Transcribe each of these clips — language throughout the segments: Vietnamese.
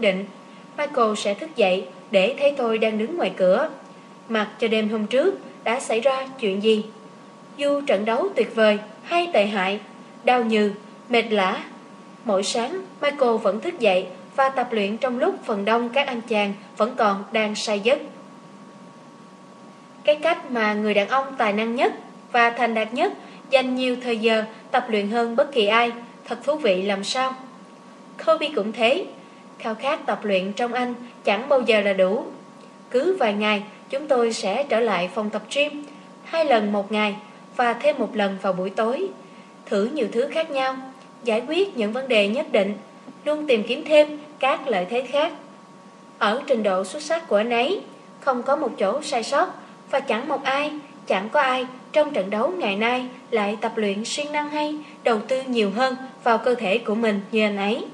định. Michael sẽ thức dậy để thấy tôi đang đứng ngoài cửa. Mặc cho đêm hôm trước đã xảy ra chuyện gì? Dù trận đấu tuyệt vời hay tệ hại? Đau nhừ, mệt lã. Mỗi sáng Michael vẫn thức dậy Và tập luyện trong lúc phần đông các anh chàng Vẫn còn đang say giấc. Cái cách mà người đàn ông tài năng nhất Và thành đạt nhất Dành nhiều thời giờ tập luyện hơn bất kỳ ai Thật thú vị làm sao? Kobe cũng thế Khao khát tập luyện trong anh chẳng bao giờ là đủ. Cứ vài ngày, chúng tôi sẽ trở lại phòng tập gym, Hai lần một ngày và thêm một lần vào buổi tối. Thử nhiều thứ khác nhau, Giải quyết những vấn đề nhất định, Luôn tìm kiếm thêm các lợi thế khác. Ở trình độ xuất sắc của anh ấy, Không có một chỗ sai sót Và chẳng một ai, Chẳng có ai trong trận đấu ngày nay Lại tập luyện siêng năng hay Đầu tư nhiều hơn vào cơ thể của mình như anh ấy.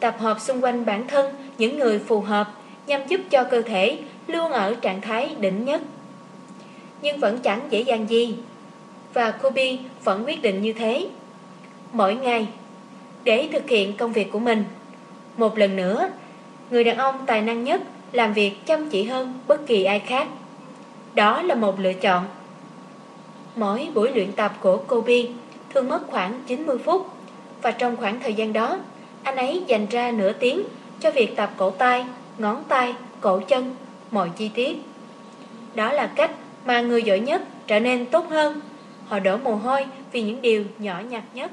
Tập hợp xung quanh bản thân những người phù hợp nhằm giúp cho cơ thể luôn ở trạng thái đỉnh nhất. Nhưng vẫn chẳng dễ dàng gì. Và Kobe vẫn quyết định như thế. Mỗi ngày, để thực hiện công việc của mình. Một lần nữa, người đàn ông tài năng nhất làm việc chăm chỉ hơn bất kỳ ai khác. Đó là một lựa chọn. Mỗi buổi luyện tập của Kobe thường mất khoảng 90 phút và trong khoảng thời gian đó, anh ấy dành ra nửa tiếng cho việc tập cổ tay, ngón tay, cổ chân, mọi chi tiết. Đó là cách mà người giỏi nhất trở nên tốt hơn. Họ đổ mồ hôi vì những điều nhỏ nhặt nhất.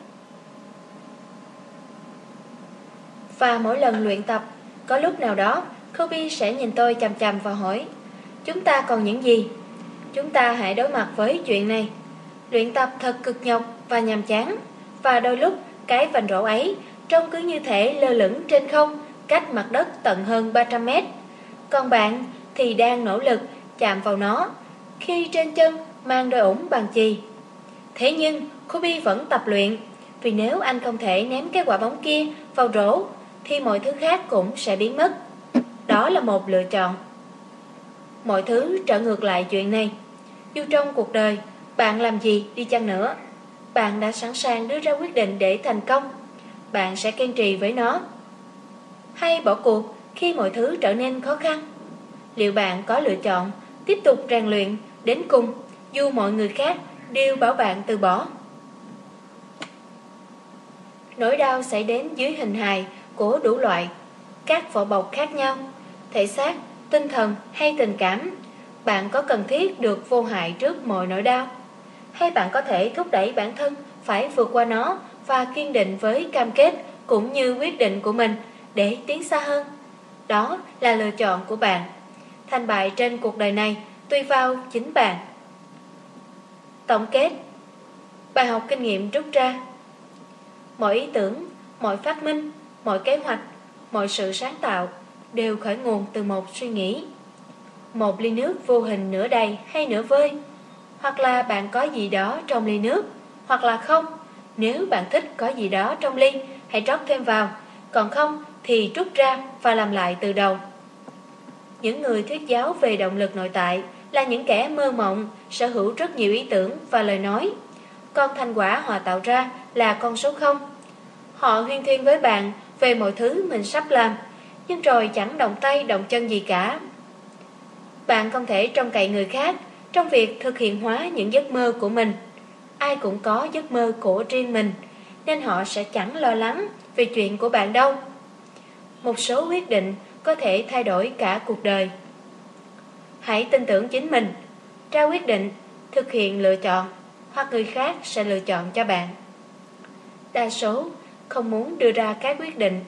Và mỗi lần luyện tập, có lúc nào đó, Kobe sẽ nhìn tôi chằm chằm và hỏi Chúng ta còn những gì? Chúng ta hãy đối mặt với chuyện này. Luyện tập thật cực nhọc và nhàm chán. Và đôi lúc, cái vành rổ ấy trông cứ như thể lơ lửng trên không, cách mặt đất tận hơn 300 mét. Còn bạn thì đang nỗ lực chạm vào nó, khi trên chân mang đôi ủng bằng chì. Thế nhưng, Kobe vẫn tập luyện, vì nếu anh không thể ném cái quả bóng kia vào rổ, thì mọi thứ khác cũng sẽ biến mất. Đó là một lựa chọn. Mọi thứ trở ngược lại chuyện này. Dù trong cuộc đời, bạn làm gì đi chăng nữa, bạn đã sẵn sàng đưa ra quyết định để thành công bạn sẽ kiên trì với nó. Hay bỏ cuộc khi mọi thứ trở nên khó khăn. Liệu bạn có lựa chọn tiếp tục rèn luyện đến cùng Dù mọi người khác đều bảo bạn từ bỏ? Nỗi đau xảy đến dưới hình hài của đủ loại Các vỏ bọc khác nhau Thể xác, tinh thần hay tình cảm. Bạn có cần thiết được vô hại trước mọi nỗi đau? Hay bạn có thể thúc đẩy bản thân phải vượt qua nó và kiên định với cam kết cũng như quyết định của mình để tiến xa hơn. Đó là lựa chọn của bạn. Thành bại trên cuộc đời này tùy vào chính bạn. Tổng kết Bài học kinh nghiệm rút ra Mọi ý tưởng, mọi phát minh, mọi kế hoạch, mọi sự sáng tạo đều khởi nguồn từ một suy nghĩ. Một ly nước vô hình nửa đầy hay nửa vơi, hoặc là bạn có gì đó trong ly nước, hoặc là không. Nếu bạn thích có gì đó trong ly Hãy trót thêm vào. Còn không thì rút ra và làm lại từ đầu. Những người thuyết giáo về động lực nội tại Là những kẻ mơ mộng, Sở hữu rất nhiều ý tưởng và lời nói. Còn thành quả họ tạo ra là con số không. Họ huyên thuyên với bạn Về mọi thứ mình sắp làm, Nhưng rồi chẳng động tay động chân gì cả. Bạn không thể trông cậy người khác Trong việc thực hiện hóa những giấc mơ của mình ai cũng có giấc mơ của riêng mình, nên họ sẽ chẳng lo lắng về chuyện của bạn đâu. Một số quyết định có thể thay đổi cả cuộc đời. Hãy tin tưởng chính mình, ra quyết định, thực hiện lựa chọn, hoặc người khác sẽ lựa chọn cho bạn. Đa số không muốn đưa ra các quyết định,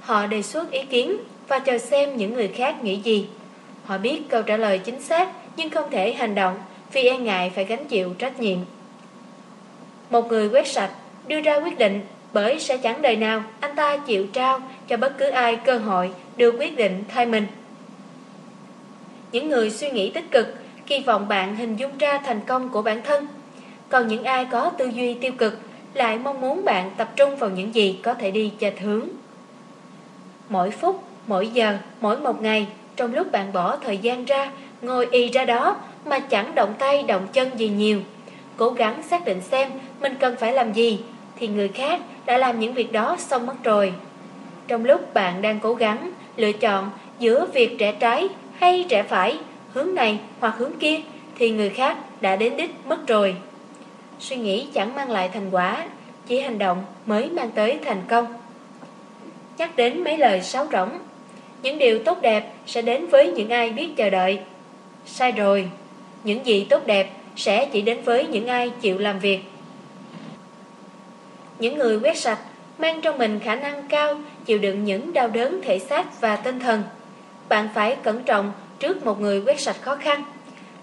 họ đề xuất ý kiến và chờ xem những người khác nghĩ gì. Họ biết câu trả lời chính xác nhưng không thể hành động vì e ngại phải gánh chịu trách nhiệm. Một người quét sạch đưa ra quyết định bởi sẽ chẳng đời nào anh ta chịu trao cho bất cứ ai cơ hội đưa quyết định thay mình. Những người suy nghĩ tích cực kỳ vọng bạn hình dung ra thành công của bản thân. Còn những ai có tư duy tiêu cực lại mong muốn bạn tập trung vào những gì có thể đi chệch hướng. Mỗi phút, mỗi giờ, mỗi một ngày, trong lúc bạn bỏ thời gian ra, ngồi y ra đó mà chẳng động tay động chân gì nhiều, cố gắng xác định xem mình cần phải làm gì, thì người khác đã làm những việc đó xong mất rồi. trong lúc bạn đang cố gắng lựa chọn giữa việc rẽ trái hay rẽ phải, hướng này hoặc hướng kia, thì người khác đã đến đích mất rồi. Suy nghĩ chẳng mang lại thành quả, chỉ hành động mới mang tới thành công. Nhắc đến mấy lời sáo rỗng, những điều tốt đẹp sẽ đến với những ai biết chờ đợi. Sai rồi, những gì tốt đẹp sẽ chỉ đến với những ai chịu làm việc. Những người quét sạch mang trong mình khả năng cao chịu đựng những đau đớn thể xác và tinh thần. Bạn phải cẩn trọng trước một người quét sạch khó khăn.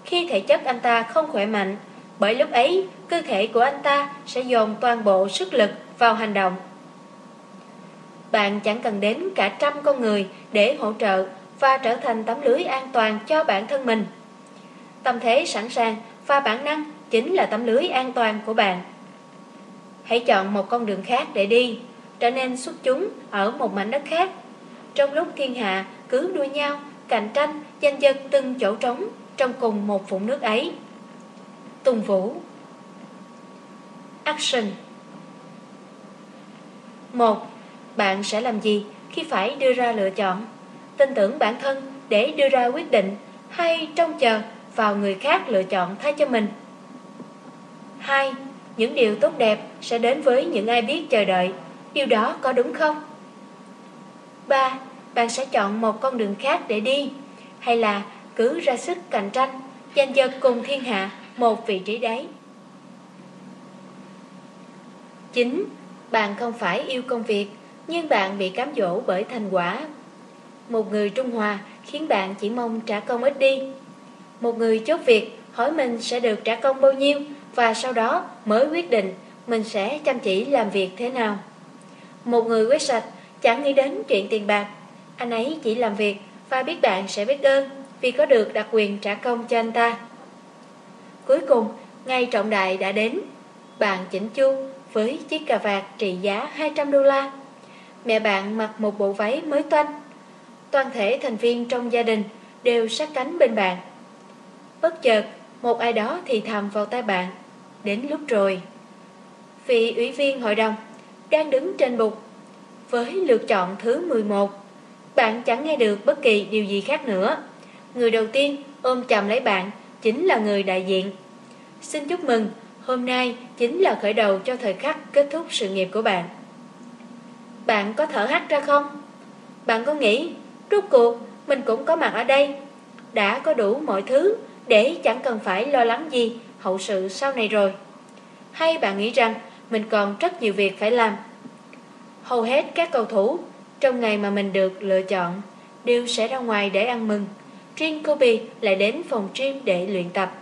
Khi thể chất anh ta không khỏe mạnh, bởi lúc ấy cơ thể của anh ta sẽ dồn toàn bộ sức lực vào hành động. Bạn chẳng cần đến cả trăm con người để hỗ trợ và trở thành tấm lưới an toàn cho bản thân mình. Tâm thế sẵn sàng và bản năng chính là tấm lưới an toàn của bạn. Hãy chọn một con đường khác để đi, trở nên xuất chúng ở một mảnh đất khác. Trong lúc thiên hạ cứ đua nhau, cạnh tranh, danh dân từng chỗ trống trong cùng một vũng nước ấy. Tùng Vũ Action 1. Bạn sẽ làm gì khi phải đưa ra lựa chọn? Tin tưởng bản thân để đưa ra quyết định hay trông chờ vào người khác lựa chọn thay cho mình? 2. Những điều tốt đẹp sẽ đến với những ai biết chờ đợi. Điều đó có đúng không? 3. Bạn sẽ chọn một con đường khác để đi hay là cứ ra sức cạnh tranh, giành giật cùng thiên hạ một vị trí đấy. 9. Bạn không phải yêu công việc, nhưng bạn bị cám dỗ bởi thành quả. Một người trung hòa khiến bạn chỉ mong trả công ít đi. Một người chốt việc hỏi mình sẽ được trả công bao nhiêu và sau đó mới quyết định mình sẽ chăm chỉ làm việc thế nào. Một người quét sạch chẳng nghĩ đến chuyện tiền bạc, anh ấy chỉ làm việc và biết bạn sẽ biết ơn vì có được đặc quyền trả công cho anh ta. Cuối cùng, ngày trọng đại đã đến. Bạn chỉnh chu với chiếc cà vạt trị giá 200 đô la. Mẹ bạn mặc một bộ váy mới toanh. Toàn thể thành viên trong gia đình đều sát cánh bên bạn. Bất chợt, một ai đó thì thầm vào tai bạn. Đến lúc rồi. Vị ủy viên hội đồng đang đứng trên bục với lượt chọn thứ 11. Bạn chẳng nghe được bất kỳ điều gì khác nữa. Người đầu tiên ôm chầm lấy bạn chính là người đại diện. Xin chúc mừng, hôm nay chính là khởi đầu cho thời khắc kết thúc sự nghiệp của bạn. Bạn có thở hắt ra không? Bạn có nghĩ, rốt cuộc mình cũng có mặt ở đây, đã có đủ mọi thứ để chẳng cần phải lo lắng gì hậu sự sau này rồi. Hay bạn nghĩ rằng mình còn rất nhiều việc phải làm? Hầu hết các cầu thủ, trong ngày mà mình được lựa chọn, đều sẽ ra ngoài để ăn mừng. Riêng Kobe lại đến phòng gym để luyện tập.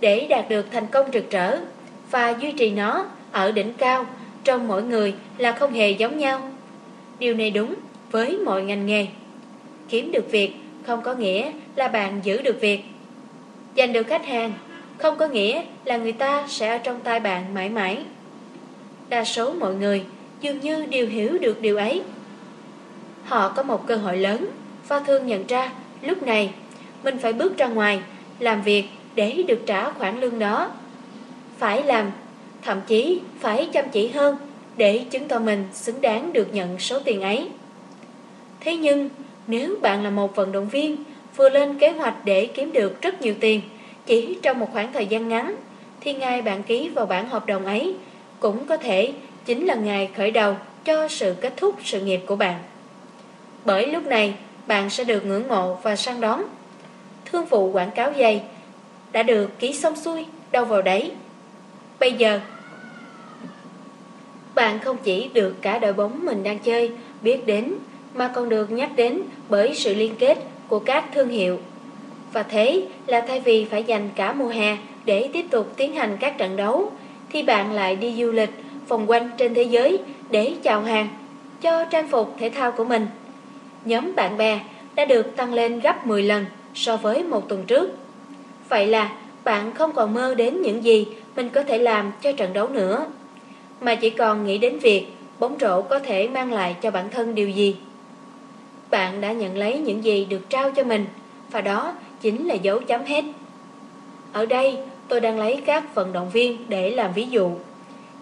Để đạt được thành công rực rỡ và duy trì nó ở đỉnh cao trong mỗi người là không hề giống nhau. Điều này đúng với mọi ngành nghề. Kiếm được việc không có nghĩa là bạn giữ được việc. Giành được khách hàng không có nghĩa là người ta sẽ ở trong tay bạn mãi mãi. Đa số mọi người dường như đều hiểu được điều ấy. Họ có một cơ hội lớn và thường nhận ra lúc này mình phải bước ra ngoài làm việc để được trả khoản lương đó. Phải làm, thậm chí phải chăm chỉ hơn để chứng tỏ mình xứng đáng được nhận số tiền ấy. Thế nhưng, nếu bạn là một vận động viên vừa lên kế hoạch để kiếm được rất nhiều tiền chỉ trong một khoảng thời gian ngắn, thì ngày bạn ký vào bản hợp đồng ấy cũng có thể chính là ngày khởi đầu cho sự kết thúc sự nghiệp của bạn. Bởi lúc này, bạn sẽ được ngưỡng mộ và săn đón. Thương vụ quảng cáo dày đã được ký xong xuôi, đâu vào đấy. Bây giờ, bạn không chỉ được cả đội bóng mình đang chơi biết đến, mà còn được nhắc đến bởi sự liên kết của các thương hiệu. Và thế là thay vì phải dành cả mùa hè để tiếp tục tiến hành các trận đấu, thì bạn lại đi du lịch vòng quanh trên thế giới để chào hàng cho trang phục thể thao của mình. Nhóm bạn bè đã được tăng lên gấp 10 lần so với một tuần trước. Vậy là bạn không còn mơ đến những gì mình có thể làm cho trận đấu nữa, mà chỉ còn nghĩ đến việc bóng rổ có thể mang lại cho bản thân điều gì. Bạn đã nhận lấy những gì được trao cho mình, và đó chính là dấu chấm hết. Ở đây, tôi đang lấy các vận động viên để làm ví dụ.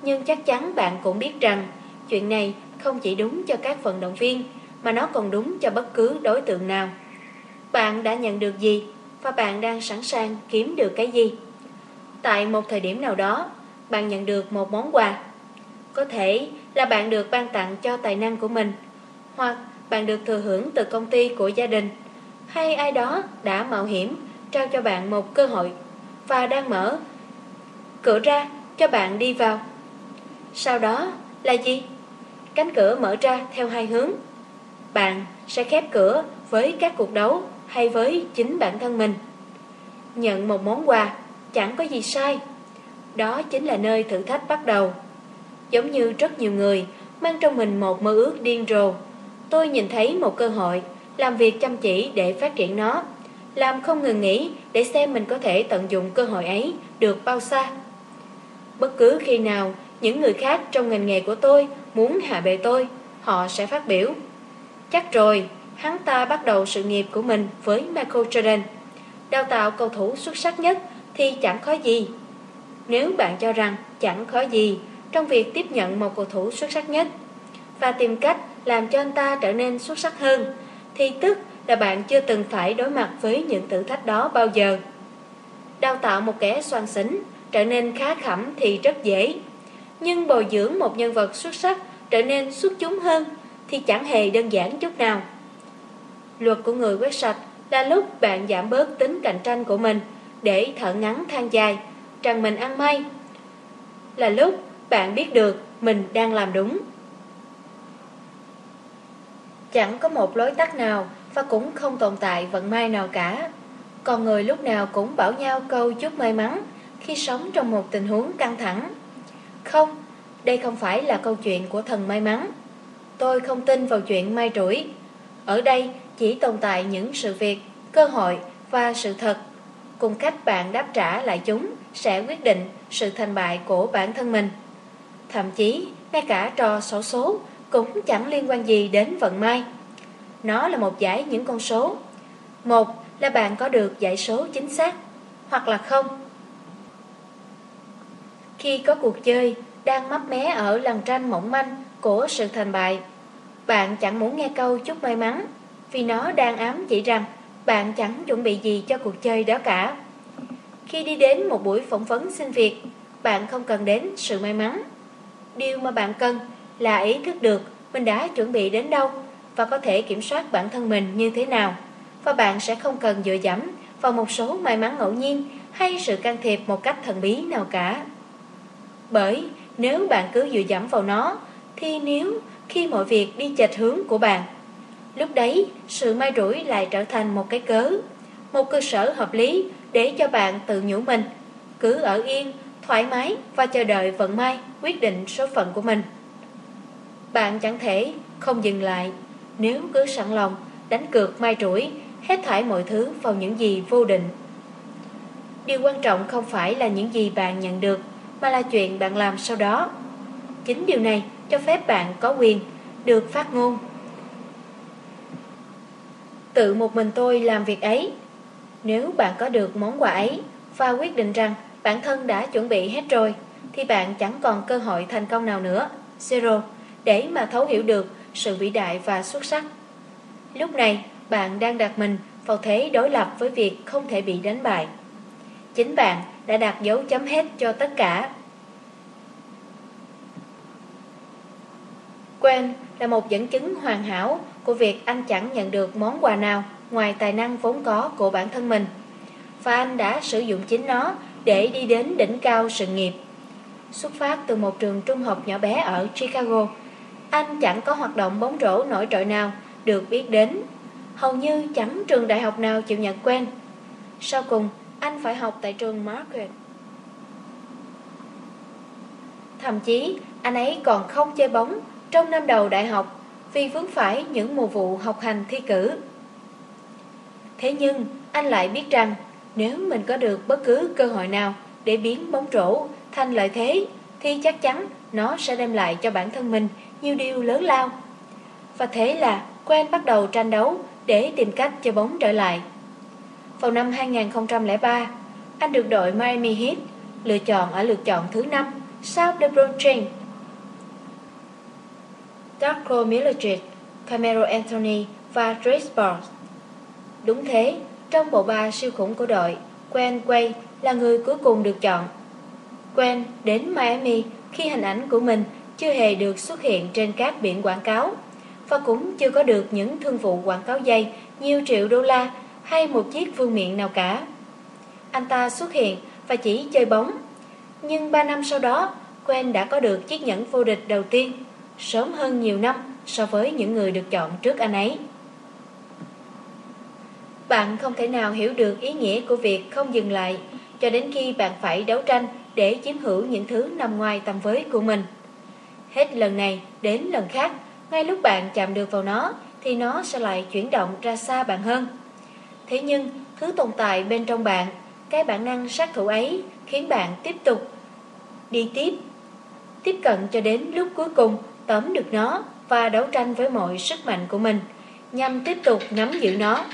Nhưng chắc chắn bạn cũng biết rằng chuyện này không chỉ đúng cho các vận động viên, mà nó còn đúng cho bất cứ đối tượng nào. Bạn đã nhận được gì và bạn đang sẵn sàng kiếm được cái gì? Tại một thời điểm nào đó, bạn nhận được một món quà. Có thể là bạn được ban tặng cho tài năng của mình, hoặc bạn được thừa hưởng từ công ty của gia đình, hay ai đó đã mạo hiểm trao cho bạn một cơ hội và đang mở cửa ra cho bạn đi vào. Sau đó là gì? Cánh cửa mở ra theo hai hướng. Bạn sẽ khép cửa với các cuộc đấu hay với chính bản thân mình. Nhận một món quà chẳng có gì sai. Đó chính là nơi thử thách bắt đầu. Giống như rất nhiều người mang trong mình một mơ ước điên rồ. Tôi nhìn thấy một cơ hội, làm việc chăm chỉ để phát triển nó, làm không ngừng nghỉ để xem mình có thể tận dụng cơ hội ấy được bao xa. Bất cứ khi nào những người khác trong ngành nghề của tôi muốn hạ bệ tôi, họ sẽ phát biểu. Chắc rồi, hắn ta bắt đầu sự nghiệp của mình với Michael Jordan. Đào tạo cầu thủ xuất sắc nhất thì chẳng khó gì. Nếu bạn cho rằng chẳng khó gì trong việc tiếp nhận một cầu thủ xuất sắc nhất và tìm cách làm cho anh ta trở nên xuất sắc hơn, thì tức là bạn chưa từng phải đối mặt với những thử thách đó bao giờ. Đào tạo một kẻ soan xính trở nên khá khẩm thì rất dễ. Nhưng bồi dưỡng một nhân vật xuất sắc trở nên xuất chúng hơn thì chẳng hề đơn giản chút nào. Luật của người quét sạch là lúc bạn giảm bớt tính cạnh tranh của mình để thở ngắn than dài, rằng mình ăn may. Là lúc bạn biết được mình đang làm đúng. Chẳng có một lối tắt nào và cũng không tồn tại vận may nào cả. Con người lúc nào cũng bảo nhau câu chúc may mắn khi sống trong một tình huống căng thẳng. Không, đây không phải là câu chuyện của thần may mắn. Tôi không tin vào chuyện may rủi. Ở đây chỉ tồn tại những sự việc, cơ hội và sự thật. Cùng cách bạn đáp trả lại chúng sẽ quyết định sự thành bại của bản thân mình. Thậm chí, ngay cả trò xấu số cũng chẳng liên quan gì đến vận may. Nó là một giải những con số. Một là bạn có được giải số chính xác, hoặc là không. Khi có cuộc chơi đang mấp mé ở lằn tranh mỏng manh của sự thành bại, bạn chẳng muốn nghe câu chúc may mắn, vì nó đang ám chỉ rằng bạn chẳng chuẩn bị gì cho cuộc chơi đó cả. Khi đi đến một buổi phỏng vấn xin việc, bạn không cần đến sự may mắn. Điều mà bạn cần là ý thức được mình đã chuẩn bị đến đâu và có thể kiểm soát bản thân mình như thế nào. Và bạn sẽ không cần dựa dẫm vào một số may mắn ngẫu nhiên hay sự can thiệp một cách thần bí nào cả. Bởi nếu bạn cứ dựa dẫm vào nó, thì nếu khi mọi việc đi chệch hướng của bạn, lúc đấy sự may rủi lại trở thành một cái cớ, một cơ sở hợp lý để cho bạn tự nhủ mình, cứ ở yên, thoải mái và chờ đợi vận may quyết định số phận của mình. Bạn chẳng thể không dừng lại nếu cứ sẵn lòng đánh cược mai rủi hết thải mọi thứ vào những gì vô định. Điều quan trọng không phải là những gì bạn nhận được mà là chuyện bạn làm sau đó. Chính điều này cho phép bạn có quyền được phát ngôn. Tự một mình tôi làm việc ấy. Nếu bạn có được món quà ấy và quyết định rằng bản thân đã chuẩn bị hết rồi, thì bạn chẳng còn cơ hội thành công nào nữa. Zero, để mà thấu hiểu được sự vĩ đại và xuất sắc. Lúc này, bạn đang đặt mình vào thế đối lập với việc không thể bị đánh bại. Chính bạn đã đặt dấu chấm hết cho tất cả. Quen là một dẫn chứng hoàn hảo của việc anh chẳng nhận được món quà nào ngoài tài năng vốn có của bản thân mình. Và anh đã sử dụng chính nó để đi đến đỉnh cao sự nghiệp. Xuất phát từ một trường trung học nhỏ bé ở Chicago, anh chẳng có hoạt động bóng rổ nổi trội nào được biết đến. Hầu như chẳng trường đại học nào chịu nhận quen. Sau cùng, anh phải học tại trường Margaret. Thậm chí, anh ấy còn không chơi bóng trong năm đầu đại học vì vướng phải những mùa vụ học hành thi cử. Thế nhưng, anh lại biết rằng nếu mình có được bất cứ cơ hội nào để biến bóng rổ thành lợi thế thì chắc chắn nó sẽ đem lại cho bản thân mình nhiều điều lớn lao. Và thế là Quen bắt đầu tranh đấu để tìm cách cho bóng trở lại. Vào năm 2003, anh được đội Miami Heat lựa chọn ở lượt chọn thứ 5 sau LeBron James. Darko Milicic, Camero Anthony và Chris Bars. Đúng thế, trong bộ ba siêu khủng của đội, Quen Quay là người cuối cùng được chọn. Quen đến Miami khi hình ảnh của mình chưa hề được xuất hiện trên các biển quảng cáo và cũng chưa có được những thương vụ quảng cáo dây nhiều triệu đô la hay một chiếc phương miệng nào cả. Anh ta xuất hiện và chỉ chơi bóng. Nhưng 3 năm sau đó, Quen đã có được chiếc nhẫn vô địch đầu tiên, sớm hơn nhiều năm so với những người được chọn trước anh ấy. Bạn không thể nào hiểu được ý nghĩa của việc không dừng lại cho đến khi bạn phải đấu tranh để chiếm hữu những thứ nằm ngoài tầm với của mình. Hết lần này đến lần khác, ngay lúc bạn chạm được vào nó thì nó sẽ lại chuyển động ra xa bạn hơn. Thế nhưng, thứ tồn tại bên trong bạn, cái bản năng sát thủ ấy khiến bạn tiếp tục đi tiếp, tiếp cận cho đến lúc cuối cùng tóm được nó và đấu tranh với mọi sức mạnh của mình, nhằm tiếp tục nắm giữ nó.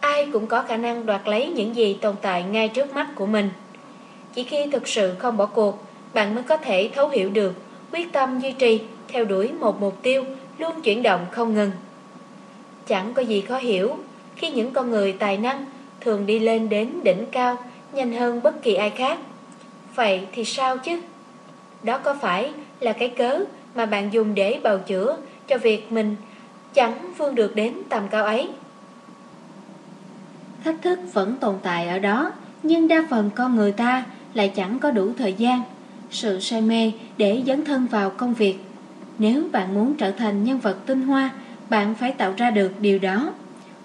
Ai cũng có khả năng đoạt lấy những gì tồn tại ngay trước mắt của mình. Chỉ khi thực sự không bỏ cuộc, bạn mới có thể thấu hiểu được, quyết tâm duy trì, theo đuổi một mục tiêu luôn chuyển động không ngừng. Chẳng có gì khó hiểu khi những con người tài năng thường đi lên đến đỉnh cao nhanh hơn bất kỳ ai khác. Vậy thì sao chứ? Đó có phải là cái cớ mà bạn dùng để bào chữa cho việc mình chẳng vươn được đến tầm cao ấy? Thách thức vẫn tồn tại ở đó, nhưng đa phần con người ta lại chẳng có đủ thời gian, sự say mê để dấn thân vào công việc. Nếu bạn muốn trở thành nhân vật tinh hoa, bạn phải tạo ra được điều đó.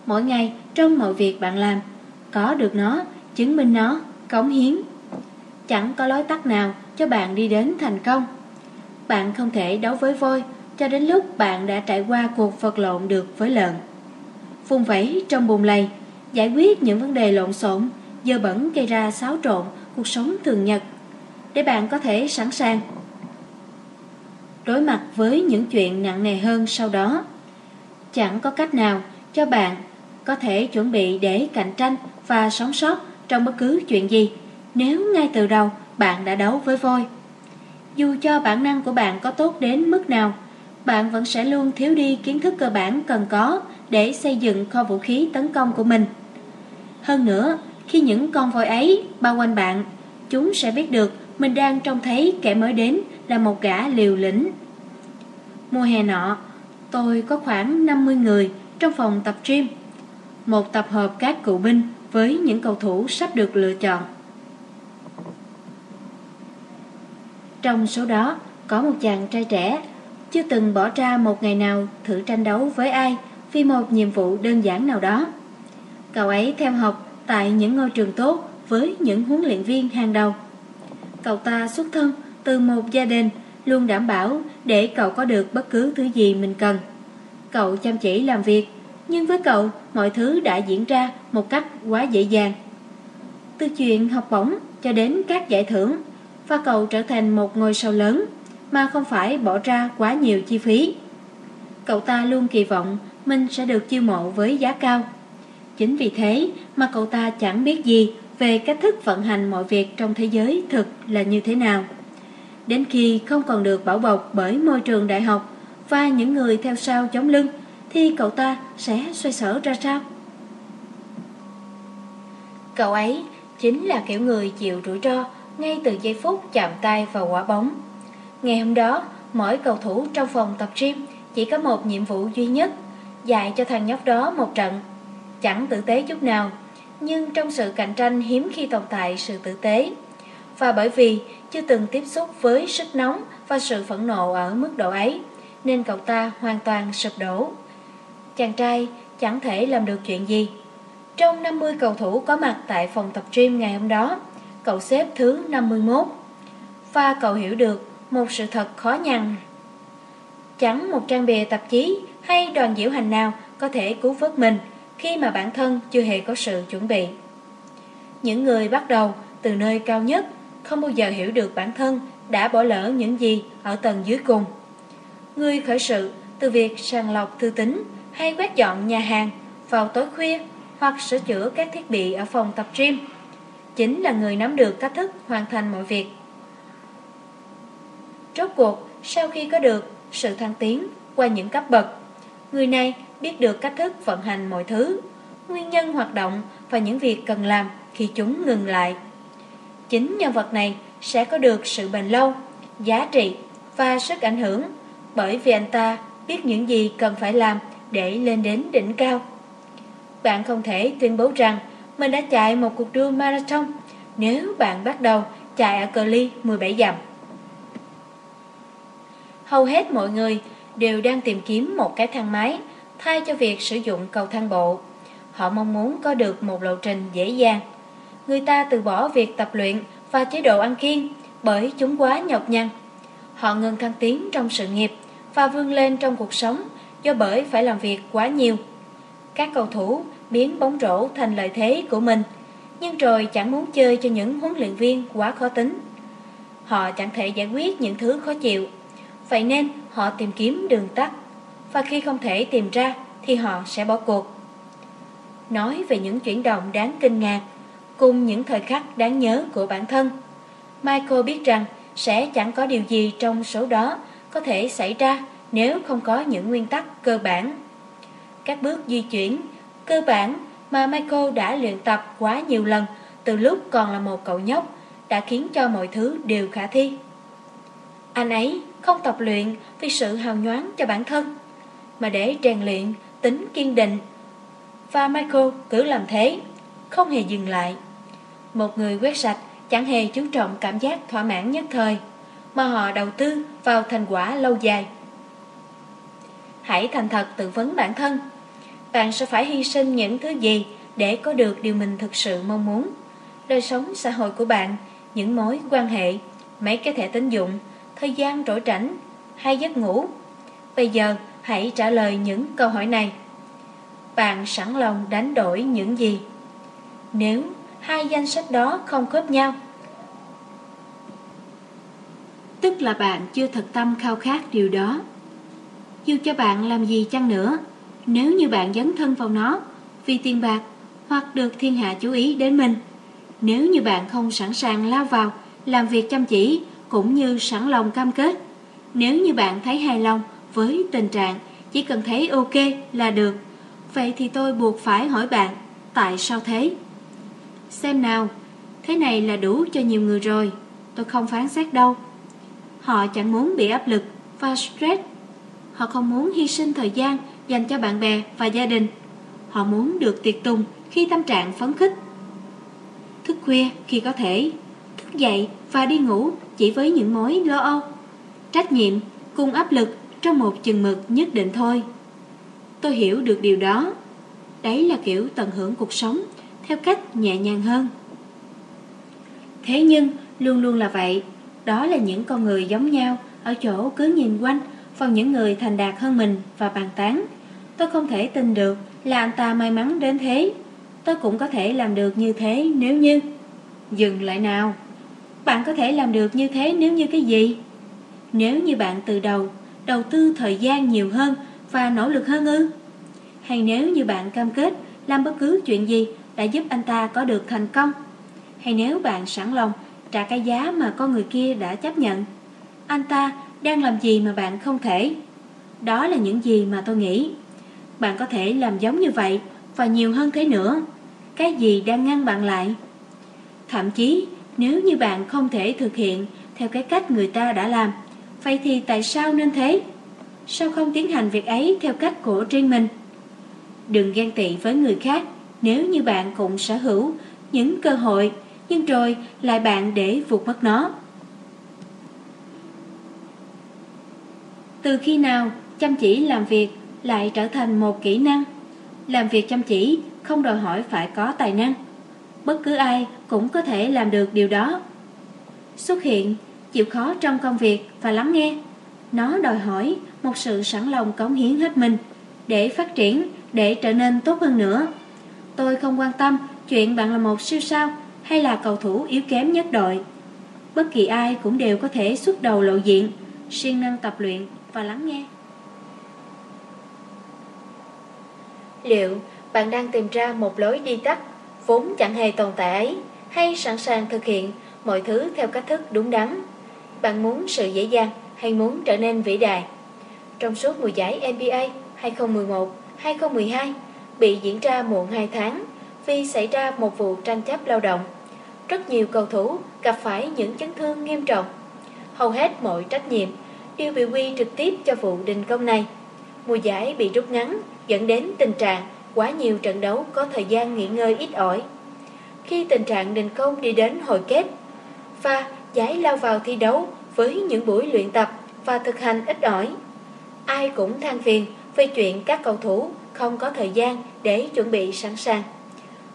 Mỗi ngày, trong mọi việc bạn làm, có được nó, chứng minh nó, cống hiến. Chẳng có lối tắt nào cho bạn đi đến thành công. Bạn không thể đấu với voi cho đến lúc bạn đã trải qua cuộc vật lộn được với lợn. Phun vẫy trong bùn lầy, giải quyết những vấn đề lộn xộn, dơ bẩn gây ra xáo trộn cuộc sống thường nhật, để bạn có thể sẵn sàng đối mặt với những chuyện nặng nề hơn sau đó. Chẳng có cách nào cho bạn có thể chuẩn bị để cạnh tranh và sống sót trong bất cứ chuyện gì nếu ngay từ đầu bạn đã đấu với voi. Dù cho bản năng của bạn có tốt đến mức nào, bạn vẫn sẽ luôn thiếu đi kiến thức cơ bản cần có để xây dựng kho vũ khí tấn công của mình. Hơn nữa, khi những con voi ấy bao quanh bạn, chúng sẽ biết được mình đang trông thấy kẻ mới đến là một gã liều lĩnh. Mùa hè nọ, tôi có khoảng 50 người trong phòng tập gym. Một tập hợp các cựu binh với những cầu thủ sắp được lựa chọn. Trong số đó có một chàng trai trẻ chưa từng bỏ ra một ngày nào thử tranh đấu với ai vì một nhiệm vụ đơn giản nào đó. Cậu ấy theo học tại những ngôi trường tốt với những huấn luyện viên hàng đầu. Cậu ta xuất thân từ một gia đình luôn đảm bảo để cậu có được bất cứ thứ gì mình cần. Cậu chăm chỉ làm việc, nhưng với cậu mọi thứ đã diễn ra một cách quá dễ dàng. Từ chuyện học bổng cho đến các giải thưởng, và cậu trở thành một ngôi sao lớn mà không phải bỏ ra quá nhiều chi phí. Cậu ta luôn kỳ vọng mình sẽ được chiêu mộ với giá cao. Chính vì thế mà cậu ta chẳng biết gì về cách thức vận hành mọi việc trong thế giới thực là như thế nào. Đến khi không còn được bảo bọc bởi môi trường đại học và những người theo sau chống lưng, thì cậu ta sẽ xoay sở ra sao? Cậu ấy chính là kiểu người chịu rủi ro ngay từ giây phút chạm tay vào quả bóng. Ngày hôm đó, mỗi cầu thủ trong phòng tập gym chỉ có một nhiệm vụ duy nhất, dạy cho thằng nhóc đó một trận. Chẳng tử tế chút nào, nhưng trong sự cạnh tranh hiếm khi tồn tại sự tử tế. Và bởi vì chưa từng tiếp xúc với sức nóng và sự phẫn nộ ở mức độ ấy, nên cậu ta hoàn toàn sụp đổ. Chàng trai chẳng thể làm được chuyện gì. Trong 50 cầu thủ có mặt tại phòng tập gym ngày hôm đó, cậu xếp thứ 51. Và cậu hiểu được một sự thật khó nhằn. Chẳng một trang bìa tạp chí hay đoàn diễu hành nào có thể cứu vớt mình khi mà bản thân chưa hề có sự chuẩn bị. Những người bắt đầu từ nơi cao nhất không bao giờ hiểu được bản thân đã bỏ lỡ những gì ở tầng dưới cùng. Người khởi sự từ việc sàng lọc thư tính hay quét dọn nhà hàng vào tối khuya hoặc sửa chữa các thiết bị ở phòng tập gym chính là người nắm được cách thức hoàn thành mọi việc. Rốt cuộc, sau khi có được sự thăng tiến qua những cấp bậc. Người này biết được cách thức vận hành mọi thứ, nguyên nhân hoạt động và những việc cần làm khi chúng ngừng lại. Chính nhân vật này sẽ có được sự bền lâu, giá trị và sức ảnh hưởng bởi vì anh ta biết những gì cần phải làm để lên đến đỉnh cao. Bạn không thể tuyên bố rằng mình đã chạy một cuộc đua marathon nếu bạn bắt đầu chạy ở cờ ly 17 dặm. Hầu hết mọi người đều đang tìm kiếm một cái thang máy thay cho việc sử dụng cầu thang bộ. Họ mong muốn có được một lộ trình dễ dàng. Người ta từ bỏ việc tập luyện và chế độ ăn kiêng bởi chúng quá nhọc nhằn. Họ ngừng thăng tiến trong sự nghiệp và vươn lên trong cuộc sống do bởi phải làm việc quá nhiều. Các cầu thủ biến bóng rổ thành lợi thế của mình, nhưng rồi chẳng muốn chơi cho những huấn luyện viên quá khó tính. Họ chẳng thể giải quyết những thứ khó chịu, vậy nên họ tìm kiếm đường tắt, và khi không thể tìm ra thì họ sẽ bỏ cuộc. Nói về những chuyển động đáng kinh ngạc, cùng những thời khắc đáng nhớ của bản thân, Michael biết rằng sẽ chẳng có điều gì trong số đó có thể xảy ra nếu không có những nguyên tắc cơ bản. Các bước di chuyển cơ bản mà Michael đã luyện tập quá nhiều lần từ lúc còn là một cậu nhóc đã khiến cho mọi thứ đều khả thi. Anh ấy không tập luyện vì sự hào nhoáng cho bản thân, mà để rèn luyện tính kiên định. Và Michael cứ làm thế, không hề dừng lại. Một người quét sạch chẳng hề chú trọng cảm giác thỏa mãn nhất thời, mà họ đầu tư vào thành quả lâu dài. Hãy thành thật tự vấn bản thân Bạn sẽ phải hy sinh những thứ gì Để có được điều mình thực sự mong muốn Đời sống xã hội của bạn Những mối quan hệ Mấy cái thẻ tín dụng Thời gian rỗi rảnh Hay giấc ngủ Bây giờ hãy trả lời những câu hỏi này. Bạn sẵn lòng đánh đổi những gì? Nếu hai danh sách đó không khớp nhau, Tức là bạn chưa thật tâm khao khát điều đó, dù cho bạn làm gì chăng nữa, Nếu như bạn dấn thân vào nó Vì tiền bạc Hoặc được thiên hạ chú ý đến mình, Nếu như bạn không sẵn sàng lao vào Làm việc chăm chỉ Cũng như sẵn lòng cam kết, Nếu như bạn thấy hài lòng với tình trạng Chỉ cần thấy ok là được. Vậy thì tôi buộc phải hỏi bạn Tại sao thế? Xem nào Thế này là đủ cho nhiều người rồi Tôi không phán xét đâu. Họ chẳng muốn bị áp lực và stress. Họ không muốn hy sinh thời gian dành cho bạn bè và gia đình. Họ muốn được tiệc tùng khi tâm trạng phấn khích. Thức khuya khi có thể, thức dậy và đi ngủ chỉ với những mối lo âu, trách nhiệm cùng áp lực trong một chừng mực nhất định thôi. Tôi hiểu được điều đó. Đấy là kiểu tận hưởng cuộc sống theo cách nhẹ nhàng hơn. Thế nhưng luôn luôn là vậy, đó là những con người giống nhau ở chỗ cứ nhìn quanh phần những người thành đạt hơn mình và bàn tán. Tôi không thể tin được là anh ta may mắn đến thế. Tôi cũng có thể làm được như thế nếu như... Dừng lại nào. Bạn có thể làm được như thế nếu như cái gì? Nếu như bạn từ đầu đầu tư thời gian nhiều hơn và nỗ lực hơn ư? Hay nếu như bạn cam kết làm bất cứ chuyện gì đã giúp anh ta có được thành công? Hay nếu bạn sẵn lòng trả cái giá mà con người kia đã chấp nhận? Anh ta đang làm gì mà bạn không thể? Đó là những gì mà tôi nghĩ. Bạn có thể làm giống như vậy và nhiều hơn thế nữa. Cái gì đang ngăn bạn lại? Thậm chí, nếu như bạn không thể thực hiện theo cái cách người ta đã làm, vậy thì tại sao nên thế? Sao không tiến hành việc ấy theo cách của riêng mình? Đừng ghen tị với người khác nếu như bạn cũng sở hữu những cơ hội, nhưng rồi lại bạn để vụt mất nó. Từ khi nào chăm chỉ làm việc lại trở thành một kỹ năng? Làm việc chăm chỉ không đòi hỏi phải có tài năng. Bất cứ ai cũng có thể làm được điều đó. Xuất hiện, chịu khó trong công việc và lắng nghe. Nó đòi hỏi một sự sẵn lòng cống hiến hết mình để phát triển, để trở nên tốt hơn nữa. Tôi không quan tâm chuyện bạn là một siêu sao hay là cầu thủ yếu kém nhất đội. Bất kỳ ai cũng đều có thể xuất đầu lộ diện, siêng năng tập luyện và lắng nghe. Liệu bạn đang tìm ra một lối đi tắt vốn chẳng hề tồn tại ấy hay sẵn sàng thực hiện mọi thứ theo cách thức đúng đắn? Bạn muốn sự dễ dàng hay muốn trở nên vĩ đại? trong suốt mùa giải NBA 2011-2012 bị diễn ra muộn 2 tháng vì xảy ra một vụ tranh chấp lao động. Rất nhiều cầu thủ gặp phải những chấn thương nghiêm trọng. Hầu hết mọi trách nhiệm đều bị quy trực tiếp cho vụ đình công này. Mùa giải bị rút ngắn dẫn đến tình trạng quá nhiều trận đấu có thời gian nghỉ ngơi ít ỏi. Khi tình trạng đình công đi đến hồi kết, và giải lao vào thi đấu với những buổi luyện tập và thực hành ít ỏi. Ai cũng than phiền về chuyện các cầu thủ không có thời gian để chuẩn bị sẵn sàng.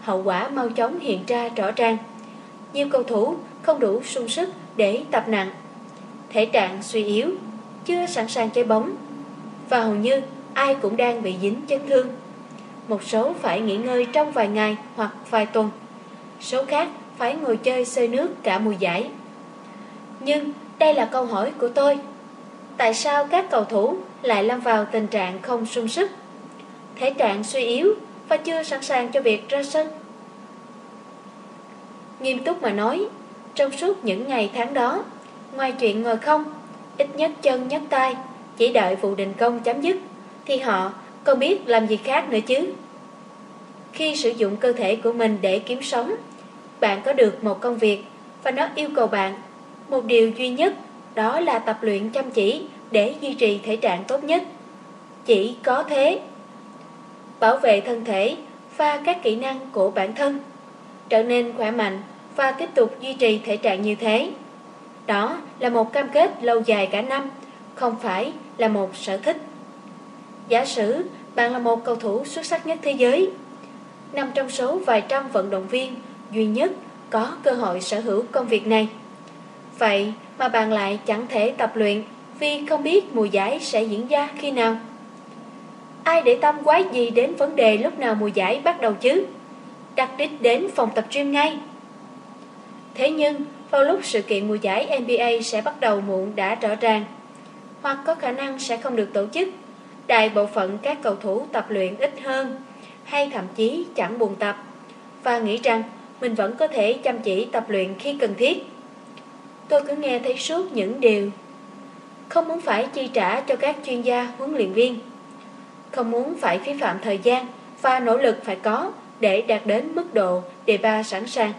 Hậu quả mau chóng hiện ra rõ ràng. Nhiều cầu thủ không đủ sung sức để tập nặng. Thể trạng suy yếu, chưa sẵn sàng chơi bóng. Và hầu như ai cũng đang bị dính chấn thương. Một số phải nghỉ ngơi trong vài ngày hoặc vài tuần. Số khác phải ngồi chơi xơi nước cả mùa giải. Nhưng đây là câu hỏi của tôi. Tại sao các cầu thủ lại lâm vào tình trạng không sung sức? Thể trạng suy yếu và chưa sẵn sàng cho việc ra sân. Nghiêm túc mà nói, trong suốt những ngày tháng đó, ngoài chuyện ngồi không, ít nhất chân nhất tay, chỉ đợi vụ đình công chấm dứt, thì họ còn biết làm gì khác nữa chứ. Khi sử dụng cơ thể của mình để kiếm sống, bạn có được một công việc và nó yêu cầu bạn một điều duy nhất đó là tập luyện chăm chỉ để duy trì thể trạng tốt nhất. Chỉ có thế. Bảo vệ thân thể và các kỹ năng của bản thân, trở nên khỏe mạnh và tiếp tục duy trì thể trạng như thế. Đó là một cam kết lâu dài cả năm, không phải là một sở thích. Giả sử bạn là một cầu thủ xuất sắc nhất thế giới, nằm trong số vài trăm vận động viên duy nhất có cơ hội sở hữu công việc này. Vậy mà bạn lại chẳng thể tập luyện vì không biết mùa giải sẽ diễn ra khi nào. Ai để tâm quái gì đến vấn đề lúc nào mùa giải bắt đầu chứ? Đặt đích đến phòng tập gym ngay. Thế nhưng, vào lúc sự kiện mùa giải NBA sẽ bắt đầu muộn đã rõ ràng, hoặc có khả năng sẽ không được tổ chức, đại bộ phận các cầu thủ tập luyện ít hơn, hay thậm chí chẳng buồn tập, và nghĩ rằng mình vẫn có thể chăm chỉ tập luyện khi cần thiết. Tôi cứ nghe thấy suốt những điều. Không muốn phải chi trả cho các chuyên gia, huấn luyện viên. Không muốn phải phí phạm thời gian Và nỗ lực phải có Để đạt đến mức độ đề ba sẵn sàng.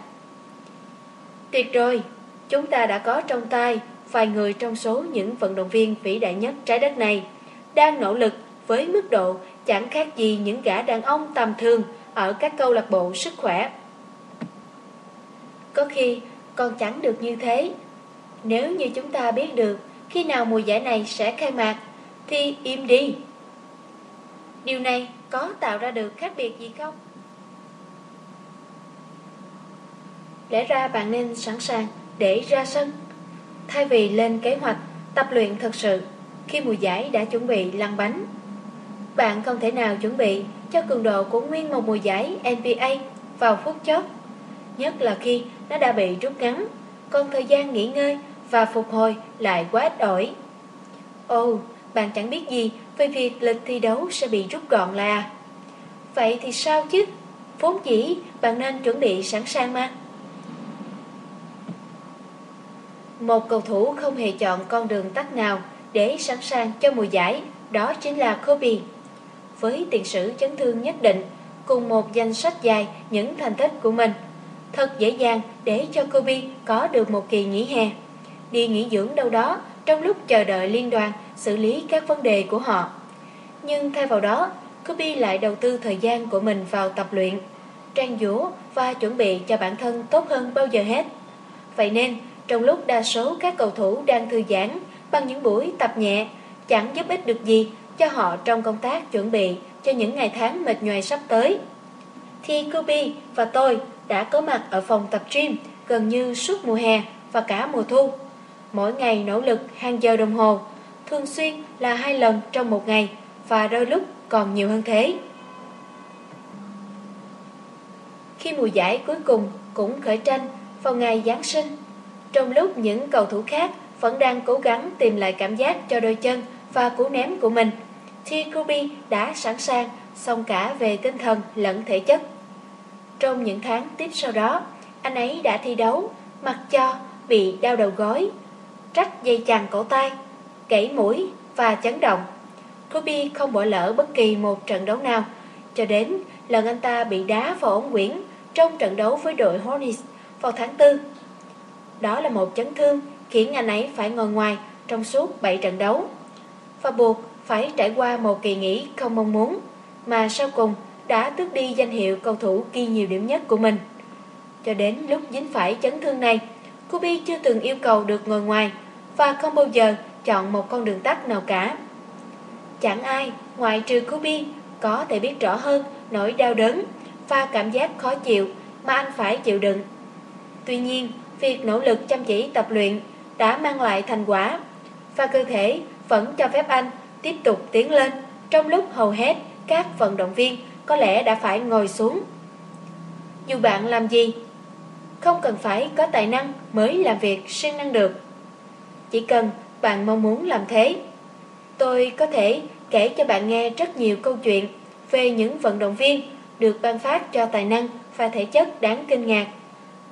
Tuyệt rồi, Chúng ta đã có trong tay Vài người trong số những vận động viên vĩ đại nhất trái đất này, Đang nỗ lực với mức độ chẳng khác gì những gã đàn ông tầm thường ở các câu lạc bộ sức khỏe. Có khi còn chẳng được như thế nếu như chúng ta biết được khi nào mùa giải này sẽ khai mạc, thì im đi. Điều này có tạo ra được khác biệt gì không? Lẽ ra bạn nên sẵn sàng để ra sân, thay vì lên kế hoạch tập luyện thật sự khi mùa giải đã chuẩn bị lăn bánh. Bạn không thể nào chuẩn bị cho cường độ của nguyên một mùa giải NBA vào phút chót, nhất là khi nó đã bị rút ngắn, còn thời gian nghỉ ngơi và phục hồi lại quá ít ỏi. Ồ, bạn chẳng biết gì về việc lịch thi đấu sẽ bị rút gọn là Vậy thì sao chứ? Vốn dĩ bạn nên chuẩn bị sẵn sàng mà. Một cầu thủ không hề chọn con đường tắt nào để sẵn sàng cho mùa giải, đó chính là Kobe. Với tiền sử chấn thương nhất định, cùng một danh sách dài những thành tích của mình, thật dễ dàng để cho Kobe có được một kỳ nghỉ hè đi nghỉ dưỡng đâu đó trong lúc chờ đợi liên đoàn xử lý các vấn đề của họ. Nhưng thay vào đó, Kobe lại đầu tư thời gian của mình vào tập luyện, trang dúa và chuẩn bị cho bản thân tốt hơn bao giờ hết. Vậy nên, trong lúc đa số các cầu thủ đang thư giãn bằng những buổi tập nhẹ, chẳng giúp ích được gì cho họ trong công tác chuẩn bị cho những ngày tháng mệt nhoài sắp tới. Thì Kobe và tôi đã có mặt ở phòng tập gym gần như suốt mùa hè và cả mùa thu mỗi ngày nỗ lực hàng giờ đồng hồ, thường xuyên là hai lần trong một ngày và đôi lúc còn nhiều hơn thế. Khi mùa giải cuối cùng cũng khởi tranh vào ngày Giáng sinh, trong lúc những cầu thủ khác vẫn đang cố gắng tìm lại cảm giác cho đôi chân và cú ném của mình, thì Kobe đã sẵn sàng xong cả về tinh thần lẫn thể chất. Trong những tháng tiếp sau đó, anh ấy đã thi đấu, mặc cho bị đau đầu gối, rách dây chằng cổ tay, gãy mũi và chấn động. Kobe không bỏ lỡ bất kỳ một trận đấu nào, cho đến lần anh ta bị đá vào ống quyển trong trận đấu với đội Hornets vào tháng 4. Đó là một chấn thương khiến anh ấy phải ngồi ngoài trong suốt 7 trận đấu và buộc phải trải qua một kỳ nghỉ không mong muốn mà sau cùng đã tước đi danh hiệu cầu thủ ghi nhiều điểm nhất của mình. Cho đến lúc dính phải chấn thương này, Kobe chưa từng yêu cầu được ngồi ngoài và không bao giờ chọn một con đường tắt nào cả. Chẳng ai, ngoại trừ Kobe, có thể biết rõ hơn nỗi đau đớn và cảm giác khó chịu mà anh phải chịu đựng. Tuy nhiên, việc nỗ lực chăm chỉ tập luyện đã mang lại thành quả và cơ thể vẫn cho phép anh tiếp tục tiến lên trong lúc hầu hết các vận động viên có lẽ đã phải ngồi xuống. Dù bạn làm gì, không cần phải có tài năng mới làm việc siêng năng được. Chỉ cần bạn mong muốn làm thế. Tôi có thể kể cho bạn nghe rất nhiều câu chuyện về những vận động viên được ban phát cho tài năng và thể chất đáng kinh ngạc.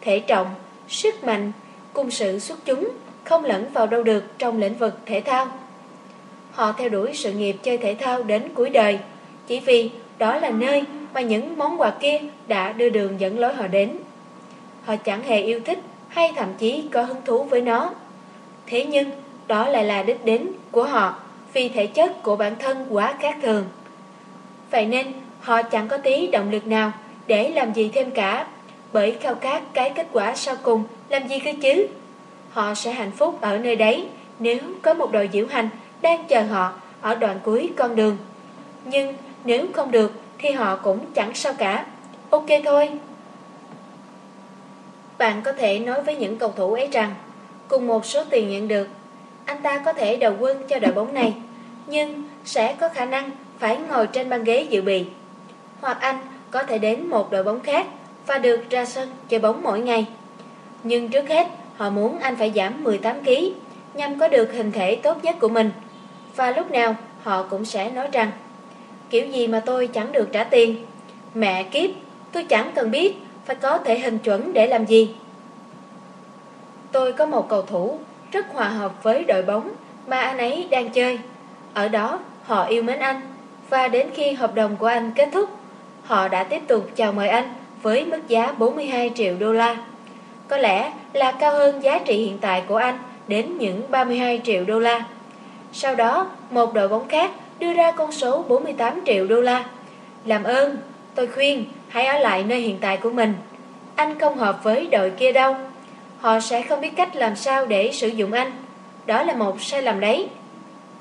Thể trọng, sức mạnh, cùng sự xuất chúng không lẫn vào đâu được trong lĩnh vực thể thao. Họ theo đuổi sự nghiệp chơi thể thao đến cuối đời, chỉ vì đó là nơi mà những món quà kia đã đưa đường dẫn lối họ đến. Họ chẳng hề yêu thích hay thậm chí có hứng thú với nó. Thế nhưng, đó lại là đích đến của họ vì thể chất của bản thân quá khác thường. Vậy nên, họ chẳng có tí động lực nào để làm gì thêm cả, bởi khao khát cái kết quả sau cùng làm gì cơ chứ. Họ sẽ hạnh phúc ở nơi đấy nếu có một đội diễu hành đang chờ họ ở đoạn cuối con đường. Nhưng nếu không được thì họ cũng chẳng sao cả. Ok thôi. Bạn có thể nói với những cầu thủ ấy rằng cùng một số tiền nhận được, anh ta có thể đầu quân cho đội bóng này, nhưng sẽ có khả năng phải ngồi trên băng ghế dự bị. Hoặc anh có thể đến một đội bóng khác và được ra sân chơi bóng mỗi ngày. Nhưng trước hết, họ muốn anh phải giảm 18kg nhằm có được hình thể tốt nhất của mình. Và lúc nào họ cũng sẽ nói rằng Kiểu gì mà tôi chẳng được trả tiền? Mẹ kiếp, Tôi chẳng cần biết Phải có thể hình chuẩn để làm gì. Tôi có một cầu thủ Rất hòa hợp với đội bóng Mà anh ấy đang chơi. Ở đó, họ yêu mến anh, Và đến khi hợp đồng của anh kết thúc, Họ đã tiếp tục chào mời anh Với mức giá 42 triệu đô la. Có lẽ là cao hơn giá trị hiện tại của anh Đến những 32 triệu đô la. Sau đó, một đội bóng khác đưa ra con số 48 triệu đô la. Làm ơn, tôi khuyên hãy ở lại nơi hiện tại của mình. Anh không hợp với đội kia đâu. Họ sẽ không biết cách làm sao để sử dụng anh. Đó là một sai lầm đấy.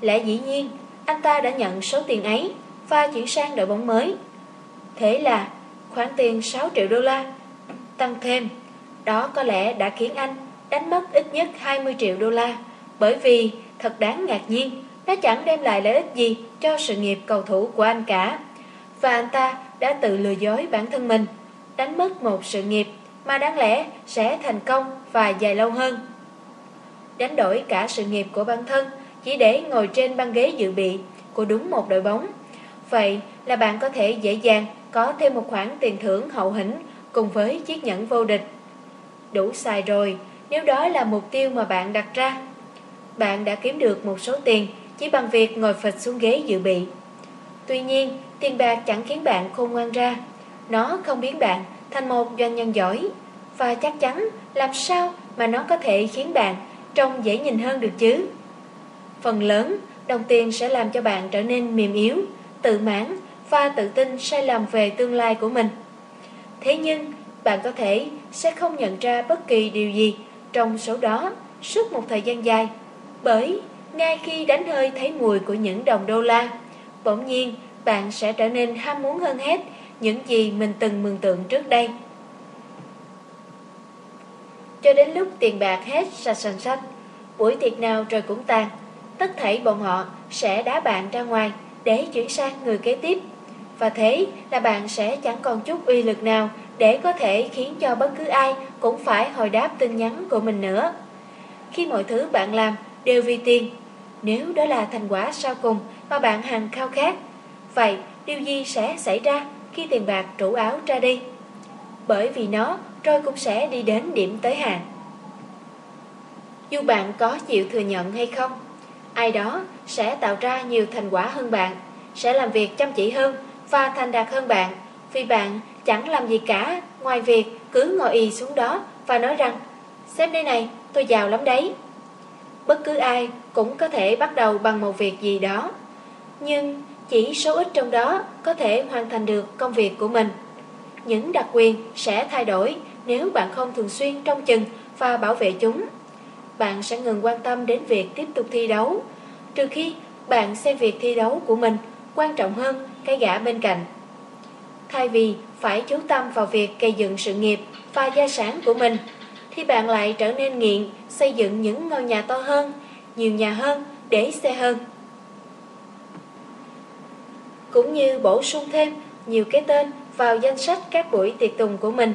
Lẽ dĩ nhiên, anh ta đã nhận số tiền ấy và chuyển sang đội bóng mới. Thế là khoản tiền 6 triệu đô la tăng thêm. Đó có lẽ đã khiến anh đánh mất ít nhất 20 triệu đô la bởi vì thật đáng ngạc nhiên nó chẳng đem lại lợi ích gì cho sự nghiệp cầu thủ của anh cả. Và anh ta đã tự lừa dối bản thân mình, đánh mất một sự nghiệp mà đáng lẽ sẽ thành công và dài lâu hơn. Đánh đổi cả sự nghiệp của bản thân chỉ để ngồi trên băng ghế dự bị của đúng một đội bóng. Vậy là bạn có thể dễ dàng có thêm một khoản tiền thưởng hậu hĩnh cùng với chiếc nhẫn vô địch. Đủ xài rồi nếu đó là mục tiêu mà bạn đặt ra. Bạn đã kiếm được một số tiền chỉ bằng việc ngồi phịch xuống ghế dự bị. Tuy nhiên, tiền bạc chẳng khiến bạn khôn ngoan ra. Nó không biến bạn thành một doanh nhân giỏi. Và chắc chắn làm sao mà nó có thể khiến bạn trông dễ nhìn hơn được chứ. Phần lớn, đồng tiền sẽ làm cho bạn trở nên mềm yếu, tự mãn và tự tin sai lầm về tương lai của mình. Thế nhưng, bạn có thể sẽ không nhận ra bất kỳ điều gì trong số đó suốt một thời gian dài bởi ngay khi đánh hơi thấy mùi của những đồng đô la, bỗng nhiên bạn sẽ trở nên ham muốn hơn hết những gì mình từng mường tượng trước đây. Cho đến lúc tiền bạc hết sạch sành sạch, buổi tiệc nào rồi cũng tàn, tất thảy bọn họ sẽ đá bạn ra ngoài để chuyển sang người kế tiếp. Và thế là bạn sẽ chẳng còn chút uy lực nào để có thể khiến cho bất cứ ai cũng phải hồi đáp tin nhắn của mình nữa. Khi mọi thứ bạn làm đều vì tiền nếu đó là thành quả sau cùng mà bạn hằng khao khát. Vậy điều gì sẽ xảy ra khi tiền bạc trụ áo ra đi? Bởi vì nó rồi cũng sẽ đi đến điểm tới hạn. Dù bạn có chịu thừa nhận hay không, ai đó sẽ tạo ra nhiều thành quả hơn bạn, sẽ làm việc chăm chỉ hơn và thành đạt hơn bạn, vì bạn chẳng làm gì cả ngoài việc cứ ngồi y xuống đó và nói rằng Xem đây này, tôi giàu lắm đấy. Bất cứ ai cũng có thể bắt đầu bằng một việc gì đó, nhưng chỉ số ít trong đó có thể hoàn thành được công việc của mình. Những đặc quyền sẽ thay đổi nếu bạn không thường xuyên trông chừng và bảo vệ chúng. Bạn sẽ ngừng quan tâm đến việc tiếp tục thi đấu, trừ khi bạn xem việc thi đấu của mình quan trọng hơn cái gã bên cạnh. Thay vì phải chú tâm vào việc gây dựng sự nghiệp và gia sản của mình, thì bạn lại trở nên nghiện xây dựng những ngôi nhà to hơn, nhiều nhà hơn, để xe hơn. Cũng như bổ sung thêm nhiều cái tên vào danh sách các buổi tiệc tùng của mình.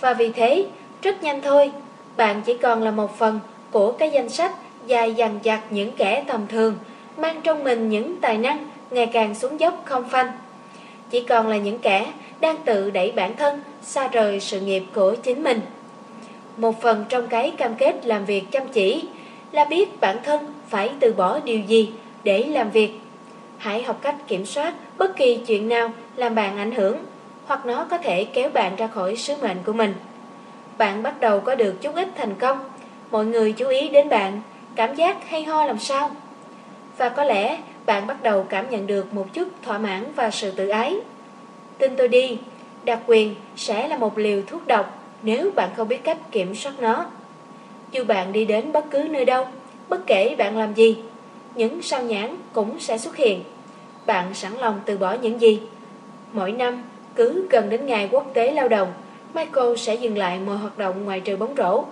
Và vì thế, rất nhanh thôi, bạn chỉ còn là một phần của cái danh sách dài dằng dặc những kẻ tầm thường, mang trong mình những tài năng ngày càng xuống dốc không phanh. Chỉ còn là những kẻ đang tự đẩy bản thân xa rời sự nghiệp của chính mình. Một phần trong cái cam kết làm việc chăm chỉ là biết bản thân phải từ bỏ điều gì để làm việc. Hãy học cách kiểm soát bất kỳ chuyện nào làm bạn ảnh hưởng hoặc nó có thể kéo bạn ra khỏi sứ mệnh của mình. Bạn bắt đầu có được chút ít thành công, mọi người chú ý đến bạn, cảm giác hay ho làm sao. Và có lẽ bạn bắt đầu cảm nhận được một chút thỏa mãn và sự tự ái. Tin tôi đi, đặc quyền sẽ là một liều thuốc độc nếu bạn không biết cách kiểm soát nó. Dù bạn đi đến bất cứ nơi đâu, bất kể bạn làm gì, những sao nhãn cũng sẽ xuất hiện. Bạn sẵn lòng từ bỏ những gì? Mỗi năm, cứ gần đến ngày quốc tế lao động, Michael sẽ dừng lại mọi hoạt động ngoài trời bóng rổ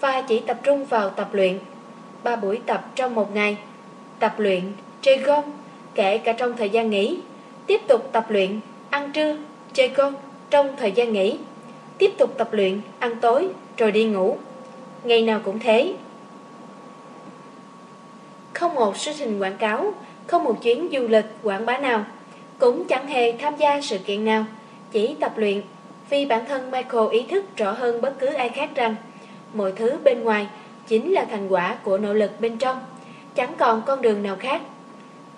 và chỉ tập trung vào tập luyện. Ba buổi tập trong một ngày, tập luyện, chơi golf, kể cả trong thời gian nghỉ, tiếp tục tập luyện, ăn trưa, chơi golf trong thời gian nghỉ tiếp tục tập luyện, ăn tối, rồi đi ngủ. Ngày nào cũng thế. Không một số hình quảng cáo, không một chuyến du lịch quảng bá nào, cũng chẳng hề tham gia sự kiện nào, chỉ tập luyện, vì bản thân Michael ý thức rõ hơn bất cứ ai khác rằng mọi thứ bên ngoài chính là thành quả của nỗ lực bên trong, chẳng còn con đường nào khác.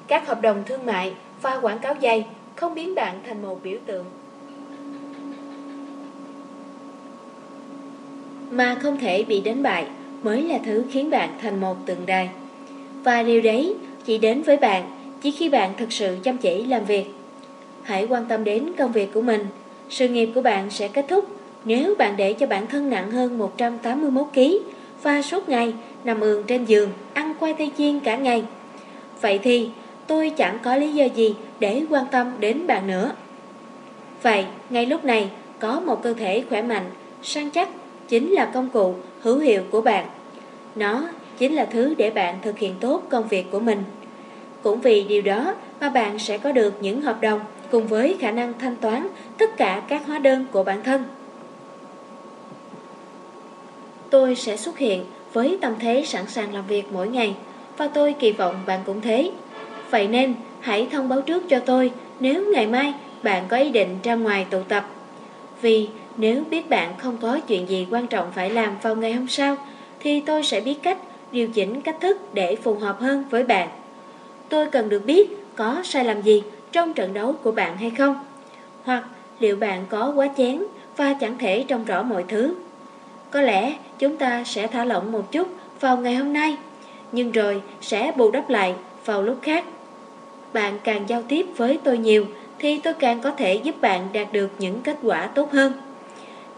Các hợp đồng thương mại và quảng cáo dày không biến bạn thành một biểu tượng mà không thể bị đánh bại mới là thứ khiến bạn thành một tượng đài. Và điều đấy chỉ đến với bạn chỉ khi bạn thật sự chăm chỉ làm việc. Hãy quan tâm đến công việc của mình, sự nghiệp của bạn sẽ kết thúc nếu bạn để cho bản thân nặng hơn 181kg và suốt ngày nằm ườn trên giường ăn khoai tây chiên cả ngày. Vậy thì tôi chẳng có lý do gì để quan tâm đến bạn nữa. Vậy, ngay lúc này, có một cơ thể khỏe mạnh, săn chắc chính là công cụ, hữu hiệu của bạn. Nó chính là thứ để bạn thực hiện tốt công việc của mình. Cũng vì điều đó mà bạn sẽ có được những hợp đồng cùng với khả năng thanh toán tất cả các hóa đơn của bản thân. Tôi sẽ xuất hiện với tâm thế sẵn sàng làm việc mỗi ngày, và tôi kỳ vọng bạn cũng thế. Vậy nên, hãy thông báo trước cho tôi nếu ngày mai bạn có ý định ra ngoài tụ tập. Vì nếu biết bạn không có chuyện gì quan trọng phải làm vào ngày hôm sau, thì tôi sẽ biết cách điều chỉnh cách thức để phù hợp hơn với bạn. Tôi cần được biết có sai lầm gì trong trận đấu của bạn hay không, hoặc liệu bạn có quá chén và chẳng thể trông rõ mọi thứ. Có lẽ chúng ta sẽ thả lỏng một chút vào ngày hôm nay, nhưng rồi sẽ bù đắp lại vào lúc khác. Bạn càng giao tiếp với tôi nhiều thì tôi càng có thể giúp bạn đạt được những kết quả tốt hơn.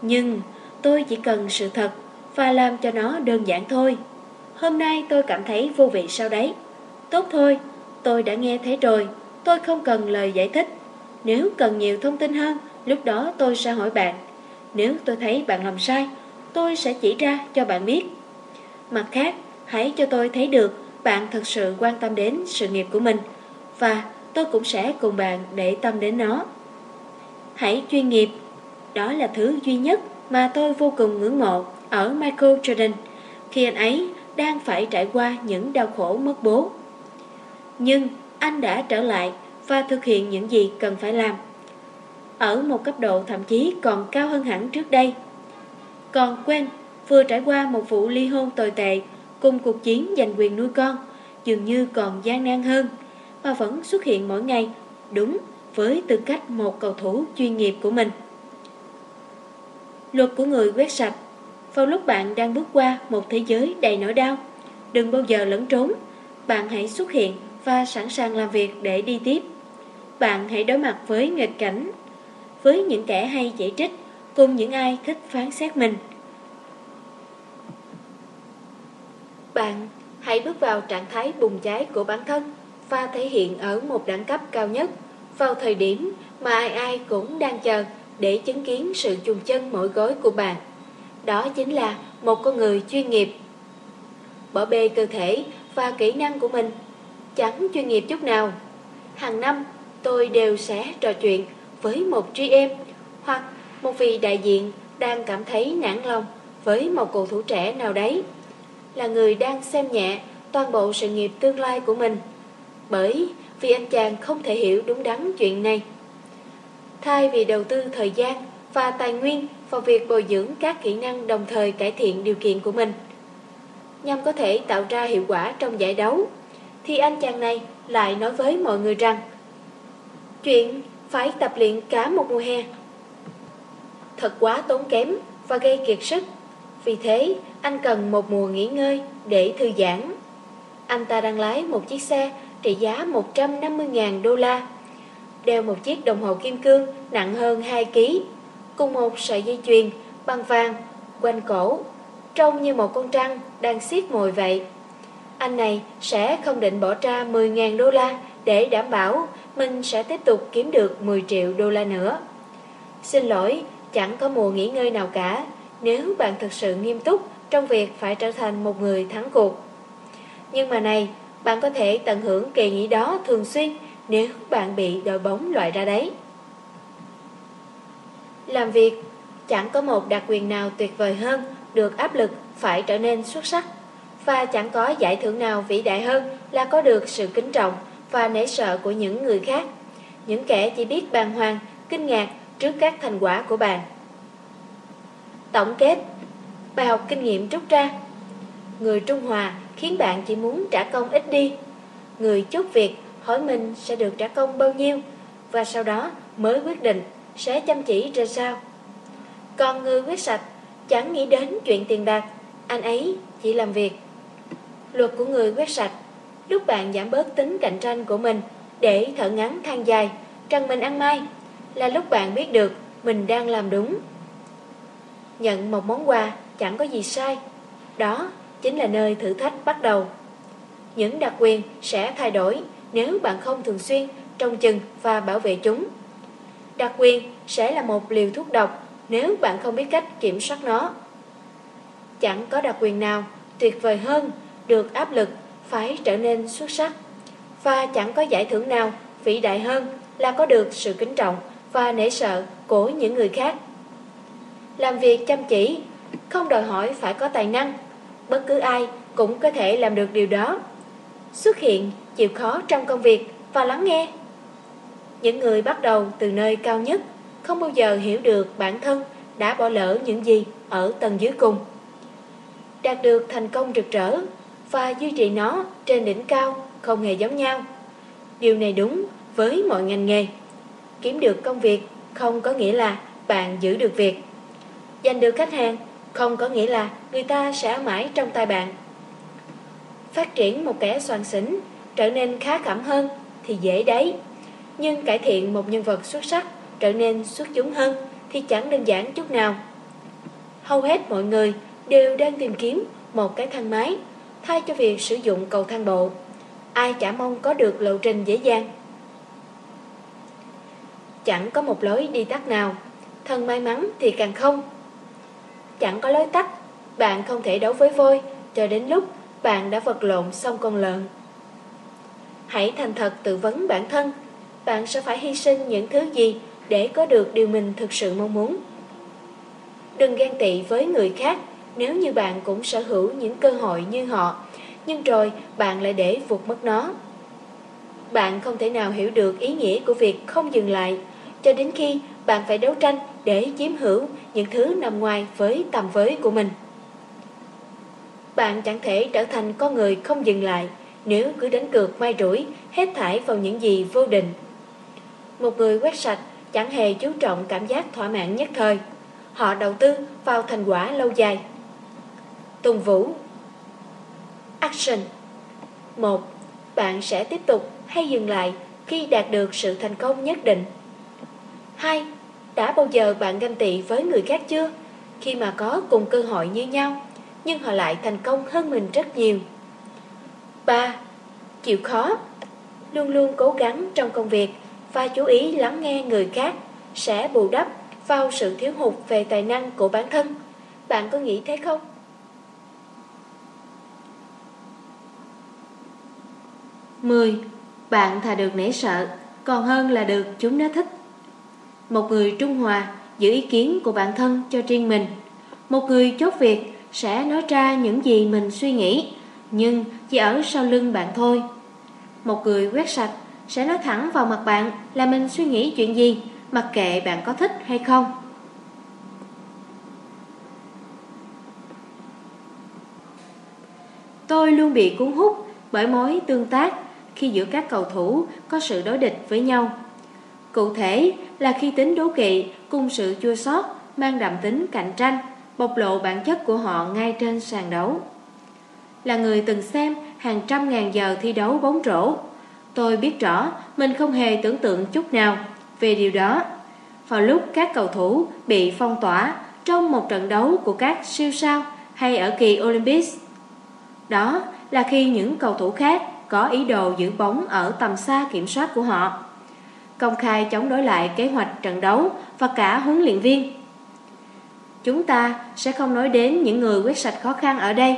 Nhưng tôi chỉ cần sự thật và làm cho nó đơn giản thôi. Hôm nay tôi cảm thấy vô vị sau đấy. Tốt thôi, tôi đã nghe thấy rồi, tôi không cần lời giải thích. Nếu cần nhiều thông tin hơn, lúc đó tôi sẽ hỏi bạn. Nếu tôi thấy bạn làm sai, tôi sẽ chỉ ra cho bạn biết. Mặt khác, hãy cho tôi thấy được bạn thật sự quan tâm đến sự nghiệp của mình và tôi cũng sẽ cùng bạn để tâm đến nó. Hãy chuyên nghiệp đó là thứ duy nhất mà tôi vô cùng ngưỡng mộ ở Michael Jordan khi anh ấy đang phải trải qua những đau khổ mất bố. Nhưng anh đã trở lại và thực hiện những gì cần phải làm. Ở một cấp độ thậm chí còn cao hơn hẳn trước đây. Còn quên, vừa trải qua một vụ ly hôn tồi tệ cùng cuộc chiến giành quyền nuôi con, dường như còn gian nan hơn, mà vẫn xuất hiện mỗi ngày, đúng với tư cách một cầu thủ chuyên nghiệp của mình. Luật của người quét sạch. Vào lúc bạn đang bước qua một thế giới đầy nỗi đau, Đừng bao giờ lẫn trốn. Bạn hãy xuất hiện và sẵn sàng làm việc để đi tiếp. Bạn hãy đối mặt với nghịch cảnh, Với những kẻ hay chỉ trích Cùng những ai thích phán xét mình. Bạn hãy bước vào trạng thái bùng cháy của bản thân Và thể hiện ở một đẳng cấp cao nhất Vào thời điểm mà ai ai cũng đang chờ để chứng kiến sự chùng chân mỗi gối của bạn. Đó chính là một con người chuyên nghiệp. Bỏ bê cơ thể và kỹ năng của mình, chẳng chuyên nghiệp chút nào. Hàng năm, tôi đều sẽ trò chuyện với một tri em hoặc một vị đại diện đang cảm thấy nản lòng với một cầu thủ trẻ nào đấy. Là người đang xem nhẹ toàn bộ sự nghiệp tương lai của mình. Bởi vì anh chàng không thể hiểu đúng đắn chuyện này. Thay vì đầu tư thời gian và tài nguyên vào việc bồi dưỡng các kỹ năng đồng thời cải thiện điều kiện của mình, nhằm có thể tạo ra hiệu quả trong giải đấu, thì anh chàng này lại nói với mọi người rằng chuyện phải tập luyện cả một mùa hè thật quá tốn kém và gây kiệt sức. Vì thế, anh cần một mùa nghỉ ngơi để thư giãn. Anh ta đang lái một chiếc xe trị giá 150.000 đô la đeo một chiếc đồng hồ kim cương nặng hơn 2 kg, cùng một sợi dây chuyền bằng vàng quanh cổ, trông như một con trăng đang xiết mồi vậy. Anh này sẽ không định bỏ ra 10.000 đô la để đảm bảo mình sẽ tiếp tục kiếm được 10 triệu đô la nữa. Xin lỗi, chẳng có mùa nghỉ ngơi nào cả nếu bạn thực sự nghiêm túc trong việc phải trở thành một người thắng cuộc. Nhưng mà này, bạn có thể tận hưởng kỳ nghỉ đó thường xuyên nếu bạn bị đội bóng loại ra đấy. Làm việc chẳng có một đặc quyền nào tuyệt vời hơn được áp lực phải trở nên xuất sắc và chẳng có giải thưởng nào vĩ đại hơn là có được sự kính trọng và nể sợ của những người khác, những kẻ chỉ biết bàng hoàng, kinh ngạc trước các thành quả của bạn. Tổng kết Bài học kinh nghiệm rút ra Người Trung Hòa khiến bạn chỉ muốn trả công ít đi Người chút việc hỏi mình sẽ được trả công bao nhiêu và sau đó mới quyết định sẽ chăm chỉ ra sao. Còn người quyết sạch chẳng nghĩ đến chuyện tiền bạc, anh ấy chỉ làm việc. Luật của người quyết sạch, lúc bạn giảm bớt tính cạnh tranh của mình để thở ngắn than dài, rằng mình ăn mai, là lúc bạn biết được mình đang làm đúng. Nhận một món quà chẳng có gì sai, đó chính là nơi thử thách bắt đầu. Những đặc quyền sẽ thay đổi nếu bạn không thường xuyên trông chừng và bảo vệ chúng. Đặc quyền sẽ là một liều thuốc độc nếu bạn không biết cách kiểm soát nó. Chẳng có đặc quyền nào tuyệt vời hơn được áp lực phải trở nên xuất sắc và chẳng có giải thưởng nào vĩ đại hơn là có được sự kính trọng và nể sợ của những người khác. Làm việc chăm chỉ không đòi hỏi phải có tài năng, bất cứ ai cũng có thể làm được điều đó. Xuất hiện, chịu khó trong công việc và lắng nghe. Những người bắt đầu từ nơi cao nhất không bao giờ hiểu được bản thân đã bỏ lỡ những gì ở tầng dưới cùng. Đạt được thành công rực rỡ và duy trì nó trên đỉnh cao không hề giống nhau. Điều này đúng với mọi ngành nghề. Kiếm được công việc không có nghĩa là bạn giữ được việc. Giành được khách hàng không có nghĩa là người ta sẽ mãi trong tay bạn. Phát triển một kẻ soàn xỉn trở nên khá cảm hơn thì dễ đấy. Nhưng cải thiện một nhân vật xuất sắc trở nên xuất chúng hơn thì chẳng đơn giản chút nào. Hầu hết mọi người đều đang tìm kiếm một cái thang máy thay cho việc sử dụng cầu thang bộ. Ai chả mong có được lộ trình dễ dàng. Chẳng có một lối đi tắt nào, thân may mắn thì càng không. Chẳng có lối tắt, bạn không thể đấu với voi cho đến lúc bạn đã vật lộn xong con lợn. Hãy thành thật tự vấn bản thân. Bạn sẽ phải hy sinh những thứ gì Để có được điều mình thực sự mong muốn. Đừng ghen tị với người khác, Nếu như bạn cũng sở hữu những cơ hội như họ, Nhưng rồi bạn lại để vụt mất nó. Bạn không thể nào hiểu được ý nghĩa của việc không dừng lại, Cho đến khi bạn phải đấu tranh để chiếm hữu những thứ nằm ngoài với tầm với của mình. Bạn chẳng thể trở thành con người không dừng lại nếu cứ đánh cược mai rủi, hết thải vào những gì vô định. Một người quét sạch chẳng hề chú trọng cảm giác thỏa mãn nhất thời. Họ đầu tư vào thành quả lâu dài. Tùng Vũ Action 1. Bạn sẽ tiếp tục hay dừng lại khi đạt được sự thành công nhất định? 2. Đã bao giờ bạn ganh tị với người khác chưa? Khi mà có cùng cơ hội như nhau, nhưng họ lại thành công hơn mình rất nhiều. 3. Chịu khó Luôn luôn cố gắng trong công việc và chú ý lắng nghe người khác sẽ bù đắp vào sự thiếu hụt về tài năng của bản thân. Bạn có nghĩ thế không? Mười, bạn thà được nể sợ, còn hơn là được chúng nó thích. Một người trung hòa giữ ý kiến của bản thân cho riêng mình. Một người chốt việc sẽ nói ra những gì mình suy nghĩ, nhưng chỉ ở sau lưng bạn thôi. Một người quét sạch sẽ nói thẳng vào mặt bạn là mình suy nghĩ chuyện gì, mặc kệ bạn có thích hay không. Tôi luôn bị cuốn hút bởi mối tương tác khi giữa các cầu thủ có sự đối địch với nhau. Cụ thể là khi tính đố kỵ cùng sự chua xót mang đậm tính cạnh tranh, bộc lộ bản chất của họ ngay trên sàn đấu. Là người từng xem hàng trăm ngàn giờ thi đấu bóng rổ, tôi biết rõ mình không hề tưởng tượng chút nào về điều đó. Vào lúc các cầu thủ bị phong tỏa trong một trận đấu của các siêu sao hay ở kỳ Olympics, đó là khi những cầu thủ khác có ý đồ giữ bóng ở tầm xa kiểm soát của họ. Công khai chống đối lại kế hoạch trận đấu và cả huấn luyện viên. Chúng ta sẽ không nói đến những người quét sạch khó khăn ở đây.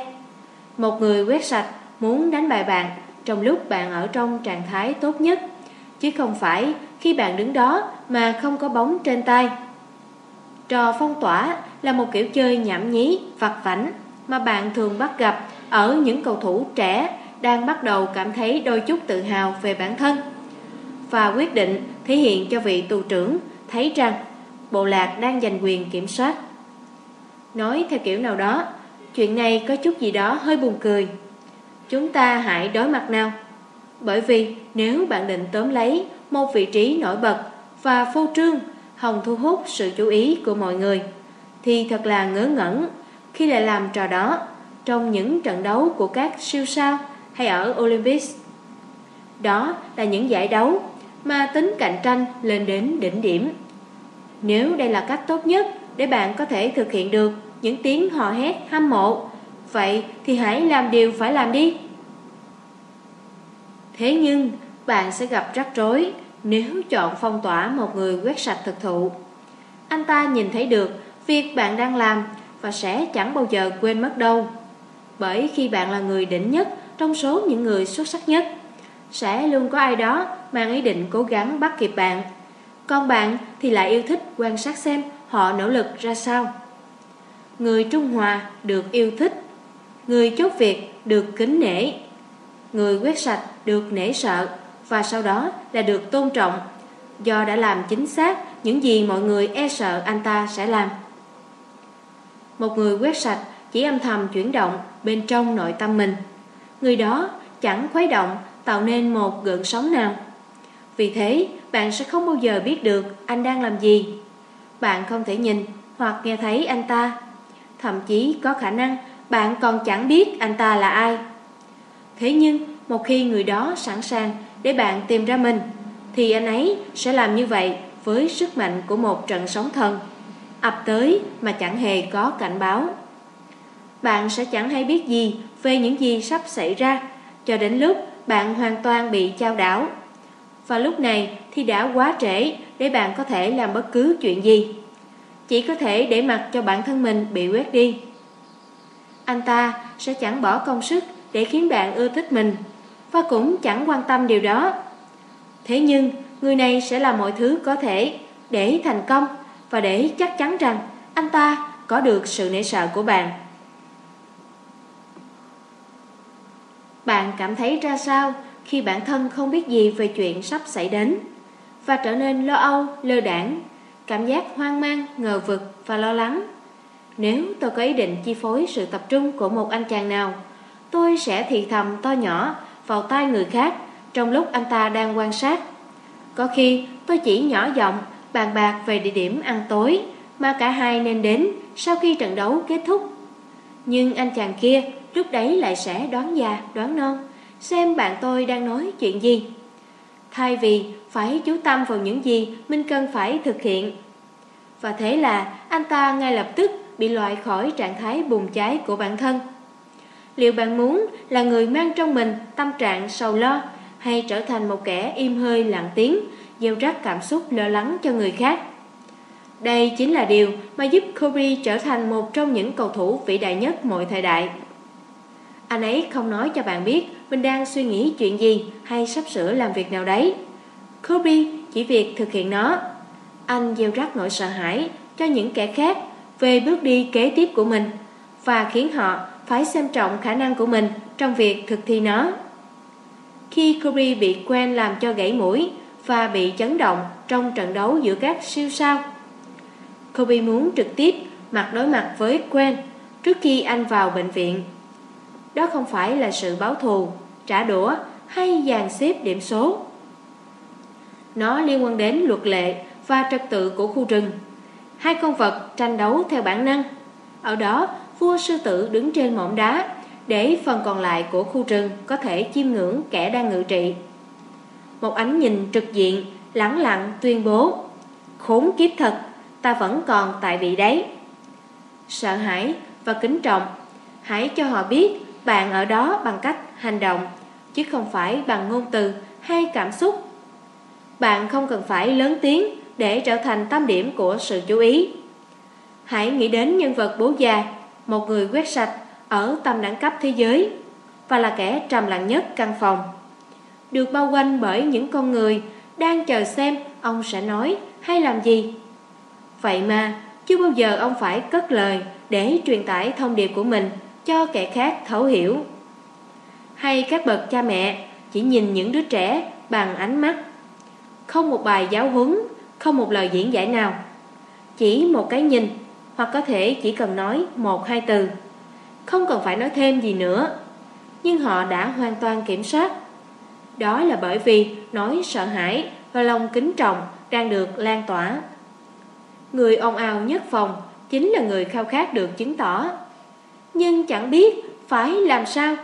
Một người quét sạch muốn đánh bại bạn trong lúc bạn ở trong trạng thái tốt nhất, chứ không phải khi bạn đứng đó mà không có bóng trên tay. Trò phong tỏa là một kiểu chơi nhảm nhí, vặt vảnh mà bạn thường bắt gặp ở những cầu thủ trẻ đang bắt đầu cảm thấy đôi chút tự hào về bản thân và quyết định thể hiện cho vị tù trưởng thấy rằng bộ lạc đang giành quyền kiểm soát. Nói theo kiểu nào đó, chuyện này có chút gì đó hơi buồn cười. Chúng ta hãy đối mặt nào. Bởi vì nếu bạn định tóm lấy một vị trí nổi bật và phô trương hồng thu hút sự chú ý của mọi người, thì thật là ngớ ngẩn khi lại làm trò đó trong những trận đấu của các siêu sao hay ở Olympics. Đó là những giải đấu mà tính cạnh tranh lên đến đỉnh điểm. Nếu đây là cách tốt nhất để bạn có thể thực hiện được những tiếng hò hét hâm mộ, vậy thì hãy làm điều phải làm đi. Thế nhưng, bạn sẽ gặp rắc rối nếu chọn phong tỏa một người quét sạch thực thụ. Anh ta nhìn thấy được việc bạn đang làm và sẽ chẳng bao giờ quên mất đâu. Bởi khi bạn là người đỉnh nhất trong số những người xuất sắc nhất, sẽ luôn có ai đó mang ý định cố gắng bắt kịp bạn. Còn bạn thì lại yêu thích quan sát xem họ nỗ lực ra sao. Người Trung Hòa được yêu thích, người chốt việc được kính nể, người quét sạch được nể sợ và sau đó là được tôn trọng do đã làm chính xác những gì mọi người e sợ anh ta sẽ làm. Một người quét sạch chỉ âm thầm chuyển động bên trong nội tâm mình. Người đó chẳng khuấy động tạo nên một gợn sóng nào. Vì thế, bạn sẽ không bao giờ biết được anh đang làm gì. Bạn không thể nhìn hoặc nghe thấy anh ta. Thậm chí có khả năng bạn còn chẳng biết anh ta là ai. Thế nhưng, một khi người đó sẵn sàng để bạn tìm ra mình, thì anh ấy sẽ làm như vậy với sức mạnh của một trận sóng thần, ập tới mà chẳng hề có cảnh báo. Bạn sẽ chẳng hay biết gì về những gì sắp xảy ra, cho đến lúc bạn hoàn toàn bị trao đảo. Và lúc này thì đã quá trễ để bạn có thể làm bất cứ chuyện gì. Chỉ có thể để mặc cho bản thân mình bị quét đi. Anh ta sẽ chẳng bỏ công sức để khiến bạn ưa thích mình và cũng chẳng quan tâm điều đó. Thế nhưng, người này sẽ làm mọi thứ có thể để thành công và để chắc chắn rằng anh ta có được sự nể sợ của bạn. Bạn cảm thấy ra sao khi bản thân không biết gì về chuyện sắp xảy đến và trở nên lo âu, lơ đảng, cảm giác hoang mang, ngờ vực và lo lắng? Nếu tôi có ý định chi phối sự tập trung của một anh chàng nào, tôi sẽ thì thầm to nhỏ vào tai người khác trong lúc anh ta đang quan sát. Có khi tôi chỉ nhỏ giọng bàn bạc về địa điểm ăn tối mà cả hai nên đến sau khi trận đấu kết thúc. Nhưng anh chàng kia lúc đấy lại sẽ đoán già, đoán non, xem bạn tôi đang nói chuyện gì. Thay vì phải chú tâm vào những gì mình cần phải thực hiện. Và thế là anh ta ngay lập tức bị loại khỏi trạng thái bùng cháy của bản thân. Liệu bạn muốn là người mang trong mình tâm trạng sầu lo hay trở thành một kẻ im hơi lặng tiếng, gieo rắc cảm xúc lo lắng cho người khác? Đây chính là điều mà giúp Kobe trở thành một trong những cầu thủ vĩ đại nhất mọi thời đại. Anh ấy không nói cho bạn biết mình đang suy nghĩ chuyện gì hay sắp sửa làm việc nào đấy. Kobe chỉ việc thực hiện nó. Anh gieo rắc nỗi sợ hãi cho những kẻ khác về bước đi kế tiếp của mình và khiến họ phải xem trọng khả năng của mình trong việc thực thi nó. Khi Kobe bị quen làm cho gãy mũi và bị chấn động trong trận đấu giữa các siêu sao, Kobe muốn trực tiếp mặt đối mặt với Quen trước khi anh vào bệnh viện. Đó không phải là sự báo thù, trả đũa hay dàn xếp điểm số. Nó liên quan đến luật lệ và trật tự của khu rừng. Hai con vật tranh đấu theo bản năng. Ở đó, vua sư tử đứng trên mỏm đá để phần còn lại của khu rừng có thể chiêm ngưỡng kẻ đang ngự trị. Một ánh nhìn trực diện, lắng lặng tuyên bố Khốn kiếp thật, ta vẫn còn tại vị đấy. Sợ hãi và kính trọng, hãy cho họ biết bạn ở đó bằng cách hành động, chứ không phải bằng ngôn từ hay cảm xúc. Bạn không cần phải lớn tiếng để trở thành tâm điểm của sự chú ý. Hãy nghĩ đến nhân vật bố già, một người quét sạch ở tầm đẳng cấp thế giới và là kẻ trầm lặng nhất căn phòng. Được bao quanh bởi những con người đang chờ xem ông sẽ nói hay làm gì. Vậy mà, chưa bao giờ ông phải cất lời để truyền tải thông điệp của mình cho kẻ khác thấu hiểu. Hay các bậc cha mẹ chỉ nhìn những đứa trẻ bằng ánh mắt. Không một bài giáo huấn, không một lời diễn giải nào. Chỉ một cái nhìn, hoặc có thể chỉ cần nói một hai từ. Không cần phải nói thêm gì nữa. Nhưng họ đã hoàn toàn kiểm soát. Đó là bởi vì nói sợ hãi và lòng kính trọng đang được lan tỏa. Người ồn ào nhất phòng chính là người khao khát được chứng tỏ. Nhưng chẳng biết phải làm sao.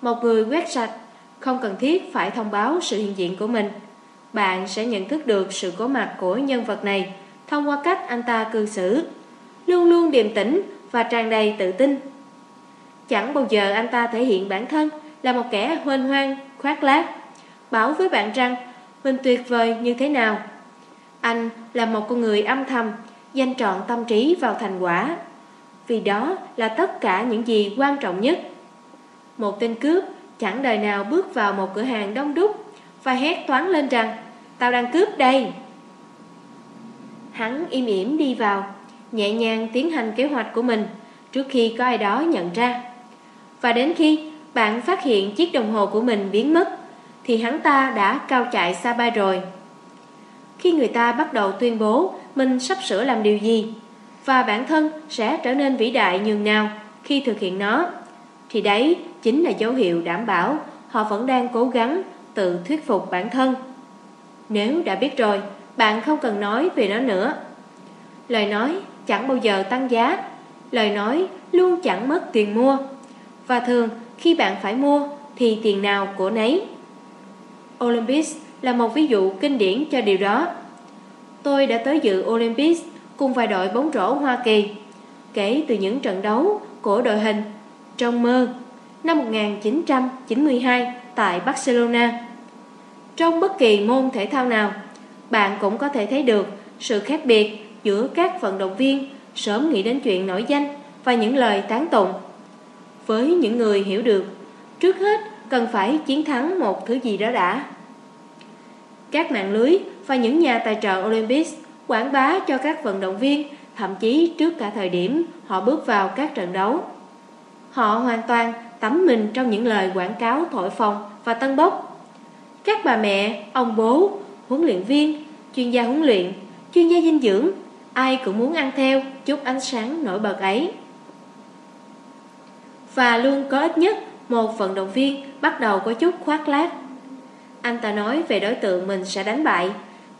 Một người quét sạch không cần thiết phải thông báo sự hiện diện của mình. Bạn sẽ nhận thức được sự có mặt của nhân vật này thông qua cách anh ta cư xử, luôn luôn điềm tĩnh và tràn đầy tự tin. Chẳng bao giờ anh ta thể hiện bản thân là một kẻ huênh hoang, khoác lác, bảo với bạn rằng mình tuyệt vời như thế nào anh là một con người âm thầm, dành trọn tâm trí vào thành quả. Vì đó là tất cả những gì quan trọng nhất. Một tên cướp chẳng đời nào bước vào một cửa hàng đông đúc và hét toán lên rằng Tao đang cướp đây. Hắn im ỉm đi vào, nhẹ nhàng tiến hành kế hoạch của mình trước khi có ai đó nhận ra. Và đến khi bạn phát hiện chiếc đồng hồ của mình biến mất, thì hắn ta đã cao chạy xa bay rồi khi người ta bắt đầu tuyên bố mình sắp sửa làm điều gì và bản thân sẽ trở nên vĩ đại nhường nào khi thực hiện nó, thì đấy chính là dấu hiệu đảm bảo họ vẫn đang cố gắng tự thuyết phục bản thân. Nếu đã biết rồi, bạn không cần nói về nó nữa. Lời nói chẳng bao giờ tăng giá, lời nói luôn chẳng mất tiền mua. Và thường khi bạn phải mua thì tiền nào của nấy. Olympics là một ví dụ kinh điển cho điều đó. Tôi đã tới dự Olympics cùng vài đội bóng rổ Hoa Kỳ, kể từ những trận đấu của đội hình trong mơ năm 1992 tại Barcelona. Trong bất kỳ môn thể thao nào, bạn cũng có thể thấy được sự khác biệt giữa các vận động viên sớm nghĩ đến chuyện nổi danh và những lời tán tụng. Với những người hiểu được, trước hết cần phải chiến thắng một thứ gì đó đã. Các mạng lưới và những nhà tài trợ Olympics quảng bá cho các vận động viên thậm chí trước cả thời điểm họ bước vào các trận đấu. Họ hoàn toàn tắm mình trong những lời quảng cáo thổi phồng và tân bốc. Các bà mẹ, ông bố, huấn luyện viên, chuyên gia huấn luyện, chuyên gia dinh dưỡng, ai cũng muốn ăn theo chút ánh sáng nổi bật ấy. Và luôn có ít nhất một vận động viên bắt đầu có chút khoác lác. Anh ta nói về đối tượng mình sẽ đánh bại,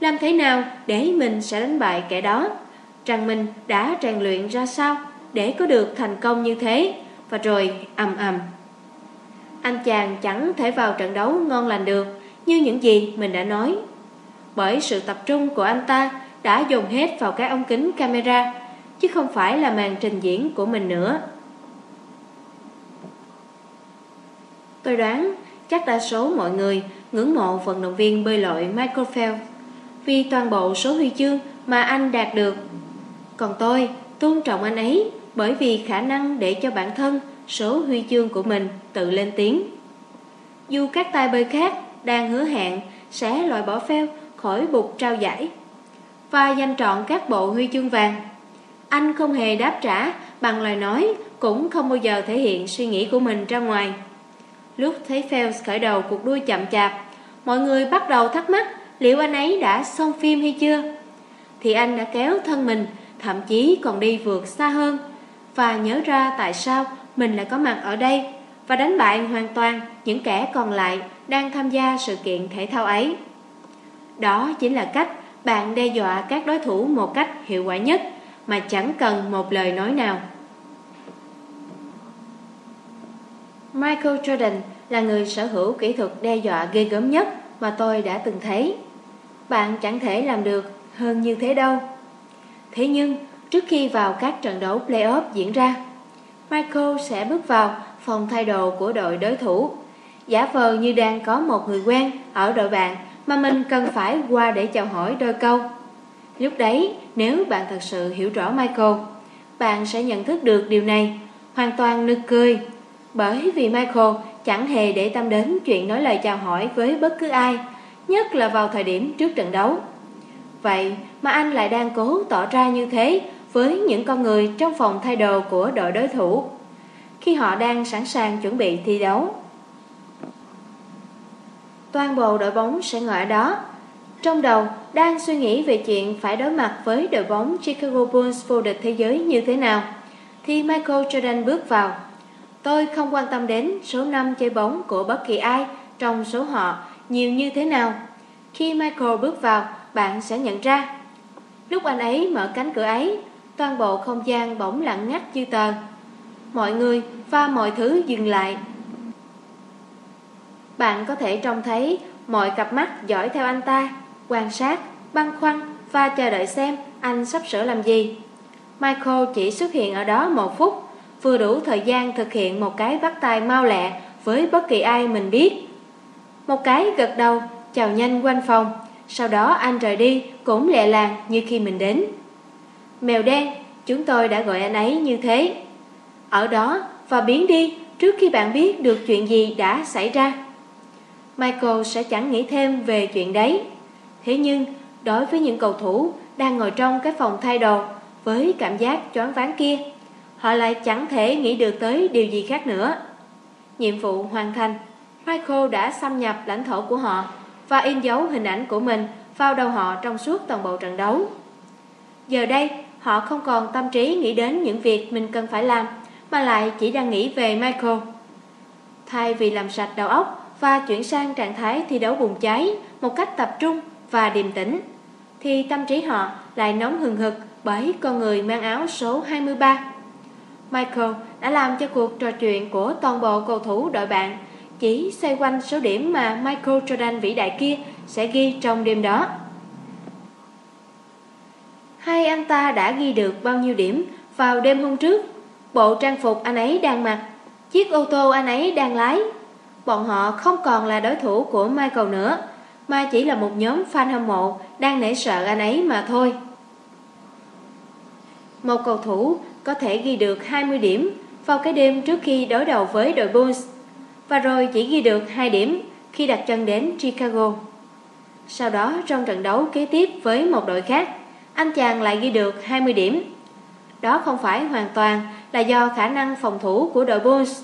làm thế nào để mình sẽ đánh bại kẻ đó, rằng mình đã rèn luyện ra sao để có được thành công như thế, và rồi ầm ầm. Anh chàng chẳng thể vào trận đấu ngon lành được như những gì mình đã nói. Bởi sự tập trung của anh ta đã dồn hết vào cái ống kính camera, chứ không phải là màn trình diễn của mình nữa. Tôi đoán chắc đa số mọi người ngưỡng mộ vận động viên bơi lội Michael Phelps vì toàn bộ số huy chương mà anh đạt được. Còn tôi tôn trọng anh ấy bởi vì khả năng để cho bản thân số huy chương của mình tự lên tiếng. Dù các tay bơi khác đang hứa hẹn sẽ loại bỏ pheo khỏi bục trao giải và giành trọn các bộ huy chương vàng. Anh không hề đáp trả bằng lời nói cũng không bao giờ thể hiện suy nghĩ của mình ra ngoài. Lúc thấy Phelps khởi đầu cuộc đua chậm chạp, mọi người bắt đầu thắc mắc liệu anh ấy đã xong phim hay chưa. Thì anh đã kéo thân mình, thậm chí còn đi vượt xa hơn, và nhớ ra tại sao mình lại có mặt ở đây và đánh bại hoàn toàn những kẻ còn lại đang tham gia sự kiện thể thao ấy. Đó chính là cách bạn đe dọa các đối thủ một cách hiệu quả nhất mà chẳng cần một lời nói nào. Michael Jordan là người sở hữu kỹ thuật đe dọa ghê gớm nhất mà tôi đã từng thấy. Bạn chẳng thể làm được hơn như thế đâu. Thế nhưng, trước khi vào các trận đấu playoff diễn ra, Michael sẽ bước vào phòng thay đồ của đội đối thủ, giả vờ như đang có một người quen ở đội bạn mà mình cần phải qua để chào hỏi đôi câu. Lúc đấy, nếu bạn thật sự hiểu rõ Michael, bạn sẽ nhận thức được điều này, hoàn toàn nực cười. Bởi vì Michael chẳng hề để tâm đến chuyện nói lời chào hỏi với bất cứ ai, nhất là vào thời điểm trước trận đấu. Vậy mà anh lại đang cố tỏ ra như thế với những con người trong phòng thay đồ của đội đối thủ khi họ đang sẵn sàng chuẩn bị thi đấu. Toàn bộ đội bóng sẽ ngồi ở đó, trong đầu đang suy nghĩ về chuyện phải đối mặt với đội bóng Chicago Bulls vô địch thế giới như thế nào, thì Michael Jordan bước vào. Tôi không quan tâm đến số năm chơi bóng của bất kỳ ai trong số họ nhiều như thế nào. Khi Michael bước vào, bạn sẽ nhận ra. Lúc anh ấy mở cánh cửa ấy, toàn bộ không gian bỗng lặng ngắt như tờ. Mọi người và mọi thứ dừng lại. Bạn có thể trông thấy mọi cặp mắt dõi theo anh ta, quan sát, băn khoăn và chờ đợi xem anh sắp sửa làm gì. Michael chỉ xuất hiện ở đó một phút, vừa đủ thời gian thực hiện một cái bắt tay mau lẹ với bất kỳ ai mình biết. Một cái gật đầu, chào nhanh quanh phòng, sau đó anh rời đi cũng lẹ làng như khi mình đến. Mèo đen, chúng tôi đã gọi anh ấy như thế. Ở đó và biến đi trước khi bạn biết được chuyện gì đã xảy ra. Michael sẽ chẳng nghĩ thêm về chuyện đấy. Thế nhưng, đối với những cầu thủ đang ngồi trong cái phòng thay đồ với cảm giác choáng váng kia, họ lại chẳng thể nghĩ được tới điều gì khác nữa. Nhiệm vụ hoàn thành, Michael đã xâm nhập lãnh thổ của họ và in dấu hình ảnh của mình vào đầu họ trong suốt toàn bộ trận đấu. Giờ đây, họ không còn tâm trí nghĩ đến những việc mình cần phải làm, mà lại chỉ đang nghĩ về Michael. Thay vì làm sạch đầu óc và chuyển sang trạng thái thi đấu bùng cháy một cách tập trung và điềm tĩnh, thì tâm trí họ lại nóng hừng hực bởi con người mang áo số 23. Michael đã làm cho cuộc trò chuyện của toàn bộ cầu thủ đội bạn chỉ xoay quanh số điểm mà Michael Jordan vĩ đại kia sẽ ghi trong đêm đó. Hay anh ta đã ghi được bao nhiêu điểm vào đêm hôm trước, bộ trang phục anh ấy đang mặc, chiếc ô tô anh ấy đang lái. Bọn họ không còn là đối thủ của Michael nữa, mà chỉ là một nhóm fan hâm mộ đang nể sợ anh ấy mà thôi. Một cầu thủ có thể ghi được 20 điểm vào cái đêm trước khi đối đầu với đội Bulls và rồi chỉ ghi được 2 điểm khi đặt chân đến Chicago. Sau đó trong trận đấu kế tiếp với một đội khác, anh chàng lại ghi được 20 điểm. Đó không phải hoàn toàn là do khả năng phòng thủ của đội Bulls.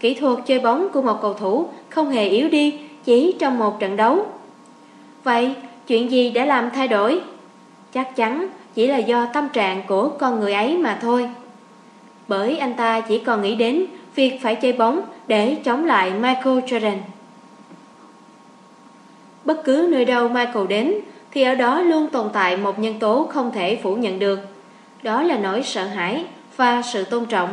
Kỹ thuật chơi bóng của một cầu thủ không hề yếu đi chỉ trong một trận đấu. Vậy, chuyện gì đã làm thay đổi? Chắc chắn chỉ là do tâm trạng của con người ấy mà thôi. Bởi anh ta chỉ còn nghĩ đến việc phải chơi bóng để chống lại Michael Jordan. Bất cứ nơi đâu Michael đến thì ở đó luôn tồn tại một nhân tố không thể phủ nhận được. Đó là nỗi sợ hãi và sự tôn trọng.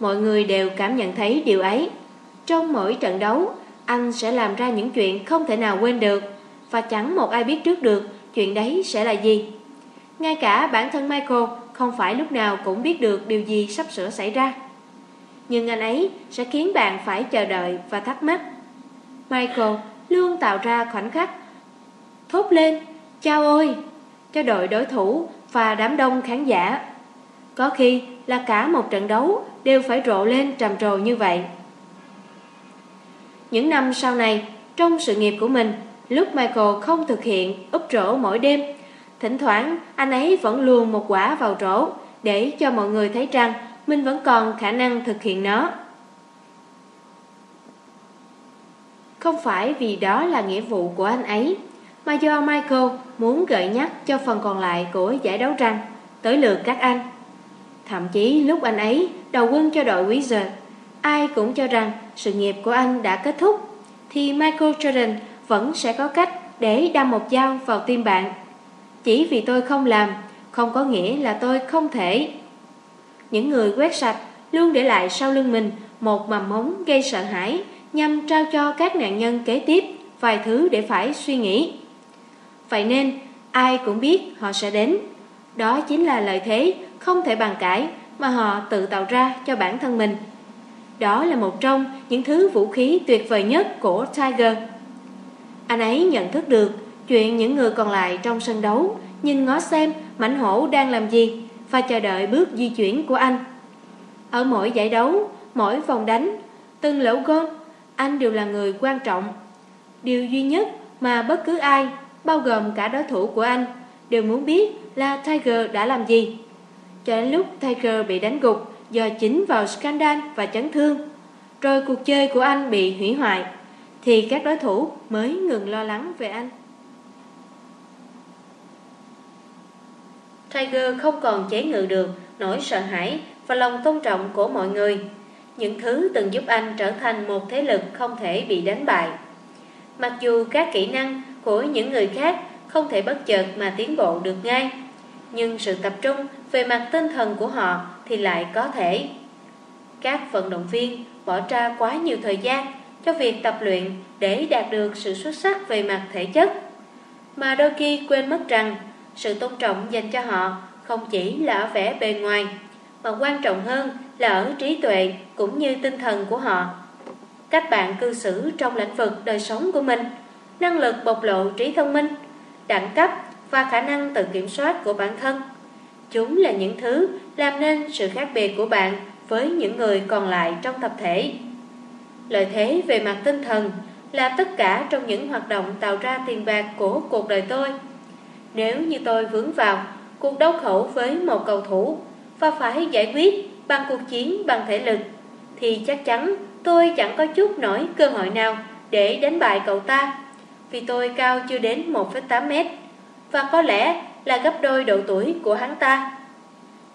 Mọi người đều cảm nhận thấy điều ấy. Trong mỗi trận đấu, anh sẽ làm ra những chuyện không thể nào quên được và chẳng một ai biết trước được chuyện đấy sẽ là gì. Ngay cả bản thân Michael không phải lúc nào cũng biết được điều gì sắp sửa xảy ra. Nhưng anh ấy sẽ khiến bạn phải chờ đợi và thắc mắc. Michael luôn tạo ra khoảnh khắc thốt lên, chao ôi, cho đội đối thủ và đám đông khán giả. Có khi là cả một trận đấu đều phải rộ lên trầm trồ như vậy. Những năm sau này, trong sự nghiệp của mình, lúc Michael không thực hiện úp rổ mỗi đêm, thỉnh thoảng anh ấy vẫn luồn một quả vào rổ để cho mọi người thấy rằng mình vẫn còn khả năng thực hiện nó. Không phải vì đó là nghĩa vụ của anh ấy, mà do Michael muốn gợi nhắc cho phần còn lại của giải đấu rằng tới lượt các anh. Thậm chí lúc anh ấy đầu quân cho đội Wizard, ai cũng cho rằng sự nghiệp của anh đã kết thúc, thì Michael Jordan vẫn sẽ có cách để đâm một dao vào tim bạn. Chỉ vì tôi không làm, không có nghĩa là tôi không thể. Những người quét sạch luôn để lại sau lưng mình một mầm mống gây sợ hãi nhằm trao cho các nạn nhân kế tiếp vài thứ để phải suy nghĩ. Vậy nên, ai cũng biết họ sẽ đến. Đó chính là lợi thế không thể bàn cãi mà họ tự tạo ra cho bản thân mình. Đó là một trong những thứ vũ khí tuyệt vời nhất của Tiger. Anh ấy nhận thức được chuyện những người còn lại trong sân đấu nhìn ngó xem mảnh hổ đang làm gì và chờ đợi bước di chuyển của anh. Ở mỗi giải đấu, mỗi vòng đánh, từng lỗ gôn, anh đều là người quan trọng. Điều duy nhất mà bất cứ ai, bao gồm cả đối thủ của anh, đều muốn biết là Tiger đã làm gì. Cho đến lúc Tiger bị đánh gục do chính vào scandal và chấn thương, rồi cuộc chơi của anh bị hủy hoại, thì các đối thủ mới ngừng lo lắng về anh. Tiger không còn chế ngự được nỗi sợ hãi và lòng tôn trọng của mọi người. Những thứ từng giúp anh trở thành một thế lực không thể bị đánh bại. Mặc dù các kỹ năng của những người khác không thể bất chợt mà tiến bộ được ngay, nhưng sự tập trung về mặt tinh thần của họ thì lại có thể. Các vận động viên bỏ ra quá nhiều thời gian cho việc tập luyện để đạt được sự xuất sắc về mặt thể chất, mà đôi khi quên mất rằng sự tôn trọng dành cho họ không chỉ là ở vẻ bề ngoài, mà quan trọng hơn là ở trí tuệ cũng như tinh thần của họ. Cách bạn cư xử trong lĩnh vực đời sống của mình, năng lực bộc lộ trí thông minh, đẳng cấp và khả năng tự kiểm soát của bản thân. Chúng là những thứ làm nên sự khác biệt của bạn với những người còn lại trong tập thể. Lợi thế về mặt tinh thần là tất cả trong những hoạt động tạo ra tiền bạc của cuộc đời tôi. Nếu như tôi vướng vào cuộc đấu khẩu với một cầu thủ và phải giải quyết bằng cuộc chiến bằng thể lực, thì chắc chắn tôi chẳng có chút nổi cơ hội nào để đánh bại cậu ta, vì tôi cao chưa đến 1,8 mét và có lẽ là gấp đôi độ tuổi của hắn ta.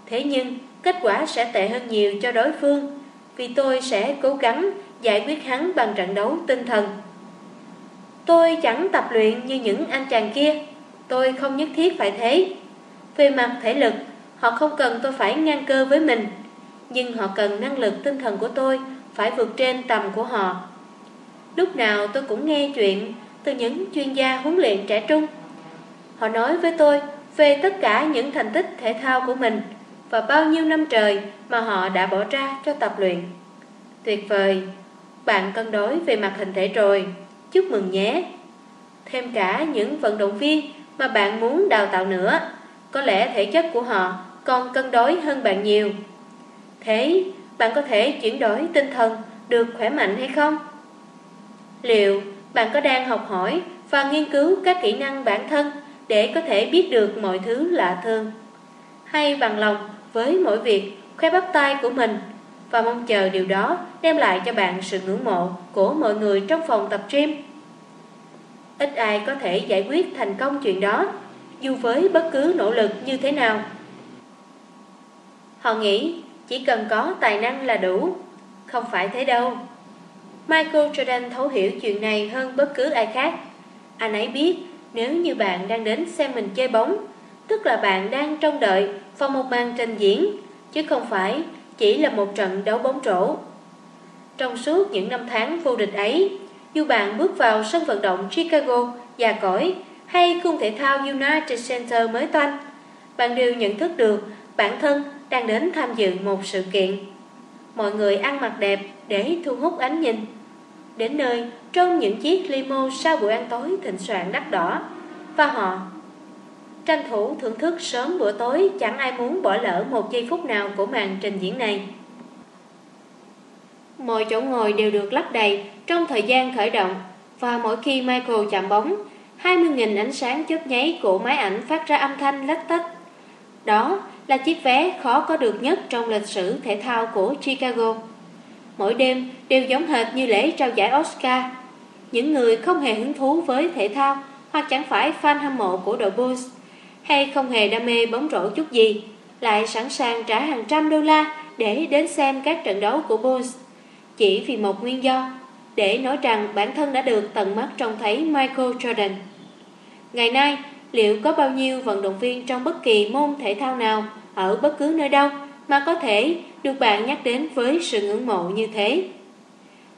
Thế nhưng, kết quả sẽ tệ hơn nhiều cho đối phương, vì tôi sẽ cố gắng giải quyết hắn bằng trận đấu tinh thần. Tôi chẳng tập luyện như những anh chàng kia, tôi không nhất thiết phải thế. Về mặt thể lực, họ không cần tôi phải ngang cơ với mình, nhưng họ cần năng lực tinh thần của tôi phải vượt trên tầm của họ. Lúc nào tôi cũng nghe chuyện từ những chuyên gia huấn luyện trẻ trung. Họ nói với tôi về tất cả những thành tích thể thao của mình và bao nhiêu năm trời mà họ đã bỏ ra cho tập luyện. Tuyệt vời, bạn cân đối về mặt hình thể rồi, chúc mừng nhé. Thêm cả những vận động viên mà bạn muốn đào tạo nữa, có lẽ thể chất của họ còn cân đối hơn bạn nhiều. Thế bạn có thể chuyển đổi tinh thần được khỏe mạnh hay không? Liệu bạn có đang học hỏi và nghiên cứu các kỹ năng bản thân để có thể biết được mọi thứ lạ thường? Hay bằng lòng với mỗi việc khoe bắp tay của mình và mong chờ điều đó đem lại cho bạn sự ngưỡng mộ của mọi người trong phòng tập gym? Ít ai có thể giải quyết thành công chuyện đó, dù với bất cứ nỗ lực như thế nào. Họ nghĩ chỉ cần có tài năng là đủ. không phải thế đâu. Michael Jordan thấu hiểu chuyện này hơn bất cứ ai khác. Anh ấy biết nếu như bạn đang đến xem mình chơi bóng, tức là bạn đang trông đợi vào một màn trình diễn, chứ không phải chỉ là một trận đấu bóng rổ. Trong suốt những năm tháng vô địch ấy, dù bạn bước vào sân vận động Chicago, già cõi hay cung thể thao United Center mới toanh, bạn đều nhận thức được bản thân đang đến tham dự một sự kiện. Mọi người ăn mặc đẹp để thu hút ánh nhìn. Đến nơi, trong những chiếc limo sau buổi ăn tối thịnh soạn đắt đỏ, và họ tranh thủ thưởng thức sớm bữa tối chẳng ai muốn bỏ lỡ một giây phút nào của màn trình diễn này. Mọi chỗ ngồi đều được lắp đầy trong thời gian khởi động và mỗi khi Michael chạm bóng, 20.000 ánh sáng chớp nháy của máy ảnh phát ra âm thanh lách tách. Đó là chiếc vé khó có được nhất trong lịch sử thể thao của Chicago. Mỗi đêm đều giống hệt như lễ trao giải Oscar. Những người không hề hứng thú với thể thao hoặc chẳng phải fan hâm mộ của đội Bulls hay không hề đam mê bóng rổ chút gì, lại sẵn sàng trả hàng trăm đô la để đến xem các trận đấu của Bulls. Chỉ vì một nguyên do, để nói rằng bản thân đã được tận mắt trông thấy Michael Jordan. Ngày nay, liệu có bao nhiêu vận động viên trong bất kỳ môn thể thao nào ở bất cứ nơi đâu mà có thể được bạn nhắc đến với sự ngưỡng mộ như thế?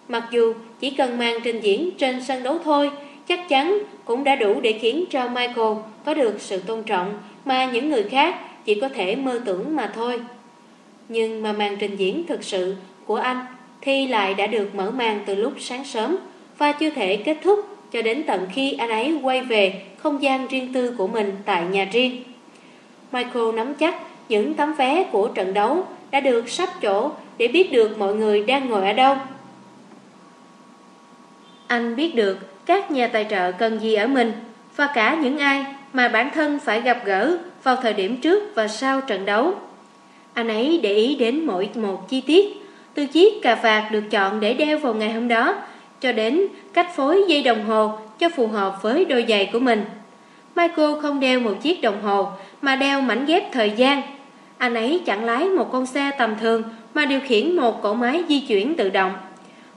Mặc dù chỉ cần màn trình diễn trên sân đấu thôi, chắc chắn cũng đã đủ để khiến cho Michael có được sự tôn trọng mà những người khác chỉ có thể mơ tưởng mà thôi. Nhưng mà màn trình diễn thực sự của anh Thi lại đã được mở màn từ lúc sáng sớm và chưa thể kết thúc cho đến tận khi anh ấy quay về không gian riêng tư của mình tại nhà riêng. Michael nắm chắc những tấm vé của trận đấu đã được sắp chỗ để biết được mọi người đang ngồi ở đâu. Anh biết được các nhà tài trợ cần gì ở mình và cả những ai mà bản thân phải gặp gỡ vào thời điểm trước và sau trận đấu. Anh ấy để ý đến mỗi một chi tiết, từ chiếc cà vạt được chọn để đeo vào ngày hôm đó, cho đến cách phối dây đồng hồ cho phù hợp với đôi giày của mình. Michael không đeo một chiếc đồng hồ mà đeo mảnh ghép thời gian. Anh ấy chẳng lái một con xe tầm thường mà điều khiển một cỗ máy di chuyển tự động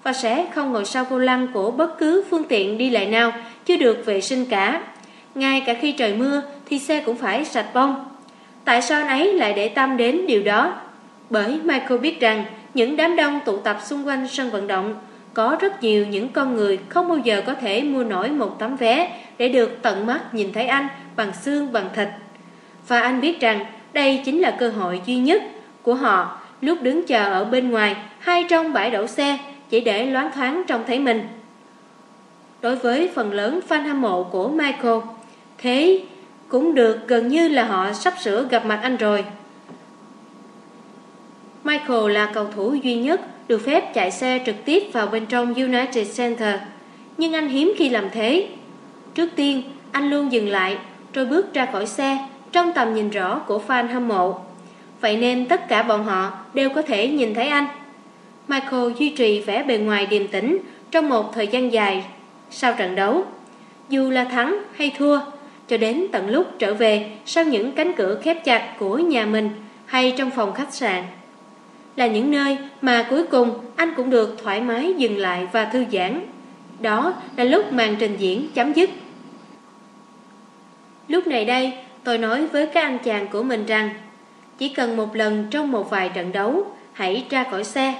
và sẽ không ngồi sau vô lăng của bất cứ phương tiện đi lại nào chưa được vệ sinh cả. Ngay cả khi trời mưa thì xe cũng phải sạch bông. Tại sao anh ấy lại để tâm đến điều đó? Bởi Michael biết rằng những đám đông tụ tập xung quanh sân vận động có rất nhiều những con người không bao giờ có thể mua nổi một tấm vé để được tận mắt nhìn thấy anh bằng xương bằng thịt. Và anh biết rằng đây chính là cơ hội duy nhất của họ lúc đứng chờ ở bên ngoài hay trong bãi đậu xe chỉ để loáng thoáng trông thấy mình. Đối với phần lớn fan hâm mộ của Michael, thế cũng được gần như là họ sắp sửa gặp mặt anh rồi. Michael là cầu thủ duy nhất được phép chạy xe trực tiếp vào bên trong United Center, nhưng anh hiếm khi làm thế. Trước tiên, anh luôn dừng lại rồi bước ra khỏi xe trong tầm nhìn rõ của fan hâm mộ. Vậy nên tất cả bọn họ đều có thể nhìn thấy anh. Michael duy trì vẻ bề ngoài điềm tĩnh trong một thời gian dài sau trận đấu. Dù là thắng hay thua, cho đến tận lúc trở về sau những cánh cửa khép chặt của nhà mình hay trong phòng khách sạn. Là những nơi mà cuối cùng anh cũng được thoải mái dừng lại và thư giãn. Đó là lúc màn trình diễn chấm dứt. Lúc này đây, tôi nói với các anh chàng của mình rằng chỉ cần một lần trong một vài trận đấu, hãy ra khỏi xe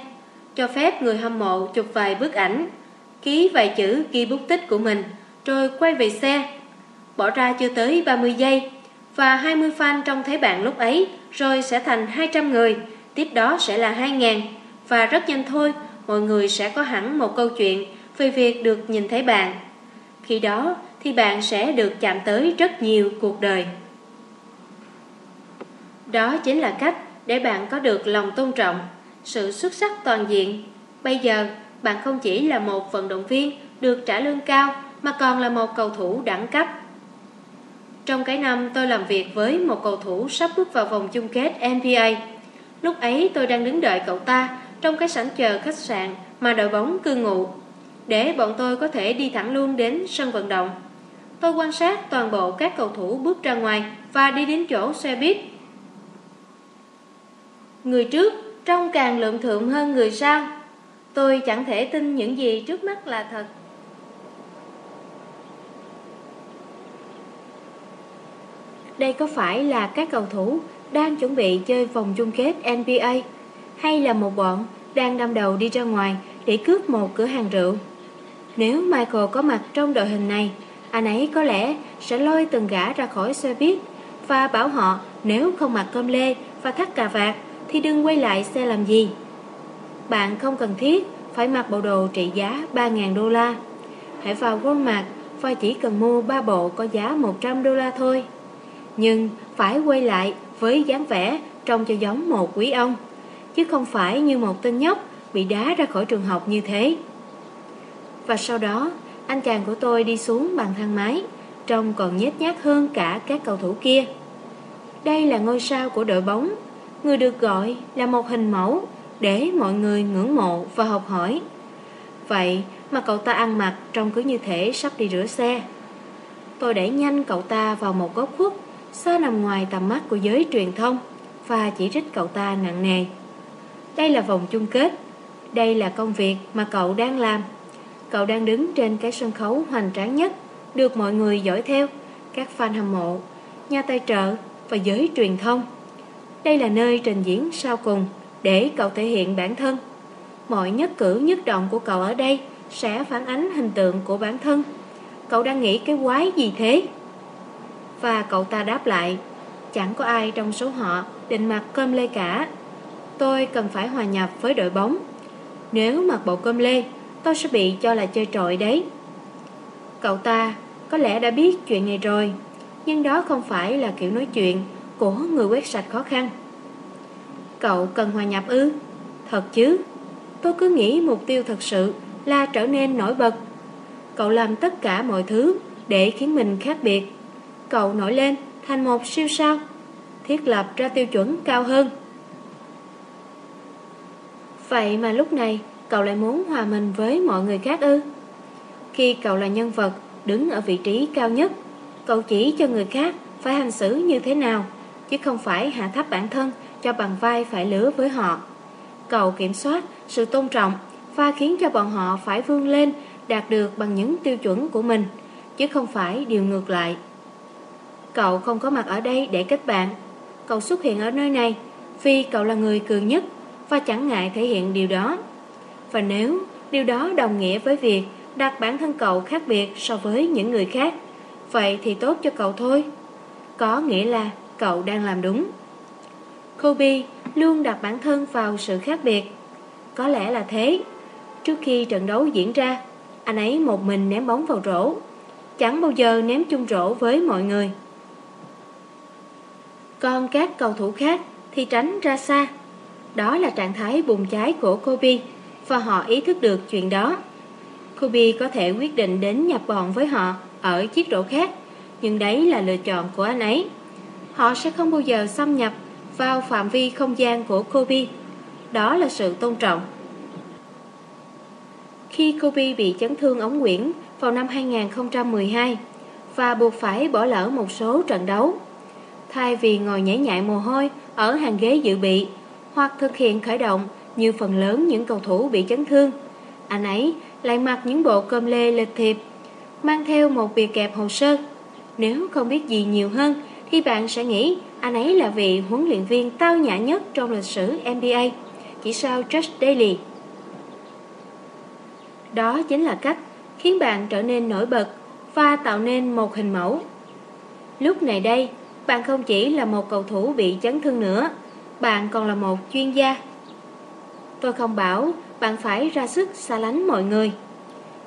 cho phép người hâm mộ chụp vài bức ảnh, ký vài chữ ghi bút tích của mình, rồi quay về xe. Bỏ ra chưa tới 30 giây, và 20 fan trong thế bạn lúc ấy, rồi sẽ thành 200 người, tiếp đó sẽ là 2.000, và rất nhanh thôi, mọi người sẽ có hẳn một câu chuyện về việc được nhìn thấy bạn. Khi đó thì bạn sẽ được chạm tới rất nhiều cuộc đời. Đó chính là cách để bạn có được lòng tôn trọng sự xuất sắc toàn diện. Bây giờ, bạn không chỉ là một vận động viên được trả lương cao mà còn là một cầu thủ đẳng cấp. Trong cái năm tôi làm việc với một cầu thủ sắp bước vào vòng chung kết NBA. Lúc ấy tôi đang đứng đợi cậu ta, trong cái sảnh chờ khách sạn mà đội bóng cư ngụ, để bọn tôi có thể đi thẳng luôn đến sân vận động. Tôi quan sát toàn bộ các cầu thủ bước ra ngoài và đi đến chỗ xe buýt. Người trước trông càng lượng thượng hơn người sau. Tôi chẳng thể tin những gì trước mắt là thật. Đây có phải là các cầu thủ đang chuẩn bị chơi vòng chung kết NBA hay là một bọn đang đâm đầu đi ra ngoài để cướp một cửa hàng rượu? Nếu Michael có mặt trong đội hình này, anh ấy có lẽ sẽ lôi từng gã ra khỏi xe buýt và bảo họ nếu không mặc cơm lê và thắt cà vạt thì đừng quay lại xe làm gì. Bạn không cần thiết phải mặc bộ đồ trị giá 3.000 đô la. Hãy vào Walmart và chỉ cần mua 3 bộ có giá 100 đô la thôi. Nhưng phải quay lại với dáng vẻ trông cho giống một quý ông, chứ không phải như một tên nhóc bị đá ra khỏi trường học như thế. Và sau đó, anh chàng của tôi đi xuống bằng thang máy, trông còn nhét nhát hơn cả các cầu thủ kia. Đây là ngôi sao của đội bóng, người được gọi là một hình mẫu để mọi người ngưỡng mộ và học hỏi. Vậy mà cậu ta ăn mặc trông cứ như thể sắp đi rửa xe. Tôi đẩy nhanh cậu ta vào một góc khuất, xa nằm ngoài tầm mắt của giới truyền thông và chỉ trích cậu ta nặng nề. Đây là vòng chung kết, đây là công việc mà cậu đang làm. Cậu đang đứng trên cái sân khấu hoành tráng nhất, được mọi người dõi theo, các fan hâm mộ, nhà tài trợ và giới truyền thông. Đây là nơi trình diễn sau cùng để cậu thể hiện bản thân. Mọi nhất cử nhất động của cậu ở đây sẽ phản ánh hình tượng của bản thân. Cậu đang nghĩ cái quái gì thế? Và cậu ta đáp lại, chẳng có ai trong số họ định mặc cơm lê cả. Tôi cần phải hòa nhập với đội bóng. Nếu mặc bộ cơm lê, tôi sẽ bị cho là chơi trội đấy. Cậu ta có lẽ đã biết chuyện này rồi, nhưng đó không phải là kiểu nói chuyện của người quét sạch khó khăn. Cậu cần hòa nhập ư? Thật chứ? Tôi cứ nghĩ mục tiêu thật sự là trở nên nổi bật. Cậu làm tất cả mọi thứ để khiến mình khác biệt cầu nổi lên thành một siêu sao, thiết lập ra tiêu chuẩn cao hơn. Vậy mà lúc này cậu lại muốn hòa mình với mọi người khác ư? Khi cậu là nhân vật đứng ở vị trí cao nhất, cậu chỉ cho người khác phải hành xử như thế nào, chứ không phải hạ thấp bản thân cho bằng vai phải lứa với họ. Cậu kiểm soát sự tôn trọng và khiến cho bọn họ phải vươn lên đạt được bằng những tiêu chuẩn của mình, chứ không phải điều ngược lại. Cậu không có mặt ở đây để kết bạn. Cậu xuất hiện ở nơi này vì cậu là người cường nhất và chẳng ngại thể hiện điều đó. Và nếu điều đó đồng nghĩa với việc đặt bản thân cậu khác biệt so với những người khác, vậy thì tốt cho cậu thôi. Có nghĩa là cậu đang làm đúng. Kobe luôn đặt bản thân vào sự khác biệt. Có lẽ là thế. Trước khi trận đấu diễn ra, anh ấy một mình ném bóng vào rổ. Chẳng bao giờ ném chung rổ với mọi người. Còn các cầu thủ khác thì tránh ra xa. Đó là trạng thái bùng cháy của Kobe và họ ý thức được chuyện đó. Kobe có thể quyết định đến nhập bọn với họ ở chiếc rổ khác, nhưng đấy là lựa chọn của anh ấy. Họ sẽ không bao giờ xâm nhập vào phạm vi không gian của Kobe. Đó là sự tôn trọng. Khi Kobe bị chấn thương ống quyển vào năm 2012 và buộc phải bỏ lỡ một số trận đấu, thay vì ngồi nhảy nhại mồ hôi ở hàng ghế dự bị hoặc thực hiện khởi động như phần lớn những cầu thủ bị chấn thương, anh ấy lại mặc những bộ cơm lê lịch thiệp, mang theo một bìa kẹp hồ sơ. Nếu không biết gì nhiều hơn thì bạn sẽ nghĩ anh ấy là vị huấn luyện viên tao nhã nhất trong lịch sử NBA, chỉ sau Josh Daly. Đó chính là cách khiến bạn trở nên nổi bật và tạo nên một hình mẫu. Lúc này đây, bạn không chỉ là một cầu thủ bị chấn thương nữa, bạn còn là một chuyên gia. Tôi không bảo bạn phải ra sức xa lánh mọi người.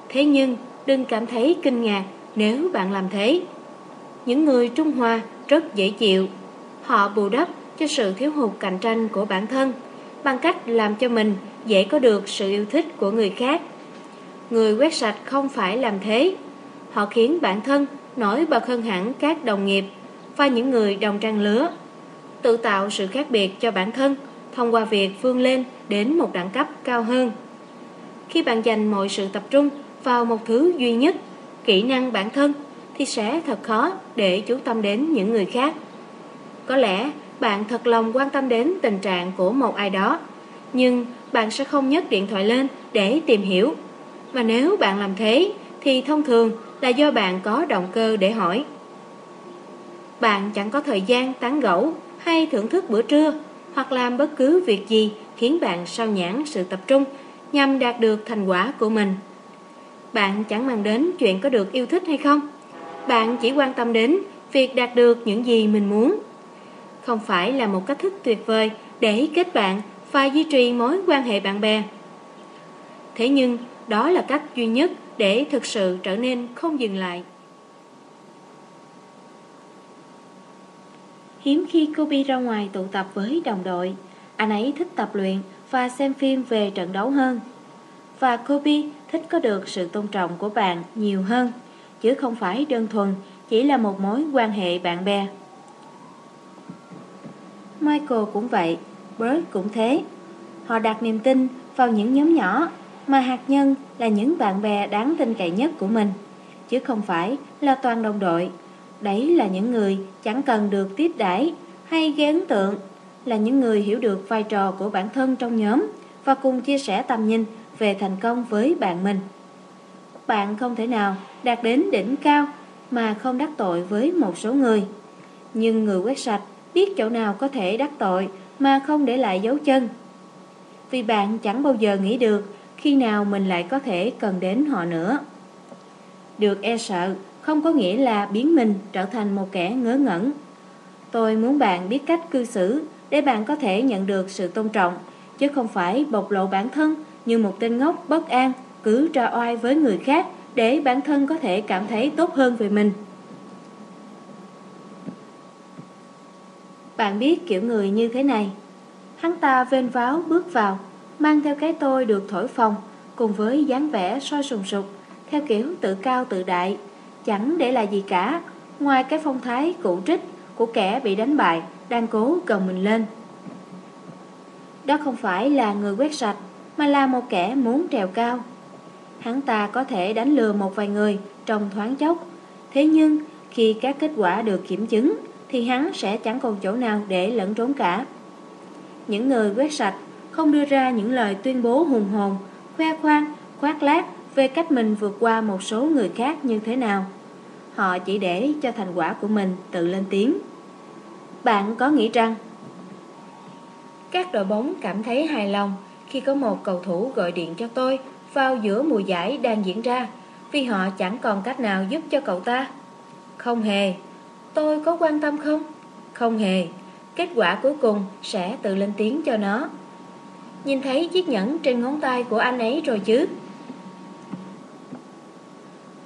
Thế nhưng, đừng cảm thấy kinh ngạc nếu bạn làm thế. Những người Trung Hoa rất dễ chịu Họ bù đắp cho sự thiếu hụt cạnh tranh của bản thân bằng cách làm cho mình dễ có được sự yêu thích của người khác. Người quét sạch không phải làm thế. Họ khiến bản thân nổi bật hơn hẳn các đồng nghiệp và những người đồng trang lứa. Tự tạo sự khác biệt cho bản thân thông qua việc vươn lên đến một đẳng cấp cao hơn. Khi bạn dành mọi sự tập trung vào một thứ duy nhất, kỹ năng bản thân, thì sẽ thật khó để chú tâm đến những người khác. Có lẽ bạn thật lòng quan tâm đến tình trạng của một ai đó, nhưng bạn sẽ không nhấc điện thoại lên để tìm hiểu. và nếu bạn làm thế thì thông thường là do bạn có động cơ để hỏi. Bạn chẳng có thời gian tán gẫu hay thưởng thức bữa trưa hoặc làm bất cứ việc gì khiến bạn sao nhãn sự tập trung nhằm đạt được thành quả của mình. Bạn chẳng mang đến chuyện có được yêu thích hay không. Bạn chỉ quan tâm đến việc đạt được những gì mình muốn. Không phải là một cách thức tuyệt vời để kết bạn và duy trì mối quan hệ bạn bè. Thế nhưng, đó là cách duy nhất để thực sự trở nên không dừng lại. Hiếm khi Kobe ra ngoài tụ tập với đồng đội, anh ấy thích tập luyện và xem phim về trận đấu hơn. Và Kobe thích có được sự tôn trọng của bạn nhiều hơn, chứ không phải đơn thuần chỉ là một mối quan hệ bạn bè. Michael cũng vậy, Bert cũng thế. Họ đặt niềm tin vào những nhóm nhỏ mà hạt nhân là những bạn bè đáng tin cậy nhất của mình, chứ không phải là toàn đồng đội. Đấy là những người chẳng cần được tiếp đãi hay gây ấn tượng, là những người hiểu được vai trò của bản thân trong nhóm và cùng chia sẻ tầm nhìn về thành công với bạn mình. Bạn không thể nào đạt đến đỉnh cao mà không đắc tội với một số người. Nhưng người quét sạch biết chỗ nào có thể đắc tội mà không để lại dấu chân. Vì bạn chẳng bao giờ nghĩ được khi nào mình lại có thể cần đến họ nữa. Được e sợ không có nghĩa là biến mình trở thành một kẻ ngớ ngẩn. Tôi muốn bạn biết cách cư xử để bạn có thể nhận được sự tôn trọng, chứ không phải bộc lộ bản thân như một tên ngốc bất an, cứ tra oai với người khác để bản thân có thể cảm thấy tốt hơn về mình. Bạn biết kiểu người như thế này. Hắn ta vên váo bước vào, mang theo cái tôi được thổi phồng, cùng với dáng vẻ soi sùng sục, theo kiểu tự cao tự đại, chẳng để là gì cả, ngoài cái phong thái cụ trích của kẻ bị đánh bại, đang cố gồng mình lên. Đó không phải là người quét sạch, mà là một kẻ muốn trèo cao. Hắn ta có thể đánh lừa một vài người trong thoáng chốc, thế nhưng khi các kết quả được kiểm chứng thì hắn sẽ chẳng còn chỗ nào để lẫn trốn cả. Những người quét sạch không đưa ra những lời tuyên bố hùng hồn, khoe khoang, khoác lác về cách mình vượt qua một số người khác như thế nào. Họ chỉ để cho thành quả của mình tự lên tiếng. Bạn có nghĩ rằng, các đội bóng cảm thấy hài lòng khi có một cầu thủ gọi điện cho tôi vào giữa mùa giải đang diễn ra, vì họ chẳng còn cách nào giúp cho cậu ta? Không hề. Tôi có quan tâm không? Không hề. Kết quả cuối cùng sẽ tự lên tiếng cho nó. Nhìn thấy chiếc nhẫn trên ngón tay của anh ấy rồi chứ?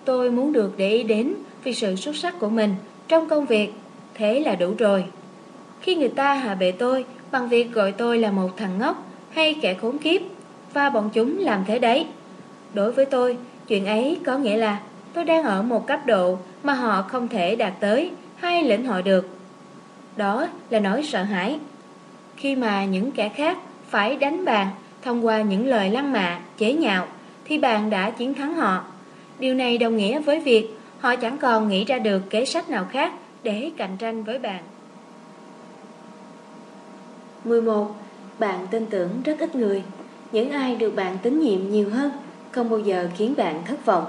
Tôi muốn được để ý đến vì sự xuất sắc của mình trong công việc, thế là đủ rồi. Khi người ta hạ bệ tôi bằng việc gọi tôi là một thằng ngốc hay kẻ khốn kiếp, và bọn chúng làm thế đấy. Đối với tôi, chuyện ấy có nghĩa là tôi đang ở một cấp độ mà họ không thể đạt tới hay lĩnh hội được. Đó là nỗi sợ hãi. Khi mà những kẻ khác phải đánh bạn thông qua những lời lăng mạ, chế nhạo, thì bạn đã chiến thắng họ. Điều này đồng nghĩa với việc họ chẳng còn nghĩ ra được kế sách nào khác để cạnh tranh với bạn. 11. Bạn tin tưởng rất ít người. Những ai được bạn tín nhiệm nhiều hơn không bao giờ khiến bạn thất vọng.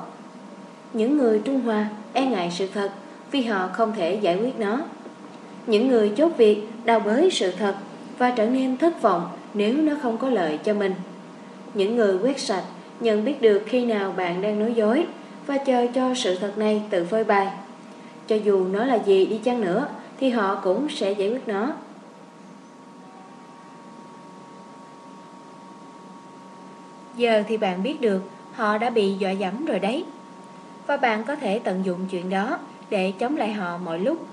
Những người trung hòa e ngại sự thật vì họ không thể giải quyết nó. Những người chốt việc đào bới sự thật và trở nên thất vọng nếu nó không có lợi cho mình. Những người quét sạch nhận biết được khi nào bạn đang nói dối và chờ cho sự thật này tự phơi bày. Cho dù nó là gì đi chăng nữa thì họ cũng sẽ giải quyết nó. Giờ thì bạn biết được họ đã bị dọa dẫm rồi đấy. Và bạn có thể tận dụng chuyện đó để chống lại họ mọi lúc.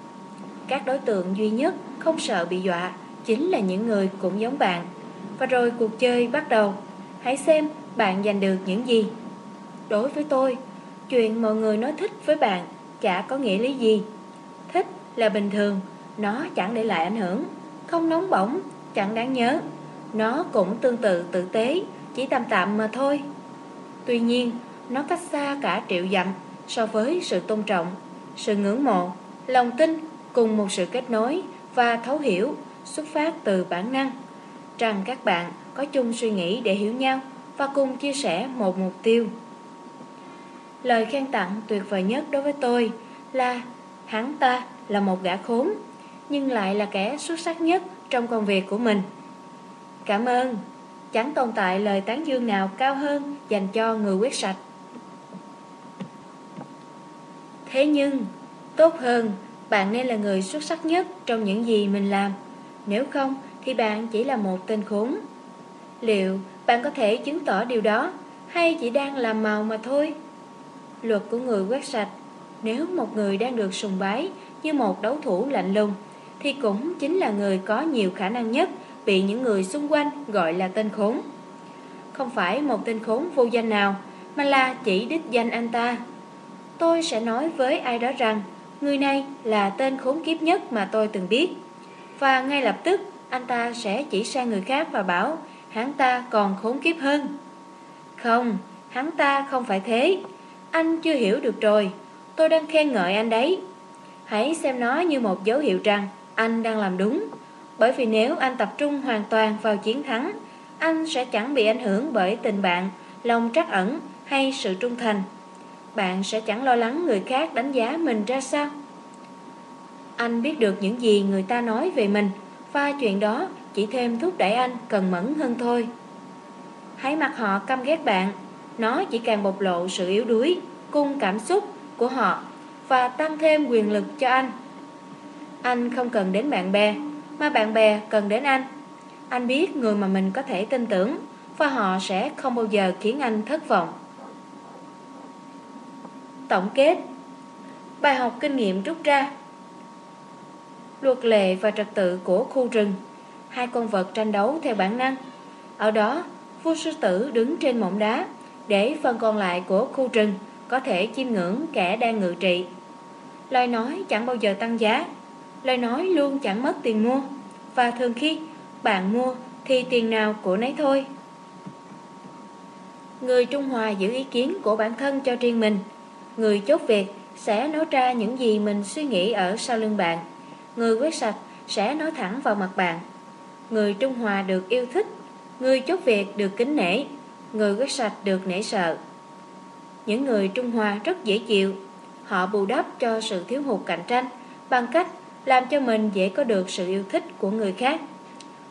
Các đối tượng duy nhất không sợ bị dọa chính là những người cũng giống bạn. Và rồi cuộc chơi bắt đầu. Hãy xem bạn giành được những gì. Đối với tôi, chuyện mọi người nói thích với bạn chả có nghĩa lý gì. Thích là bình thường, nó chẳng để lại ảnh hưởng, không nóng bỏng, chẳng đáng nhớ. Nó cũng tương tự tử tế, chỉ tạm tạm mà thôi. Tuy nhiên, nó cách xa cả triệu dặm so với sự tôn trọng, sự ngưỡng mộ, lòng tin cùng một sự kết nối và thấu hiểu xuất phát từ bản năng rằng các bạn có chung suy nghĩ để hiểu nhau và cùng chia sẻ một mục tiêu. Lời khen tặng tuyệt vời nhất đối với tôi là hắn ta là một gã khốn, nhưng lại là kẻ xuất sắc nhất trong công việc của mình. Cảm ơn, chẳng tồn tại lời tán dương nào cao hơn dành cho người quyết sạch. Thế nhưng, tốt hơn, bạn nên là người xuất sắc nhất trong những gì mình làm. Nếu không, thì bạn chỉ là một tên khốn. Liệu bạn có thể chứng tỏ điều đó, hay chỉ đang làm màu mà thôi? Luật của người quét sạch, nếu một người đang được sùng bái như một đấu thủ lạnh lùng, thì cũng chính là người có nhiều khả năng nhất bị những người xung quanh gọi là tên khốn. Không phải một tên khốn vô danh nào, mà là chỉ đích danh anh ta. Tôi sẽ nói với ai đó rằng, người này là tên khốn kiếp nhất mà tôi từng biết. Và ngay lập tức, anh ta sẽ chỉ sang người khác và bảo, hắn ta còn khốn kiếp hơn. Không, hắn ta không phải thế. Anh chưa hiểu được rồi, tôi đang khen ngợi anh đấy. Hãy xem nó như một dấu hiệu rằng anh đang làm đúng. Bởi vì nếu anh tập trung hoàn toàn vào chiến thắng, anh sẽ chẳng bị ảnh hưởng bởi tình bạn, lòng trắc ẩn hay sự trung thành. Bạn sẽ chẳng lo lắng người khác đánh giá mình ra sao. Anh biết được những gì người ta nói về mình và chuyện đó chỉ thêm thúc đẩy anh cần mẫn hơn thôi. Hãy mặc họ căm ghét bạn, nó chỉ càng bộc lộ sự yếu đuối, cung cảm xúc của họ và tăng thêm quyền lực cho anh. Anh không cần đến bạn bè, mà bạn bè cần đến anh. Anh biết người mà mình có thể tin tưởng và họ sẽ không bao giờ khiến anh thất vọng. Tổng kết Bài học kinh nghiệm rút ra Luật lệ và trật tự của khu rừng Hai con vật tranh đấu theo bản năng Ở đó, vua sư tử đứng trên mỏng đá để phần còn lại của khu rừng có thể chiêm ngưỡng kẻ đang ngự trị. Lời nói chẳng bao giờ tăng giá. Lời nói luôn chẳng mất tiền mua. Và thường khi bạn mua thì tiền nào của nấy thôi. Người Trung Hoa giữ ý kiến của bản thân cho riêng mình. Người chốt việc sẽ nói ra những gì mình suy nghĩ ở sau lưng bạn. Người quét sạch sẽ nói thẳng vào mặt bạn. Người Trung Hoa được yêu thích, Người chốt việc được kính nể. Người quét sạch được nể sợ Những người Trung Hoa rất dễ chịu Họ bù đắp cho sự thiếu hụt cạnh tranh Bằng cách làm cho mình dễ có được sự yêu thích của người khác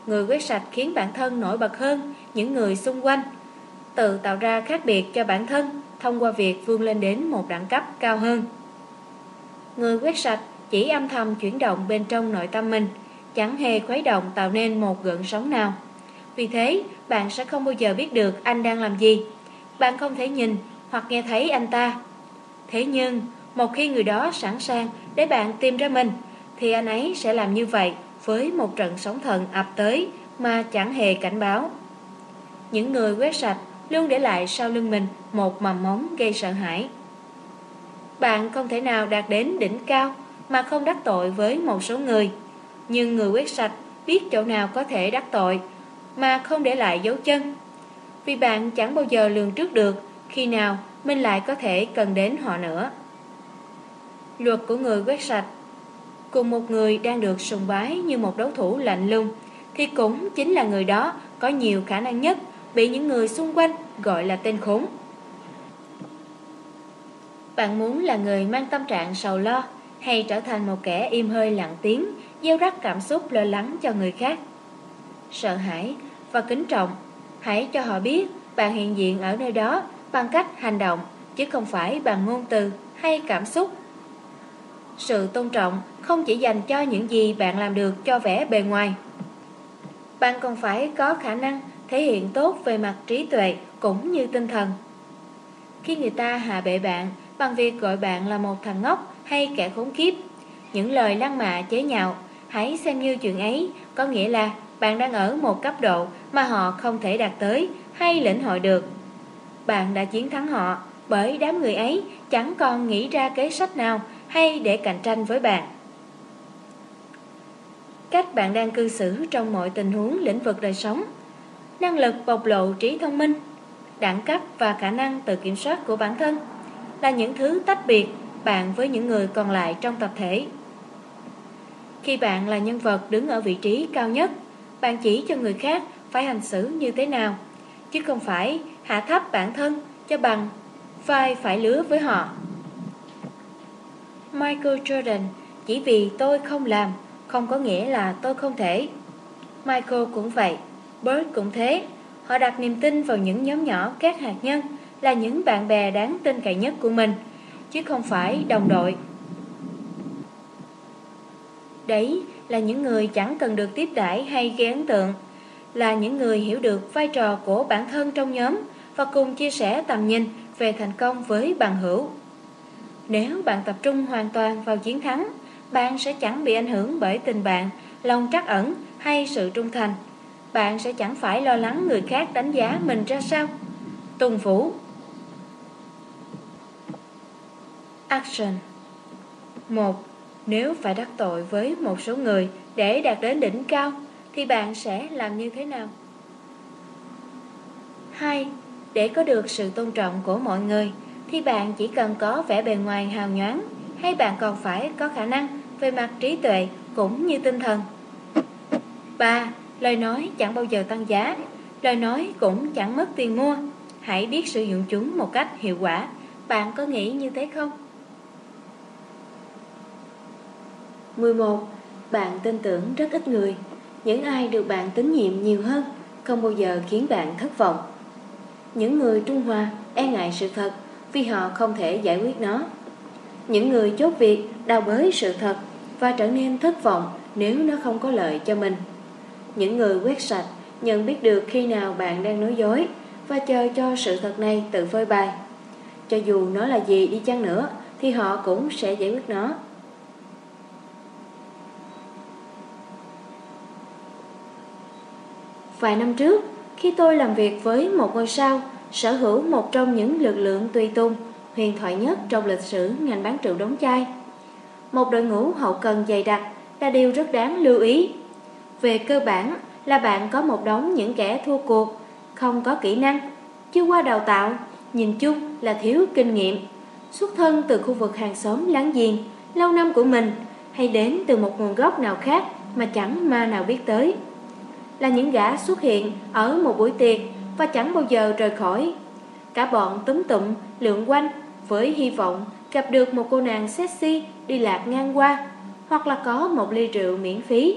Người quét sạch khiến bản thân nổi bật hơn những người xung quanh Tự tạo ra khác biệt cho bản thân thông qua việc vươn lên đến một đẳng cấp cao hơn. Người quét sạch chỉ âm thầm chuyển động bên trong nội tâm mình, chẳng hề khuấy động tạo nên một gợn sóng nào. Vì thế, bạn sẽ không bao giờ biết được anh đang làm gì. Bạn không thể nhìn hoặc nghe thấy anh ta. Thế nhưng, một khi người đó sẵn sàng để bạn tìm ra mình, thì anh ấy sẽ làm như vậy với một trận sóng thần ập tới mà chẳng hề cảnh báo. Những người quét sạch luôn để lại sau lưng mình một mầm móng gây sợ hãi. Bạn không thể nào đạt đến đỉnh cao mà không đắc tội với một số người. Nhưng người quét sạch biết chỗ nào có thể đắc tội mà không để lại dấu chân. Vì bạn chẳng bao giờ lường trước được khi nào mình lại có thể cần đến họ nữa. Luật của người quét sạch Cùng một người đang được sùng bái như một đấu thủ lạnh lùng thì cũng chính là người đó có nhiều khả năng nhất bị những người xung quanh gọi là tên khốn. Bạn muốn là người mang tâm trạng sầu lo hay trở thành một kẻ im hơi lặng tiếng, gieo rắc cảm xúc lo lắng cho người khác? Sợ hãi và kính trọng, hãy cho họ biết bạn hiện diện ở nơi đó bằng cách hành động, chứ không phải bằng ngôn từ hay cảm xúc. Sự tôn trọng không chỉ dành cho những gì bạn làm được cho vẻ bề ngoài. Bạn còn phải có khả năng thể hiện tốt về mặt trí tuệ cũng như tinh thần. Khi người ta hạ bệ bạn bằng việc gọi bạn là một thằng ngốc hay kẻ khốn kiếp, những lời lăng mạ chế nhạo, hãy xem như chuyện ấy có nghĩa là bạn đang ở một cấp độ mà họ không thể đạt tới hay lĩnh hội được. Bạn đã chiến thắng họ bởi đám người ấy chẳng còn nghĩ ra kế sách nào hay để cạnh tranh với bạn. Cách bạn đang cư xử trong mọi tình huống lĩnh vực đời sống năng lực bộc lộ trí thông minh, đẳng cấp và khả năng tự kiểm soát của bản thân là những thứ tách biệt bạn với những người còn lại trong tập thể. Khi bạn là nhân vật đứng ở vị trí cao nhất, bạn chỉ cho người khác phải hành xử như thế nào, chứ không phải hạ thấp bản thân cho bằng vai phải lứa với họ. Michael Jordan chỉ vì tôi không làm không có nghĩa là tôi không thể. Michael cũng vậy, Bert cũng thế. Họ đặt niềm tin vào những nhóm nhỏ các hạt nhân là những bạn bè đáng tin cậy nhất của mình, chứ không phải đồng đội. Đấy là những người chẳng cần được tiếp đãi hay gây ấn tượng, là những người hiểu được vai trò của bản thân trong nhóm và cùng chia sẻ tầm nhìn về thành công với bằng hữu. Nếu bạn tập trung hoàn toàn vào chiến thắng, bạn sẽ chẳng bị ảnh hưởng bởi tình bạn, lòng trắc ẩn hay sự trung thành. Bạn sẽ chẳng phải lo lắng người khác đánh giá mình ra sao. Tùng Vũ Action 1. Nếu phải đắc tội với một số người để đạt đến đỉnh cao, thì bạn sẽ làm như thế nào? 2. Để có được sự tôn trọng của mọi người, thì bạn chỉ cần có vẻ bề ngoài hào nhoáng, hay bạn còn phải có khả năng về mặt trí tuệ cũng như tinh thần. 3. Lời nói chẳng bao giờ tăng giá, lời nói cũng chẳng mất tiền mua. Hãy biết sử dụng chúng một cách hiệu quả. Bạn có nghĩ như thế không? 11. Bạn tin tưởng rất ít người. Những ai được bạn tín nhiệm nhiều hơn, không bao giờ khiến bạn thất vọng. Những người trung hòa e ngại sự thật vì họ không thể giải quyết nó. Những người chốt việc đào bới sự thật và trở nên thất vọng nếu nó không có lợi cho mình. Những người quét sạch nhận biết được khi nào bạn đang nói dối và chờ cho sự thật này tự phơi bày. Cho dù nó là gì đi chăng nữa thì họ cũng sẽ giải quyết nó. Vài năm trước, khi tôi làm việc với một ngôi sao sở hữu một trong những lực lượng tùy tung huyền thoại nhất trong lịch sử ngành bán rượu đóng chai, một đội ngũ hậu cần dày đặc là điều rất đáng lưu ý. Về cơ bản là bạn có một đống những kẻ thua cuộc, không có kỹ năng, chưa qua đào tạo, nhìn chung là thiếu kinh nghiệm, xuất thân từ khu vực hàng xóm láng giềng, lâu năm của mình hay đến từ một nguồn gốc nào khác mà chẳng ma nào biết tới. Là những gã xuất hiện ở một buổi tiệc và chẳng bao giờ rời khỏi. Cả bọn túm tụm, lượn quanh với hy vọng gặp được một cô nàng sexy đi lạc ngang qua hoặc là có một ly rượu miễn phí.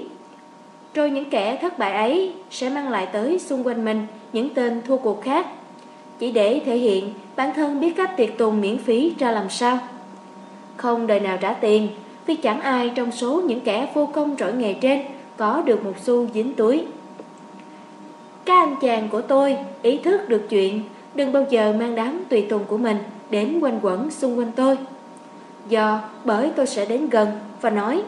Rồi những kẻ thất bại ấy sẽ mang lại tới xung quanh mình những tên thua cuộc khác, chỉ để thể hiện bản thân biết cách tiệc tùng miễn phí ra làm sao. Không đời nào trả tiền, vì chẳng ai trong số những kẻ vô công trỗi nghề trên có được một xu dính túi. Các anh chàng của tôi ý thức được chuyện, đừng bao giờ mang đám tùy tùng của mình đến quanh quẩn xung quanh tôi. Do bởi tôi sẽ đến gần và nói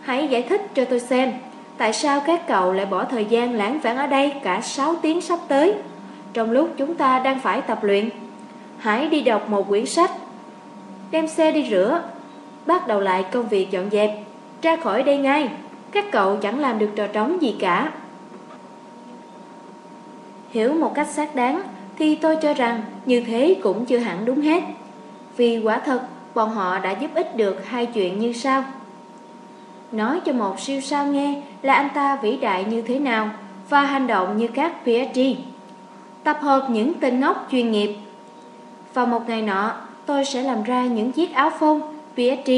Hãy giải thích cho tôi xem Tại sao các cậu lại bỏ thời gian lãng vãng ở đây cả 6 tiếng sắp tới? Trong lúc chúng ta đang phải tập luyện Hãy đi đọc một quyển sách Đem xe đi rửa Bắt đầu lại công việc dọn dẹp Ra khỏi đây ngay. Các cậu chẳng làm được trò trống gì cả. Hiểu một cách xác đáng Thì tôi cho rằng như thế cũng chưa hẳn đúng hết Vì quả thật bọn họ đã giúp ích được hai chuyện như sau. Nói cho một siêu sao nghe là anh ta vĩ đại như thế nào và hành động như các PhD. Tập hợp những tên ngốc chuyên nghiệp. Vào một ngày nọ, tôi sẽ làm ra những chiếc áo phông PhD.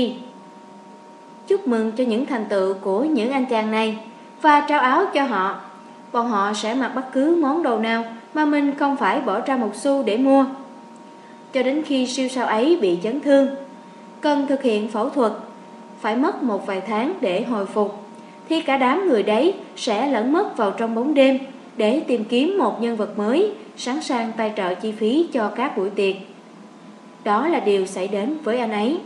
Chúc mừng cho những thành tựu của những anh chàng này và trao áo cho họ. Bọn họ sẽ mặc bất cứ món đồ nào mà mình không phải bỏ ra một xu để mua. Cho đến khi siêu sao ấy bị chấn thương cần thực hiện phẫu thuật, phải mất một vài tháng để hồi phục, thì cả đám người đấy sẽ lẫn mất vào trong bóng đêm để tìm kiếm một nhân vật mới sẵn sàng tài trợ chi phí cho các buổi tiệc. Đó là điều xảy đến với anh ấy.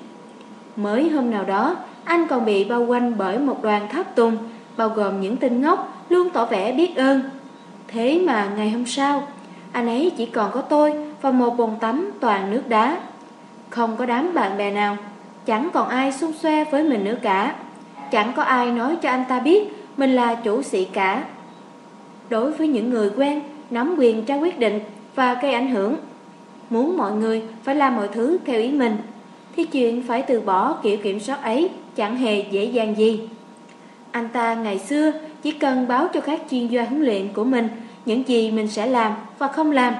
Mới hôm nào đó, anh còn bị bao quanh bởi một đoàn tháp tùng bao gồm những tên ngốc luôn tỏ vẻ biết ơn. Thế mà ngày hôm sau, anh ấy chỉ còn có tôi và một bồn tắm toàn nước đá. Không có đám bạn bè nào Chẳng còn ai xung xoe với mình nữa cả Chẳng có ai nói cho anh ta biết Mình là chủ sĩ cả Đối với những người quen Nắm quyền ra quyết định Và gây ảnh hưởng Muốn mọi người phải làm mọi thứ theo ý mình Thì chuyện phải từ bỏ kiểu kiểm soát ấy Chẳng hề dễ dàng gì anh ta ngày xưa chỉ cần báo cho các chuyên gia huấn luyện của mình những gì mình sẽ làm và không làm.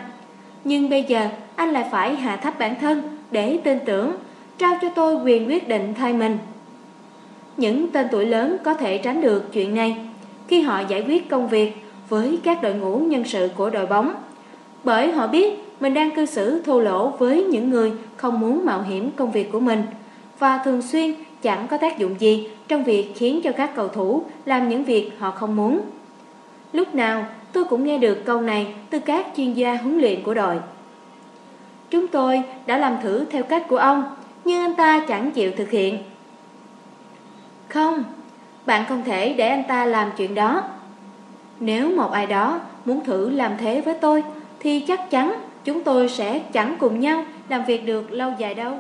Nhưng bây giờ anh lại phải hạ thấp bản thân để tin tưởng, trao cho tôi quyền quyết định thay mình. Những tên tuổi lớn có thể tránh được chuyện này khi họ giải quyết công việc với các đội ngũ nhân sự của đội bóng. Bởi họ biết mình đang cư xử thô lỗ với những người không muốn mạo hiểm công việc của mình và thường xuyên chẳng có tác dụng gì trong việc khiến cho các cầu thủ làm những việc họ không muốn. Lúc nào tôi cũng nghe được câu này từ các chuyên gia huấn luyện của đội. Chúng tôi đã làm thử theo cách của ông, nhưng anh ta chẳng chịu thực hiện. Không, bạn không thể để anh ta làm chuyện đó. Nếu một ai đó muốn thử làm thế với tôi, thì chắc chắn chúng tôi sẽ chẳng cùng nhau làm việc được lâu dài đâu.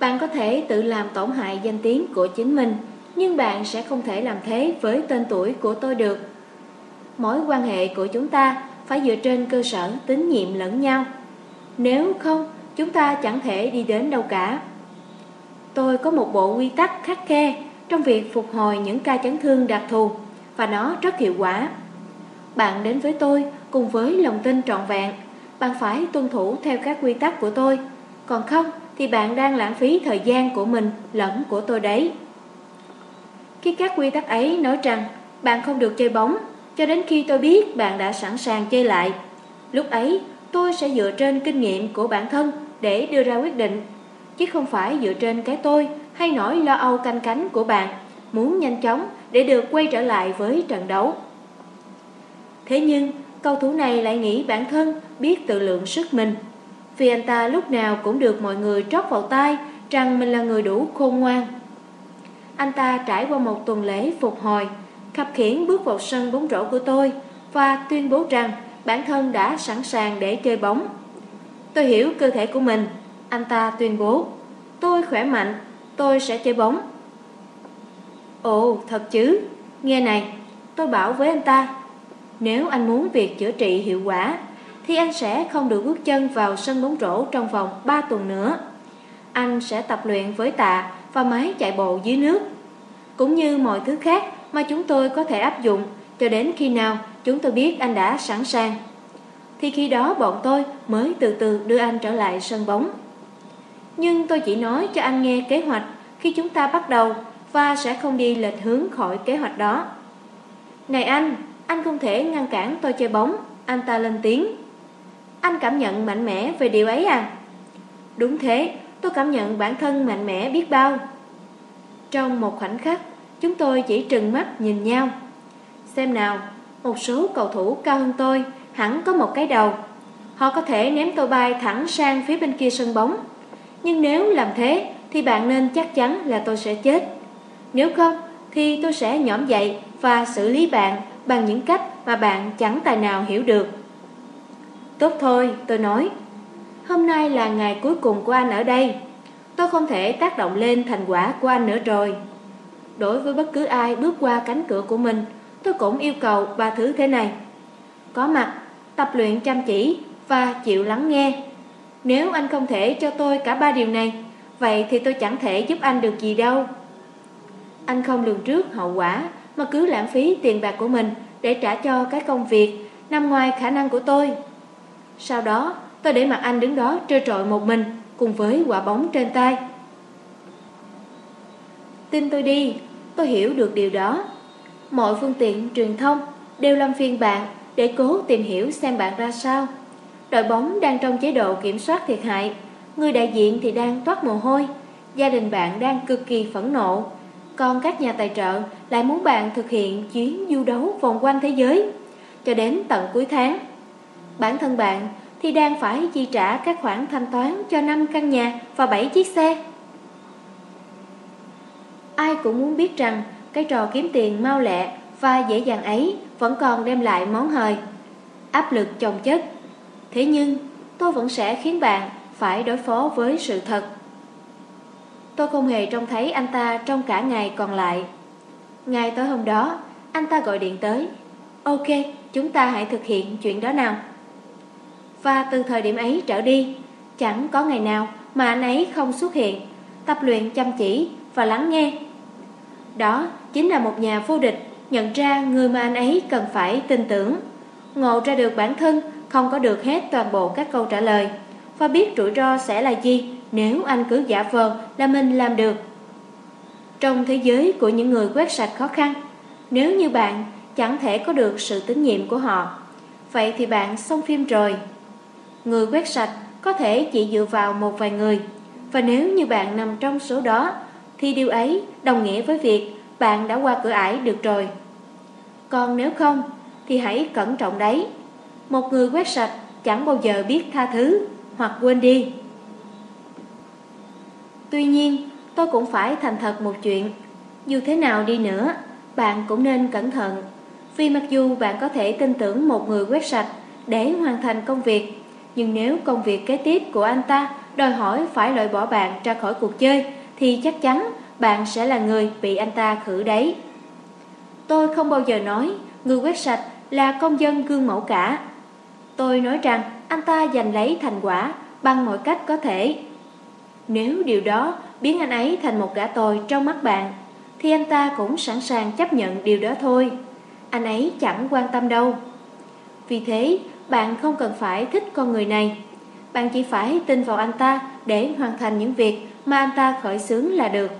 Bạn có thể tự làm tổn hại danh tiếng của chính mình, nhưng bạn sẽ không thể làm thế với tên tuổi của tôi được. Mối quan hệ của chúng ta phải dựa trên cơ sở tín nhiệm lẫn nhau. Nếu không, chúng ta chẳng thể đi đến đâu cả. Tôi có một bộ quy tắc khắc khe trong việc phục hồi những ca chấn thương đặc thù và nó rất hiệu quả. Bạn đến với tôi cùng với lòng tin trọn vẹn, bạn phải tuân thủ theo các quy tắc của tôi, còn không thì bạn đang lãng phí thời gian của mình lẫn của tôi đấy. Khi các quy tắc ấy nói rằng bạn không được chơi bóng cho đến khi tôi biết bạn đã sẵn sàng chơi lại. Lúc ấy tôi sẽ dựa trên kinh nghiệm của bản thân để đưa ra quyết định, chứ không phải dựa trên cái tôi hay nỗi lo âu canh cánh của bạn muốn nhanh chóng để được quay trở lại với trận đấu. Thế nhưng cầu thủ này lại nghĩ bản thân biết tự lượng sức mình vì anh ta lúc nào cũng được mọi người trót vào tai rằng mình là người đủ khôn ngoan. Anh ta trải qua một tuần lễ phục hồi, khập khiển bước vào sân bóng rổ của tôi và tuyên bố rằng bản thân đã sẵn sàng để chơi bóng. Tôi hiểu cơ thể của mình, anh ta tuyên bố. Tôi khỏe mạnh, tôi sẽ chơi bóng. Ồ, thật chứ, nghe này, tôi bảo với anh ta, nếu anh muốn việc chữa trị hiệu quả thì anh sẽ không được bước chân vào sân bóng rổ trong vòng 3 tuần nữa. Anh sẽ tập luyện với tạ và máy chạy bộ dưới nước. Cũng như mọi thứ khác mà chúng tôi có thể áp dụng cho đến khi nào chúng tôi biết anh đã sẵn sàng. Thì khi đó bọn tôi mới từ từ đưa anh trở lại sân bóng. Nhưng tôi chỉ nói cho anh nghe kế hoạch khi chúng ta bắt đầu và sẽ không đi lệch hướng khỏi kế hoạch đó. Này anh, anh không thể ngăn cản tôi chơi bóng, anh ta lên tiếng. Anh cảm nhận mạnh mẽ về điều ấy à? Đúng thế, tôi cảm nhận bản thân mạnh mẽ biết bao. Trong một khoảnh khắc, chúng tôi chỉ trừng mắt nhìn nhau. Xem nào, một số cầu thủ cao hơn tôi hẳn có một cái đầu. Họ có thể ném tôi bay thẳng sang phía bên kia sân bóng. Nhưng nếu làm thế thì bạn nên chắc chắn là tôi sẽ chết. Nếu không thì tôi sẽ nhõm dậy và xử lý bạn bằng những cách mà bạn chẳng tài nào hiểu được. Tốt thôi, tôi nói. Hôm nay là ngày cuối cùng của anh ở đây. Tôi không thể tác động lên thành quả của anh nữa rồi. Đối với bất cứ ai bước qua cánh cửa của mình, tôi cũng yêu cầu ba thứ thế này. Có mặt, tập luyện chăm chỉ và chịu lắng nghe. Nếu anh không thể cho tôi cả ba điều này, vậy thì tôi chẳng thể giúp anh được gì đâu. Anh không lường trước hậu quả mà cứ lãng phí tiền bạc của mình để trả cho cái công việc nằm ngoài khả năng của tôi. Sau đó, tôi để mặt anh đứng đó trơ trọi một mình cùng với quả bóng trên tay. Tin tôi đi, tôi hiểu được điều đó. Mọi phương tiện truyền thông đều làm phiên bạn để cố tìm hiểu xem bạn ra sao. Đội bóng đang trong chế độ kiểm soát thiệt hại, người đại diện thì đang toát mồ hôi, gia đình bạn đang cực kỳ phẫn nộ, còn các nhà tài trợ lại muốn bạn thực hiện chuyến du đấu vòng quanh thế giới cho đến tận cuối tháng. Bản thân bạn thì đang phải chi trả các khoản thanh toán cho 5 căn nhà và 7 chiếc xe. Ai cũng muốn biết rằng cái trò kiếm tiền mau lẹ và dễ dàng ấy vẫn còn đem lại món hời, áp lực chồng chất. Thế nhưng tôi vẫn sẽ khiến bạn phải đối phó với sự thật. Tôi không hề trông thấy anh ta trong cả ngày còn lại. Ngày tối hôm đó, anh ta gọi điện tới. Ok, chúng ta hãy thực hiện chuyện đó nào. Và từ thời điểm ấy trở đi, chẳng có ngày nào mà anh ấy không xuất hiện, tập luyện chăm chỉ và lắng nghe. Đó chính là một nhà vô địch nhận ra người mà anh ấy cần phải tin tưởng, ngộ ra được bản thân không có được hết toàn bộ các câu trả lời và biết rủi ro sẽ là gì nếu anh cứ giả vờ là mình làm được. Trong thế giới của những người quét sạch khó khăn, nếu như bạn chẳng thể có được sự tín nhiệm của họ, vậy thì bạn xong phim rồi. Người quét sạch có thể chỉ dựa vào một vài người, và nếu như bạn nằm trong số đó, thì điều ấy đồng nghĩa với việc bạn đã qua cửa ải được rồi. Còn nếu không, thì hãy cẩn trọng đấy. Một người quét sạch chẳng bao giờ biết tha thứ hoặc quên đi. Tuy nhiên, tôi cũng phải thành thật một chuyện. Dù thế nào đi nữa, bạn cũng nên cẩn thận. Vì mặc dù bạn có thể tin tưởng một người quét sạch để hoàn thành công việc, nhưng nếu công việc kế tiếp của anh ta đòi hỏi phải loại bỏ bạn ra khỏi cuộc chơi, thì chắc chắn bạn sẽ là người bị anh ta khử đấy. Tôi không bao giờ nói người quét sạch là công dân gương mẫu cả. Tôi nói rằng anh ta giành lấy thành quả bằng mọi cách có thể. Nếu điều đó biến anh ấy thành một gã tồi trong mắt bạn, thì anh ta cũng sẵn sàng chấp nhận điều đó thôi. Anh ấy chẳng quan tâm đâu. Vì thế, bạn không cần phải thích con người này. Bạn chỉ phải tin vào anh ta để hoàn thành những việc mà anh ta khởi xướng là được.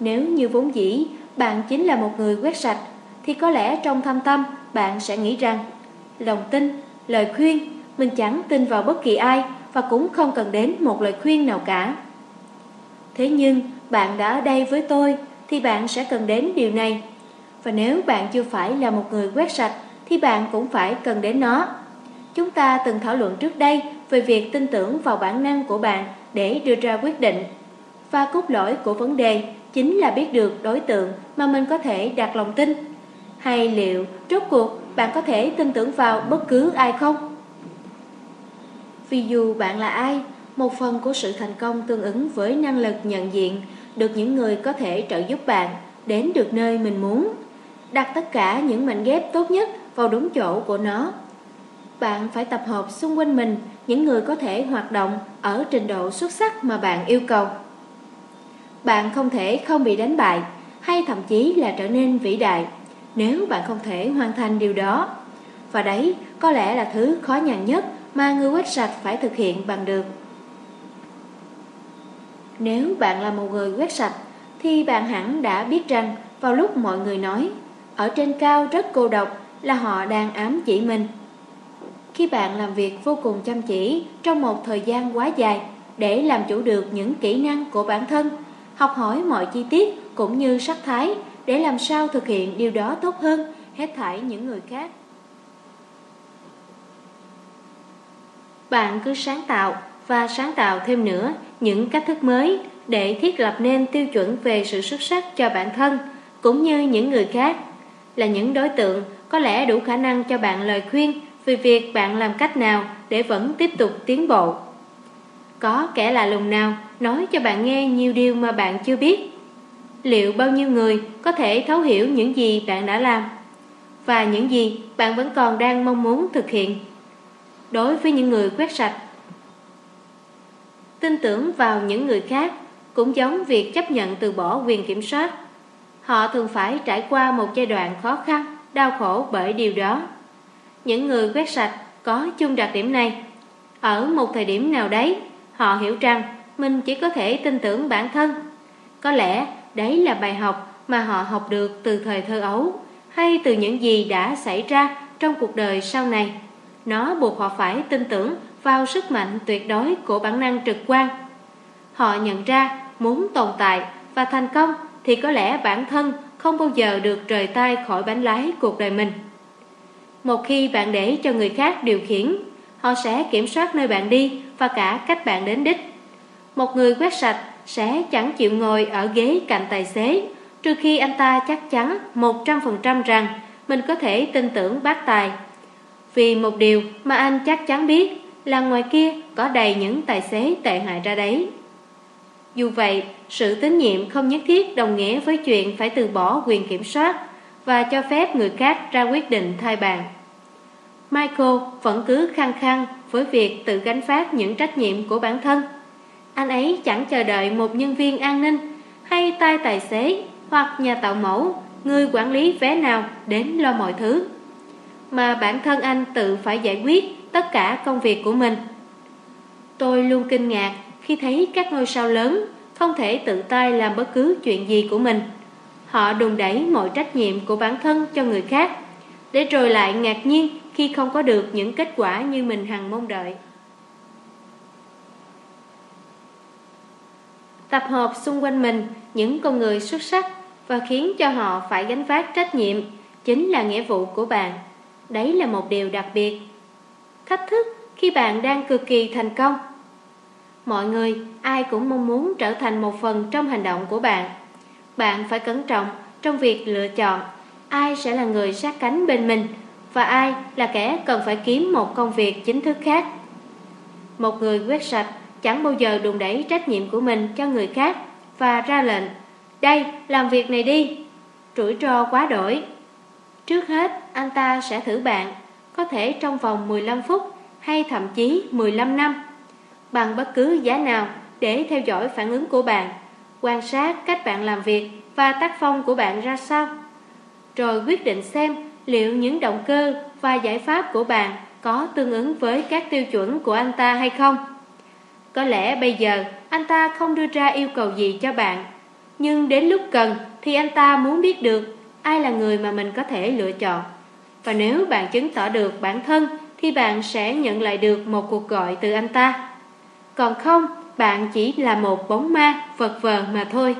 Nếu như vốn dĩ bạn chính là một người quét sạch, thì có lẽ trong thâm tâm bạn sẽ nghĩ rằng lòng tin, lời khuyên, mình chẳng tin vào bất kỳ ai và cũng không cần đến một lời khuyên nào cả. Thế nhưng bạn đã ở đây với tôi thì bạn sẽ cần đến điều này. Và nếu bạn chưa phải là một người quét sạch thì bạn cũng phải cần đến nó. Chúng ta từng thảo luận trước đây về việc tin tưởng vào bản năng của bạn để đưa ra quyết định. Và cốt lõi của vấn đề chính là biết được đối tượng mà mình có thể đặt lòng tin. Hay liệu rốt cuộc bạn có thể tin tưởng vào bất cứ ai không? Vì dù bạn là ai, một phần của sự thành công tương ứng với năng lực nhận diện được những người có thể trợ giúp bạn đến được nơi mình muốn. Đặt tất cả những mảnh ghép tốt nhất vào đúng chỗ của nó. Bạn phải tập hợp xung quanh mình những người có thể hoạt động ở trình độ xuất sắc mà bạn yêu cầu. Bạn không thể không bị đánh bại, hay thậm chí là trở nên vĩ đại, nếu bạn không thể hoàn thành điều đó. Và đấy có lẽ là thứ khó nhằn nhất mà người quét sạch phải thực hiện bằng được. Nếu bạn là một người quét sạch thì bạn hẳn đã biết rằng vào lúc mọi người nói, ở trên cao rất cô độc là họ đang ám chỉ mình. Khi bạn làm việc vô cùng chăm chỉ trong một thời gian quá dài để làm chủ được những kỹ năng của bản thân, học hỏi mọi chi tiết cũng như sắc thái để làm sao thực hiện điều đó tốt hơn hết thảy những người khác. Bạn cứ sáng tạo và sáng tạo thêm nữa những cách thức mới để thiết lập nên tiêu chuẩn về sự xuất sắc cho bản thân cũng như những người khác là những đối tượng có lẽ đủ khả năng cho bạn lời khuyên về việc bạn làm cách nào để vẫn tiếp tục tiến bộ. Có kẻ lạ lùng nào nói cho bạn nghe nhiều điều mà bạn chưa biết? Liệu bao nhiêu người có thể thấu hiểu những gì bạn đã làm? Và những gì bạn vẫn còn đang mong muốn thực hiện? Đối với những người quét sạch Tin tưởng vào những người khác cũng giống việc chấp nhận từ bỏ quyền kiểm soát. Họ thường phải trải qua một giai đoạn khó khăn, đau khổ bởi điều đó. Những người quét sạch có chung đặc điểm này. Ở một thời điểm nào đấy, họ hiểu rằng mình chỉ có thể tin tưởng bản thân. Có lẽ đấy là bài học mà họ học được từ thời thơ ấu hay từ những gì đã xảy ra trong cuộc đời sau này. Nó buộc họ phải tin tưởng vào sức mạnh tuyệt đối của bản năng trực quan. Họ nhận ra muốn tồn tại và thành công thì có lẽ bản thân không bao giờ được rời tay khỏi bánh lái cuộc đời mình. Một khi bạn để cho người khác điều khiển, họ sẽ kiểm soát nơi bạn đi và cả cách bạn đến đích. Một người quét sạch sẽ chẳng chịu ngồi ở ghế cạnh tài xế trừ khi anh ta chắc chắn 100% rằng mình có thể tin tưởng bác tài. Vì một điều mà anh chắc chắn biết là ngoài kia có đầy những tài xế tệ hại ra đấy. Dù vậy, sự tín nhiệm không nhất thiết đồng nghĩa với chuyện phải từ bỏ quyền kiểm soát và cho phép người khác ra quyết định thay bàn. Michael vẫn cứ khăng khăng với việc tự gánh phát những trách nhiệm của bản thân. Anh ấy chẳng chờ đợi một nhân viên an ninh hay tay tài xế hoặc nhà tạo mẫu người quản lý vé nào đến lo mọi thứ. Mà bản thân anh tự phải giải quyết tất cả công việc của mình. Tôi luôn kinh ngạc khi thấy các ngôi sao lớn không thể tự tay làm bất cứ chuyện gì của mình. Họ đùn đẩy mọi trách nhiệm của bản thân cho người khác, để rồi lại ngạc nhiên khi không có được những kết quả như mình hằng mong đợi. Tập hợp xung quanh mình những con người xuất sắc và khiến cho họ phải gánh vác trách nhiệm chính là nghĩa vụ của bạn. Đấy là một điều đặc biệt. Thách thức khi bạn đang cực kỳ thành công. Mọi người, ai cũng mong muốn trở thành một phần trong hành động của bạn. Bạn phải cẩn trọng trong việc lựa chọn ai sẽ là người sát cánh bên mình và ai là kẻ cần phải kiếm một công việc chính thức khác. Một người quét sạch chẳng bao giờ đùn đẩy trách nhiệm của mình cho người khác và ra lệnh Đây, làm việc này đi Rủi ro quá đổi Trước hết, anh ta sẽ thử bạn Có thể trong vòng 15 phút Hay thậm chí 15 năm Bằng bất cứ giá nào Để theo dõi phản ứng của bạn, Quan sát cách bạn làm việc Và tác phong của bạn ra sao. Rồi quyết định xem Liệu những động cơ và giải pháp của bạn Có tương ứng với các tiêu chuẩn của anh ta hay không. Có lẽ bây giờ anh ta không đưa ra yêu cầu gì cho bạn, Nhưng đến lúc cần thì anh ta muốn biết được Ai là người mà mình có thể lựa chọn. Và nếu bạn chứng tỏ được bản thân Thì bạn sẽ nhận lại được một cuộc gọi từ anh ta. Còn không, bạn chỉ là một bóng ma vật vờ mà thôi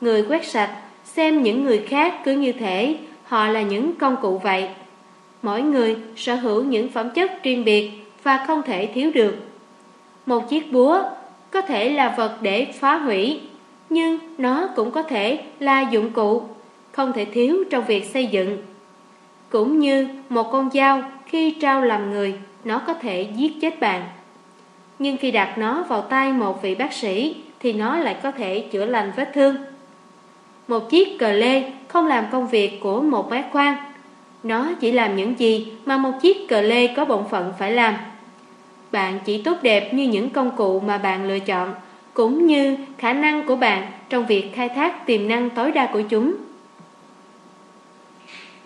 Người quét sạch Xem những người khác cứ như thể Họ là những công cụ vậy Mỗi người sở hữu những phẩm chất riêng biệt Và không thể thiếu được một chiếc búa có thể là vật để phá hủy, nhưng nó cũng có thể là dụng cụ, không thể thiếu trong việc xây dựng. Cũng như một con dao khi trao làm người, nó có thể giết chết bạn. Nhưng khi đặt nó vào tay một vị bác sĩ thì nó lại có thể chữa lành vết thương. Một chiếc cờ lê không làm công việc của một bác khoan. Nó chỉ làm những gì mà một chiếc cờ lê có bổn phận phải làm. Bạn chỉ tốt đẹp như những công cụ mà bạn lựa chọn, cũng như khả năng của bạn trong việc khai thác tiềm năng tối đa của chúng.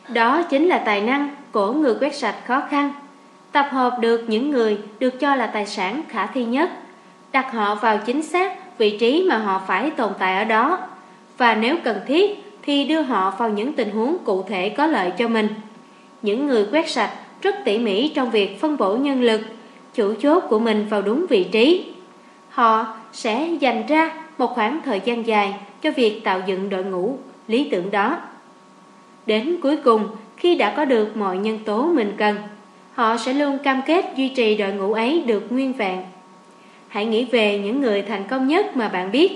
Đó chính là tài năng của người quét sạch khó khăn. Tập hợp được những người được cho là tài sản khả thi nhất, đặt họ vào chính xác vị trí mà họ phải tồn tại ở đó, và nếu cần thiết thì đưa họ vào những tình huống cụ thể có lợi cho mình. Những người quét sạch rất tỉ mỉ trong việc phân bổ nhân lực, chủ chốt của mình vào đúng vị trí. Họ sẽ dành ra một khoảng thời gian dài cho việc tạo dựng đội ngũ lý tưởng đó. Đến cuối cùng, khi đã có được mọi nhân tố mình cần, họ sẽ luôn cam kết duy trì đội ngũ ấy được nguyên vẹn. Hãy nghĩ về những người thành công nhất mà bạn biết.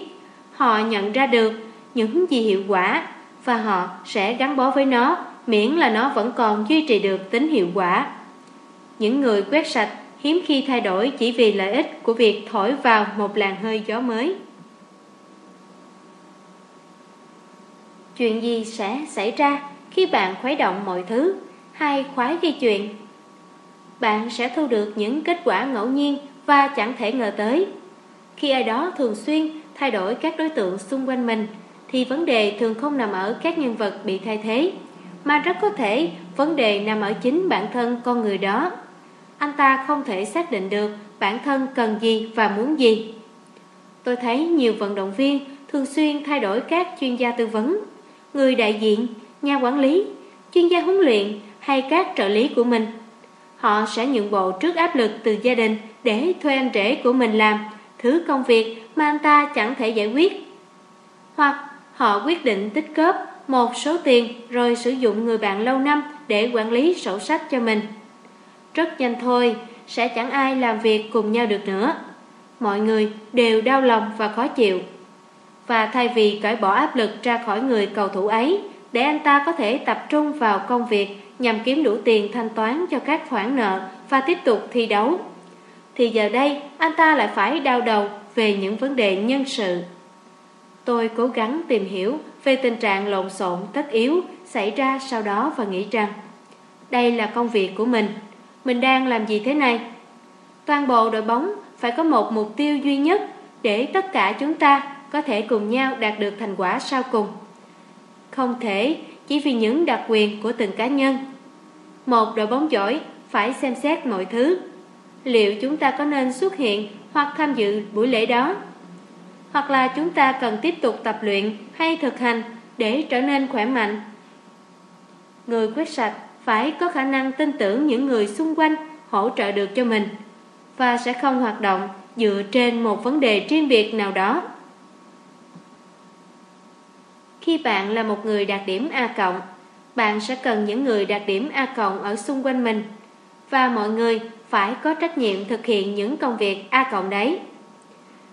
Họ nhận ra được những gì hiệu quả và họ sẽ gắn bó với nó, miễn là nó vẫn còn duy trì được tính hiệu quả. Những người quét sạch hiếm khi thay đổi chỉ vì lợi ích của việc thổi vào một làn hơi gió mới. Chuyện gì sẽ xảy ra khi bạn khuấy động mọi thứ hay khoái ghi chuyện? Bạn sẽ thu được những kết quả ngẫu nhiên và chẳng thể ngờ tới. Khi ai đó thường xuyên thay đổi các đối tượng xung quanh mình thì vấn đề thường không nằm ở các nhân vật bị thay thế, mà rất có thể vấn đề nằm ở chính bản thân con người đó anh ta không thể xác định được bản thân cần gì và muốn gì. Tôi thấy nhiều vận động viên thường xuyên thay đổi các chuyên gia tư vấn, người đại diện, nhà quản lý, chuyên gia huấn luyện hay các trợ lý của mình. Họ sẽ nhượng bộ trước áp lực từ gia đình để thuê anh rể của mình làm thứ công việc mà anh ta chẳng thể giải quyết. Hoặc họ quyết định tích góp một số tiền rồi sử dụng người bạn lâu năm để quản lý sổ sách cho mình. Rất nhanh thôi, sẽ chẳng ai làm việc cùng nhau được nữa. Mọi người đều đau lòng và khó chịu. Và thay vì cởi bỏ áp lực ra khỏi người cầu thủ ấy, để anh ta có thể tập trung vào công việc nhằm kiếm đủ tiền thanh toán cho các khoản nợ và tiếp tục thi đấu. Thì giờ đây, anh ta lại phải đau đầu về những vấn đề nhân sự. Tôi cố gắng tìm hiểu về tình trạng lộn xộn tất yếu xảy ra sau đó và nghĩ rằng đây là công việc của mình mình đang làm gì thế này? Toàn bộ đội bóng phải có một mục tiêu duy nhất để tất cả chúng ta có thể cùng nhau đạt được thành quả sau cùng. không thể chỉ vì những đặc quyền của từng cá nhân. Một đội bóng giỏi phải xem xét mọi thứ. Liệu chúng ta có nên xuất hiện hoặc tham dự buổi lễ đó? Hoặc là chúng ta cần tiếp tục tập luyện hay thực hành để trở nên khỏe mạnh? Người quét sạch phải có khả năng tin tưởng những người xung quanh hỗ trợ được cho mình và sẽ không hoạt động dựa trên một vấn đề riêng biệt nào đó. Khi bạn là một người đạt điểm A cộng, bạn sẽ cần những người đạt điểm A cộng ở xung quanh mình và mọi người phải có trách nhiệm thực hiện những công việc A cộng đấy.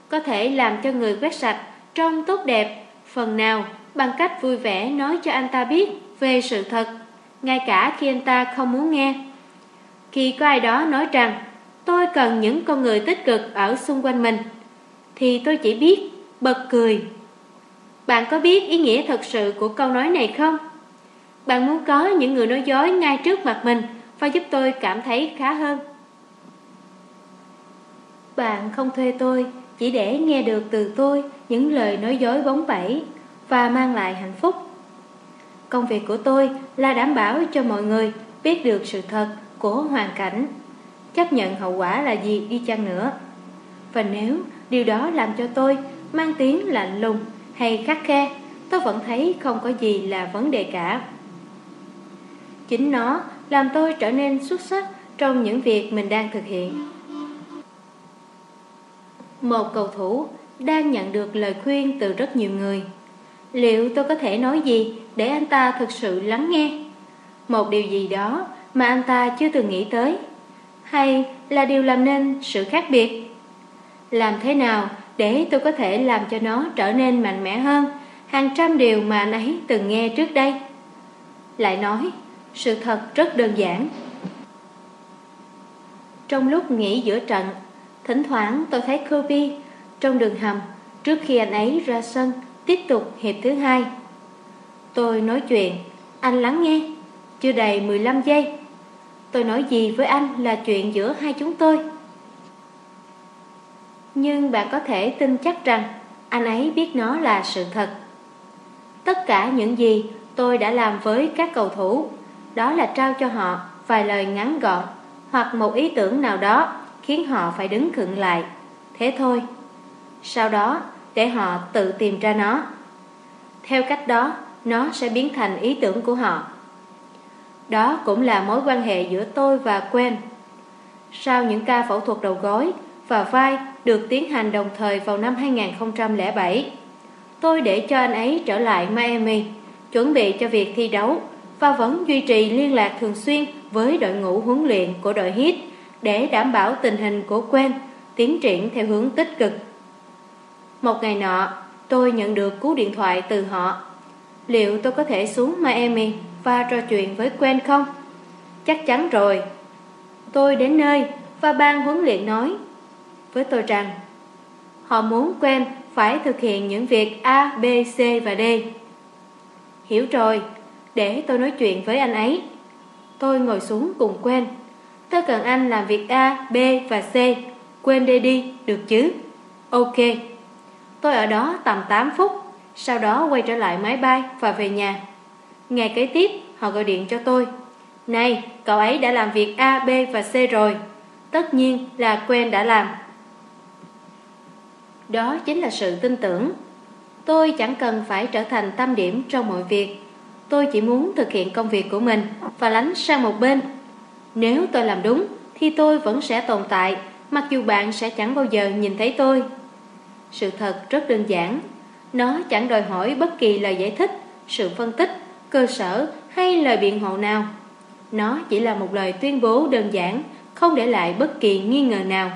Có thể làm cho người quét sạch trông tốt đẹp phần nào bằng cách vui vẻ nói cho anh ta biết về sự thật, ngay cả khi anh ta không muốn nghe. Khi có ai đó nói rằng tôi cần những con người tích cực ở xung quanh mình, thì tôi chỉ biết bật cười. Bạn có biết ý nghĩa thật sự của câu nói này không? Bạn muốn có những người nói dối ngay trước mặt mình và giúp tôi cảm thấy khá hơn. Bạn không thuê tôi chỉ để nghe được từ tôi những lời nói dối bóng bẩy và mang lại hạnh phúc. Công việc của tôi là đảm bảo cho mọi người biết được sự thật của hoàn cảnh, chấp nhận hậu quả là gì đi chăng nữa. Và nếu điều đó làm cho tôi mang tiếng lạnh lùng hay khắc khe, tôi vẫn thấy không có gì là vấn đề cả. Chính nó làm tôi trở nên xuất sắc trong những việc mình đang thực hiện. Một cầu thủ đang nhận được lời khuyên từ rất nhiều người. Liệu tôi có thể nói gì để anh ta thực sự lắng nghe? Một điều gì đó mà anh ta chưa từng nghĩ tới? Hay là điều làm nên sự khác biệt? Làm thế nào để tôi có thể làm cho nó trở nên mạnh mẽ hơn hàng trăm điều mà anh ấy từng nghe trước đây? Lại nói, sự thật rất đơn giản. Trong lúc nghỉ giữa trận, thỉnh thoảng tôi thấy Kobe trong đường hầm trước khi anh ấy ra sân tiếp tục hiệp thứ hai. Tôi nói chuyện, anh lắng nghe, chưa đầy 15 giây. Tôi nói gì với anh là chuyện giữa hai chúng tôi. Nhưng bạn có thể tin chắc rằng anh ấy biết nó là sự thật. Tất cả những gì tôi đã làm với các cầu thủ đó là trao cho họ vài lời ngắn gọn hoặc một ý tưởng nào đó khiến họ phải đứng khựng lại. Thế thôi. Sau đó, để họ tự tìm ra nó. Theo cách đó, nó sẽ biến thành ý tưởng của họ. Đó cũng là mối quan hệ giữa tôi và Quen. Sau những ca phẫu thuật đầu gối và vai được tiến hành đồng thời vào năm 2007, tôi để cho anh ấy trở lại Miami, chuẩn bị cho việc thi đấu và vẫn duy trì liên lạc thường xuyên với đội ngũ huấn luyện của đội Hit để đảm bảo tình hình của Quen tiến triển theo hướng tích cực. Một ngày nọ, tôi nhận được cú điện thoại từ họ. Liệu tôi có thể xuống Miami và trò chuyện với Quen không? Chắc chắn rồi. Tôi đến nơi và ban huấn luyện nói với tôi rằng họ muốn Quen phải thực hiện những việc A, B, C và D. Hiểu rồi, để tôi nói chuyện với anh ấy. Tôi ngồi xuống cùng quen. Tôi cần anh làm việc A, B và C. Quên d đi, được chứ? Ok. Tôi ở đó tầm 8 phút, sau đó quay trở lại máy bay và về nhà. Ngày kế tiếp, họ gọi điện cho tôi. Này, cậu ấy đã làm việc A, B và C rồi. Tất nhiên là quen đã làm. Đó chính là sự tin tưởng. Tôi chẳng cần phải trở thành tâm điểm trong mọi việc Tôi chỉ muốn thực hiện công việc của mình và lánh sang một bên. Nếu tôi làm đúng thì tôi vẫn sẽ tồn tại mặc dù bạn sẽ chẳng bao giờ nhìn thấy tôi. Sự thật rất đơn giản. Nó chẳng đòi hỏi bất kỳ lời giải thích, sự phân tích, cơ sở hay lời biện hộ nào. Nó chỉ là một lời tuyên bố đơn giản, không để lại bất kỳ nghi ngờ nào.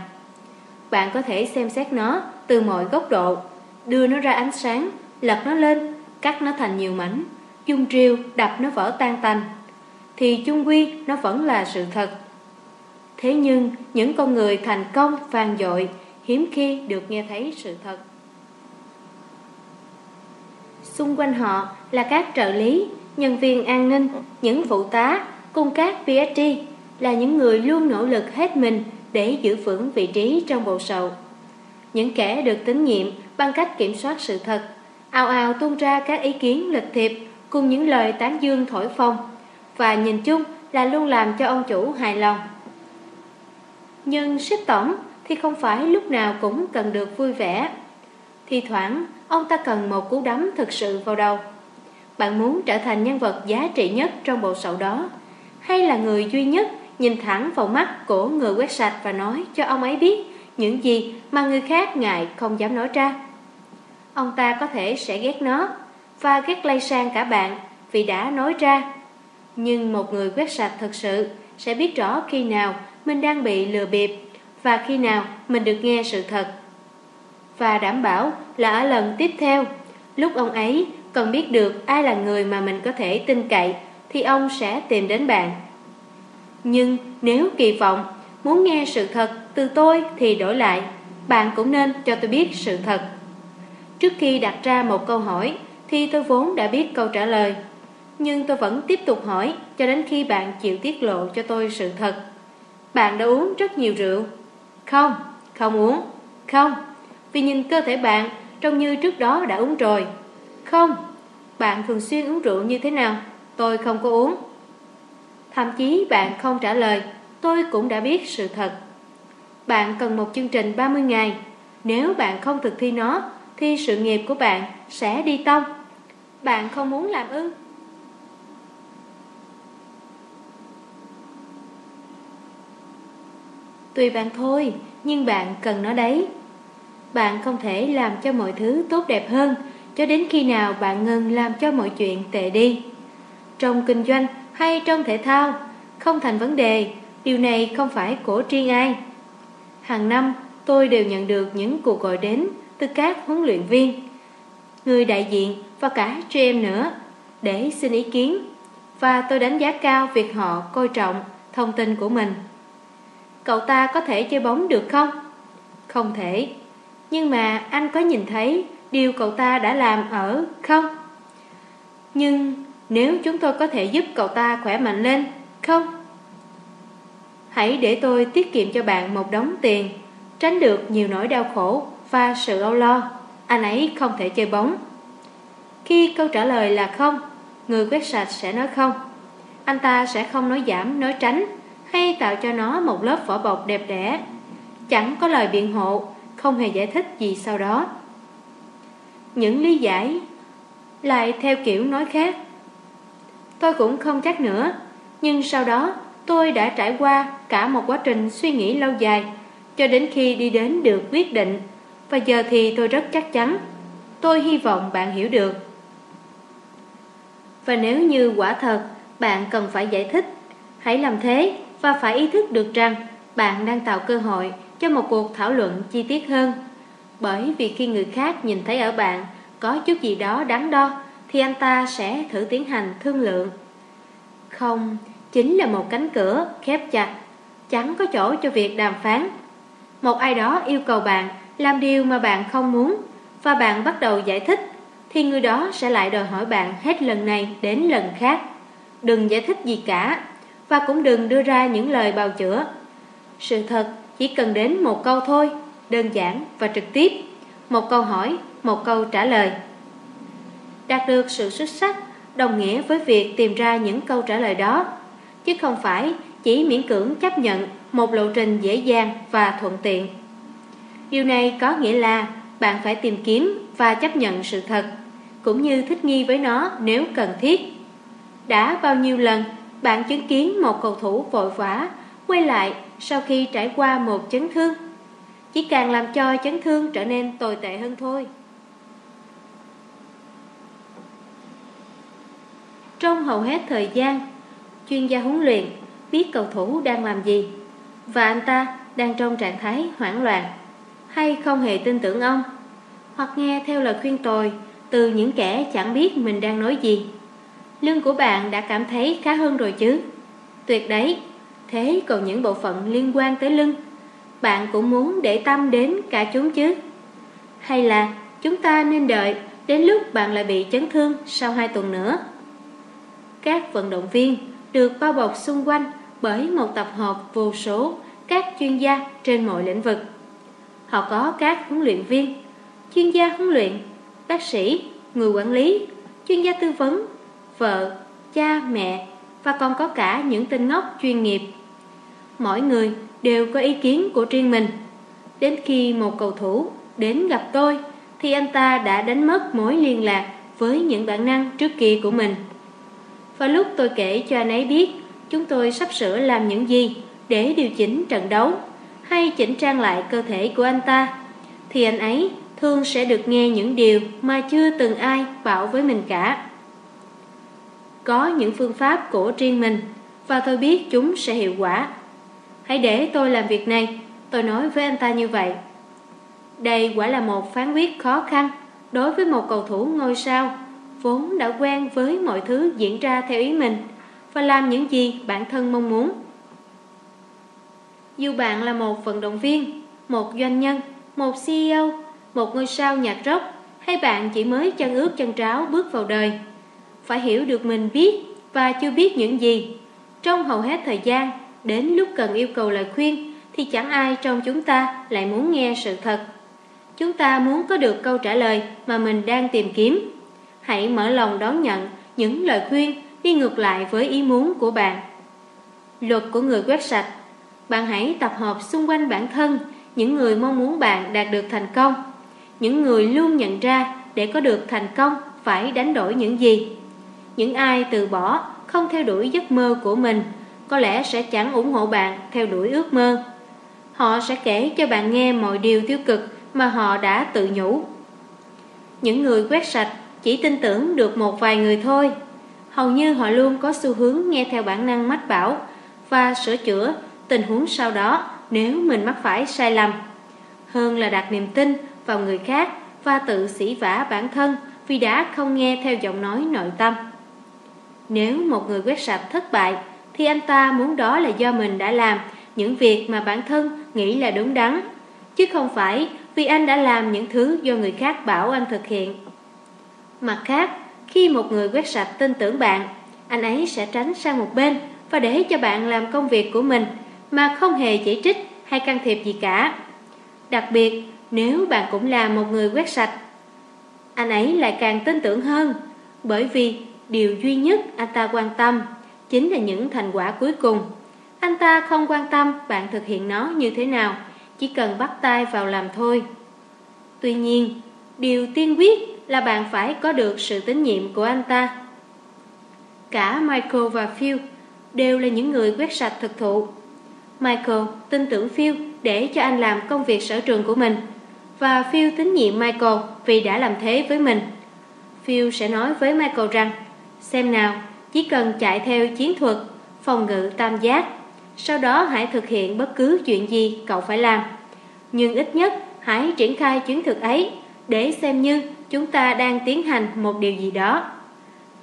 Bạn có thể xem xét nó từ mọi góc độ, đưa nó ra ánh sáng, lật nó lên, cắt nó thành nhiều mảnh dung triều đập nó vỡ tan tành. Thì chung quy nó vẫn là sự thật. Thế nhưng những con người thành công vang dội Hiếm khi được nghe thấy sự thật. Xung quanh họ là các trợ lý, nhân viên an ninh, những phụ tá cùng các PhD Là những người luôn nỗ lực hết mình để giữ vững vị trí trong bộ sậu những kẻ được tín nhiệm bằng cách kiểm soát sự thật ào ào tung ra các ý kiến lịch thiệp cùng những lời tán dương thổi phong, và nhìn chung là luôn làm cho ông chủ hài lòng. Nhưng sếp tổng thì không phải lúc nào cũng cần được vui vẻ. Thì thoảng, ông ta cần một cú đấm thực sự vào đầu. Bạn muốn trở thành nhân vật giá trị nhất trong bộ sậu đó, hay là người duy nhất nhìn thẳng vào mắt của người quét sạch và nói cho ông ấy biết những gì mà người khác ngại không dám nói ra. Ông ta có thể sẽ ghét nó và ghét lây sang cả bạn vì đã nói ra. Nhưng một người quét sạch thật sự sẽ biết rõ khi nào mình đang bị lừa bịp và khi nào mình được nghe sự thật. Và đảm bảo là ở lần tiếp theo, lúc ông ấy cần biết được ai là người mà mình có thể tin cậy thì ông sẽ tìm đến bạn. Nhưng nếu kỳ vọng muốn nghe sự thật từ tôi thì đổi lại, bạn cũng nên cho tôi biết sự thật. Trước khi đặt ra một câu hỏi thì tôi vốn đã biết câu trả lời, nhưng tôi vẫn tiếp tục hỏi cho đến khi bạn chịu tiết lộ cho tôi sự thật. Bạn đã uống rất nhiều rượu. Không, không uống. Không, vì nhìn cơ thể bạn trông như trước đó đã uống rồi. Không, bạn thường xuyên uống rượu như thế nào? Tôi không có uống. Thậm chí bạn không trả lời, tôi cũng đã biết sự thật. Bạn cần một chương trình 30 ngày. Nếu bạn không thực thi nó, thì sự nghiệp của bạn sẽ đi tông. Bạn không muốn làm ư? Tùy bạn thôi, nhưng bạn cần nó đấy. Bạn không thể làm cho mọi thứ tốt đẹp hơn cho đến khi nào bạn ngừng làm cho mọi chuyện tệ đi. Trong kinh doanh hay trong thể thao, không thành vấn đề, điều này không phải của riêng ai. Hàng năm, tôi đều nhận được những cuộc gọi đến từ các huấn luyện viên, người đại diện và cả GM nữa để xin ý kiến và tôi đánh giá cao việc họ coi trọng thông tin của mình. Cậu ta có thể chơi bóng được không? Không thể. Nhưng mà anh có nhìn thấy điều cậu ta đã làm ở không? Nhưng nếu chúng tôi có thể giúp cậu ta khỏe mạnh lên, không? Hãy để tôi tiết kiệm cho bạn một đống tiền, tránh được nhiều nỗi đau khổ và sự âu lo. Anh ấy không thể chơi bóng. Khi câu trả lời là không, người quét sạch sẽ nói không. Anh ta sẽ không nói giảm, nói tránh hay tạo cho nó một lớp vỏ bọc đẹp đẽ. Chẳng có lời biện hộ, không hề giải thích gì sau đó. Những lý giải lại theo kiểu nói khác. Tôi cũng không chắc nữa, nhưng sau đó tôi đã trải qua cả một quá trình suy nghĩ lâu dài cho đến khi đi đến được quyết định và giờ thì tôi rất chắc chắn. Tôi hy vọng bạn hiểu được. Và nếu như quả thật bạn cần phải giải thích, hãy làm thế và phải ý thức được rằng bạn đang tạo cơ hội cho một cuộc thảo luận chi tiết hơn. Bởi vì khi người khác nhìn thấy ở bạn có chút gì đó đáng đo, thì anh ta sẽ thử tiến hành thương lượng. Không, chính là một cánh cửa khép chặt, chẳng có chỗ cho việc đàm phán. Một ai đó yêu cầu bạn làm điều mà bạn không muốn và bạn bắt đầu giải thích, thì người đó sẽ lại đòi hỏi bạn hết lần này đến lần khác. Đừng giải thích gì cả và cũng đừng đưa ra những lời bào chữa. Sự thật chỉ cần đến một câu thôi, đơn giản và trực tiếp, một câu hỏi, một câu trả lời. Đạt được sự xuất sắc đồng nghĩa với việc tìm ra những câu trả lời đó, chứ không phải chỉ miễn cưỡng chấp nhận một lộ trình dễ dàng và thuận tiện. Điều này có nghĩa là bạn phải tìm kiếm và chấp nhận sự thật, cũng như thích nghi với nó nếu cần thiết. Đã bao nhiêu lần bạn chứng kiến một cầu thủ vội vã quay lại sau khi trải qua một chấn thương. Chỉ càng làm cho chấn thương trở nên tồi tệ hơn thôi. Trong hầu hết thời gian, chuyên gia huấn luyện, biết cầu thủ đang làm gì. Và anh ta đang trong trạng thái hoảng loạn. Hay không hề tin tưởng ông? Hoặc nghe theo lời khuyên tồi từ những kẻ chẳng biết mình đang nói gì. Lưng của bạn đã cảm thấy khá hơn rồi chứ? Tuyệt đấy. Thế còn những bộ phận liên quan tới lưng, Bạn cũng muốn để tâm đến cả chúng chứ? Hay là chúng ta nên đợi Đến lúc bạn lại bị chấn thương sau hai tuần nữa? Các vận động viên được bao bọc xung quanh Bởi một tập hợp vô số Các chuyên gia trên mọi lĩnh vực Họ có các huấn luyện viên Chuyên gia huấn luyện Bác sĩ, người quản lý Chuyên gia tư vấn vợ, cha, mẹ và còn có cả những tên ngốc chuyên nghiệp. Mỗi người đều có ý kiến của riêng mình. Đến khi một cầu thủ đến gặp tôi thì anh ta đã đánh mất mối liên lạc với những bản năng trước kia của mình. Và lúc tôi kể cho anh ấy biết chúng tôi sắp sửa làm những gì để điều chỉnh trận đấu hay chỉnh trang lại cơ thể của anh ta thì anh ấy thường sẽ được nghe những điều mà chưa từng ai bảo với mình cả. Có những phương pháp của riêng mình và tôi biết chúng sẽ hiệu quả. Hãy để tôi làm việc này, tôi nói với anh ta như vậy. Đây quả là một phán quyết khó khăn đối với một cầu thủ ngôi sao vốn đã quen với mọi thứ diễn ra theo ý mình và làm những gì bản thân mong muốn. Dù bạn là một vận động viên, một doanh nhân, một CEO, một ngôi sao nhạc rock hay bạn chỉ mới chân ướt chân tráo bước vào đời, phải hiểu được mình biết và chưa biết những gì. Trong hầu hết thời gian, đến lúc cần yêu cầu lời khuyên thì chẳng ai trong chúng ta lại muốn nghe sự thật. Chúng ta muốn có được câu trả lời mà mình đang tìm kiếm. Hãy mở lòng đón nhận những lời khuyên đi ngược lại với ý muốn của bạn. Luật của người quét sạch Bạn hãy tập hợp xung quanh bản thân những người mong muốn bạn đạt được thành công. Những người luôn nhận ra để có được thành công phải đánh đổi những gì. Những ai từ bỏ, không theo đuổi giấc mơ của mình có lẽ sẽ chẳng ủng hộ bạn theo đuổi ước mơ. Họ sẽ kể cho bạn nghe mọi điều tiêu cực mà họ đã tự nhủ. Những người quét sạch chỉ tin tưởng được một vài người thôi. Hầu như họ luôn có xu hướng nghe theo bản năng mách bảo và sửa chữa tình huống sau đó nếu mình mắc phải sai lầm. Hơn là đặt niềm tin vào người khác và tự sỉ vả bản thân vì đã không nghe theo giọng nói nội tâm. Nếu một người quét sạch thất bại thì anh ta muốn đó là do mình đã làm những việc mà bản thân nghĩ là đúng đắn, chứ không phải vì anh đã làm những thứ do người khác bảo anh thực hiện. Mặt khác, khi một người quét sạch tin tưởng bạn, anh ấy sẽ tránh sang một bên và để cho bạn làm công việc của mình mà không hề chỉ trích hay can thiệp gì cả. Đặc biệt, nếu bạn cũng là một người quét sạch, anh ấy lại càng tin tưởng hơn, bởi vì điều duy nhất anh ta quan tâm chính là những thành quả cuối cùng. Anh ta không quan tâm bạn thực hiện nó như thế nào, chỉ cần bắt tay vào làm thôi. Tuy nhiên, điều tiên quyết là bạn phải có được sự tín nhiệm của anh ta. Cả Michael và Phil đều là những người quét sạch thực thụ. Michael tin tưởng Phil để cho anh làm công việc sở trường của mình và Phil tín nhiệm Michael vì đã làm thế với mình. Phil sẽ nói với Michael rằng xem nào, chỉ cần chạy theo chiến thuật phòng ngự tam giác, sau đó hãy thực hiện bất cứ chuyện gì cậu phải làm. Nhưng ít nhất hãy triển khai chiến thuật ấy để xem như chúng ta đang tiến hành một điều gì đó.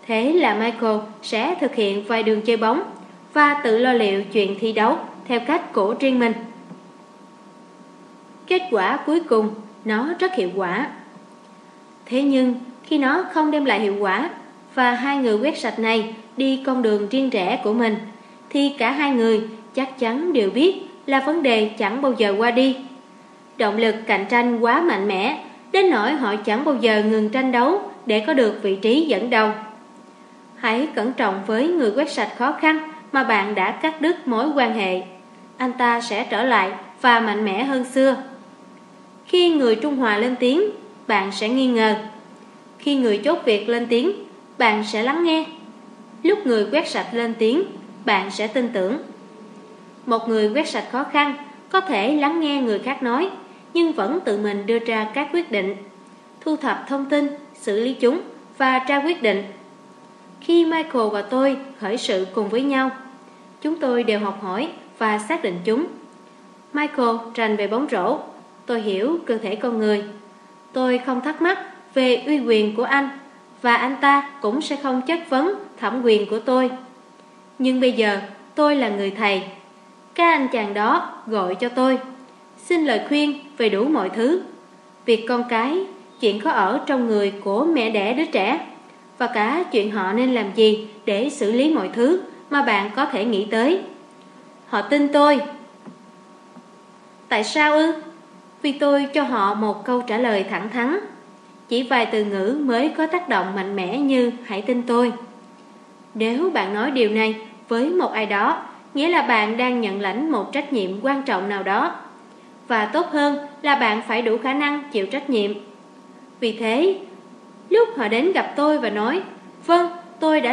Thế là Michael sẽ thực hiện vài đường chơi bóng và tự lo liệu chuyện thi đấu theo cách của riêng mình. Kết quả cuối cùng, nó rất hiệu quả. Thế nhưng, khi nó không đem lại hiệu quả và hai người quét sạch này đi con đường riêng rẽ của mình, thì cả hai người chắc chắn đều biết là vấn đề chẳng bao giờ qua đi. Động lực cạnh tranh quá mạnh mẽ đến nỗi họ chẳng bao giờ ngừng tranh đấu để có được vị trí dẫn đầu. Hãy cẩn trọng với người quét sạch khó khăn mà bạn đã cắt đứt mối quan hệ. Anh ta sẽ trở lại và mạnh mẽ hơn xưa. Khi người Trung Hòa lên tiếng, bạn sẽ nghi ngờ. Khi người chốt việc lên tiếng, bạn sẽ lắng nghe. Lúc người quét sạch lên tiếng, bạn sẽ tin tưởng. Một người quét sạch khó khăn có thể lắng nghe người khác nói, nhưng vẫn tự mình đưa ra các quyết định, thu thập thông tin, xử lý chúng và ra quyết định. Khi Michael và tôi khởi sự cùng với nhau, chúng tôi đều học hỏi và xác định chúng. Michael tranh về bóng rổ, tôi hiểu cơ thể con người. Tôi không thắc mắc về uy quyền của anh và anh ta cũng sẽ không chất vấn thẩm quyền của tôi. Nhưng bây giờ tôi là người thầy. Các anh chàng đó gọi cho tôi, xin lời khuyên về đủ mọi thứ. Việc con cái, chuyện có ở trong người của mẹ đẻ đứa trẻ và cả chuyện họ nên làm gì để xử lý mọi thứ mà bạn có thể nghĩ tới. Họ tin tôi. Tại sao ư? Vì tôi cho họ một câu trả lời thẳng thắn. Chỉ vài từ ngữ mới có tác động mạnh mẽ như hãy tin tôi. Nếu bạn nói điều này với một ai đó, nghĩa là bạn đang nhận lãnh một trách nhiệm quan trọng nào đó. Và tốt hơn là bạn phải đủ khả năng chịu trách nhiệm. Vì thế, lúc họ đến gặp tôi và nói, vâng, tôi đã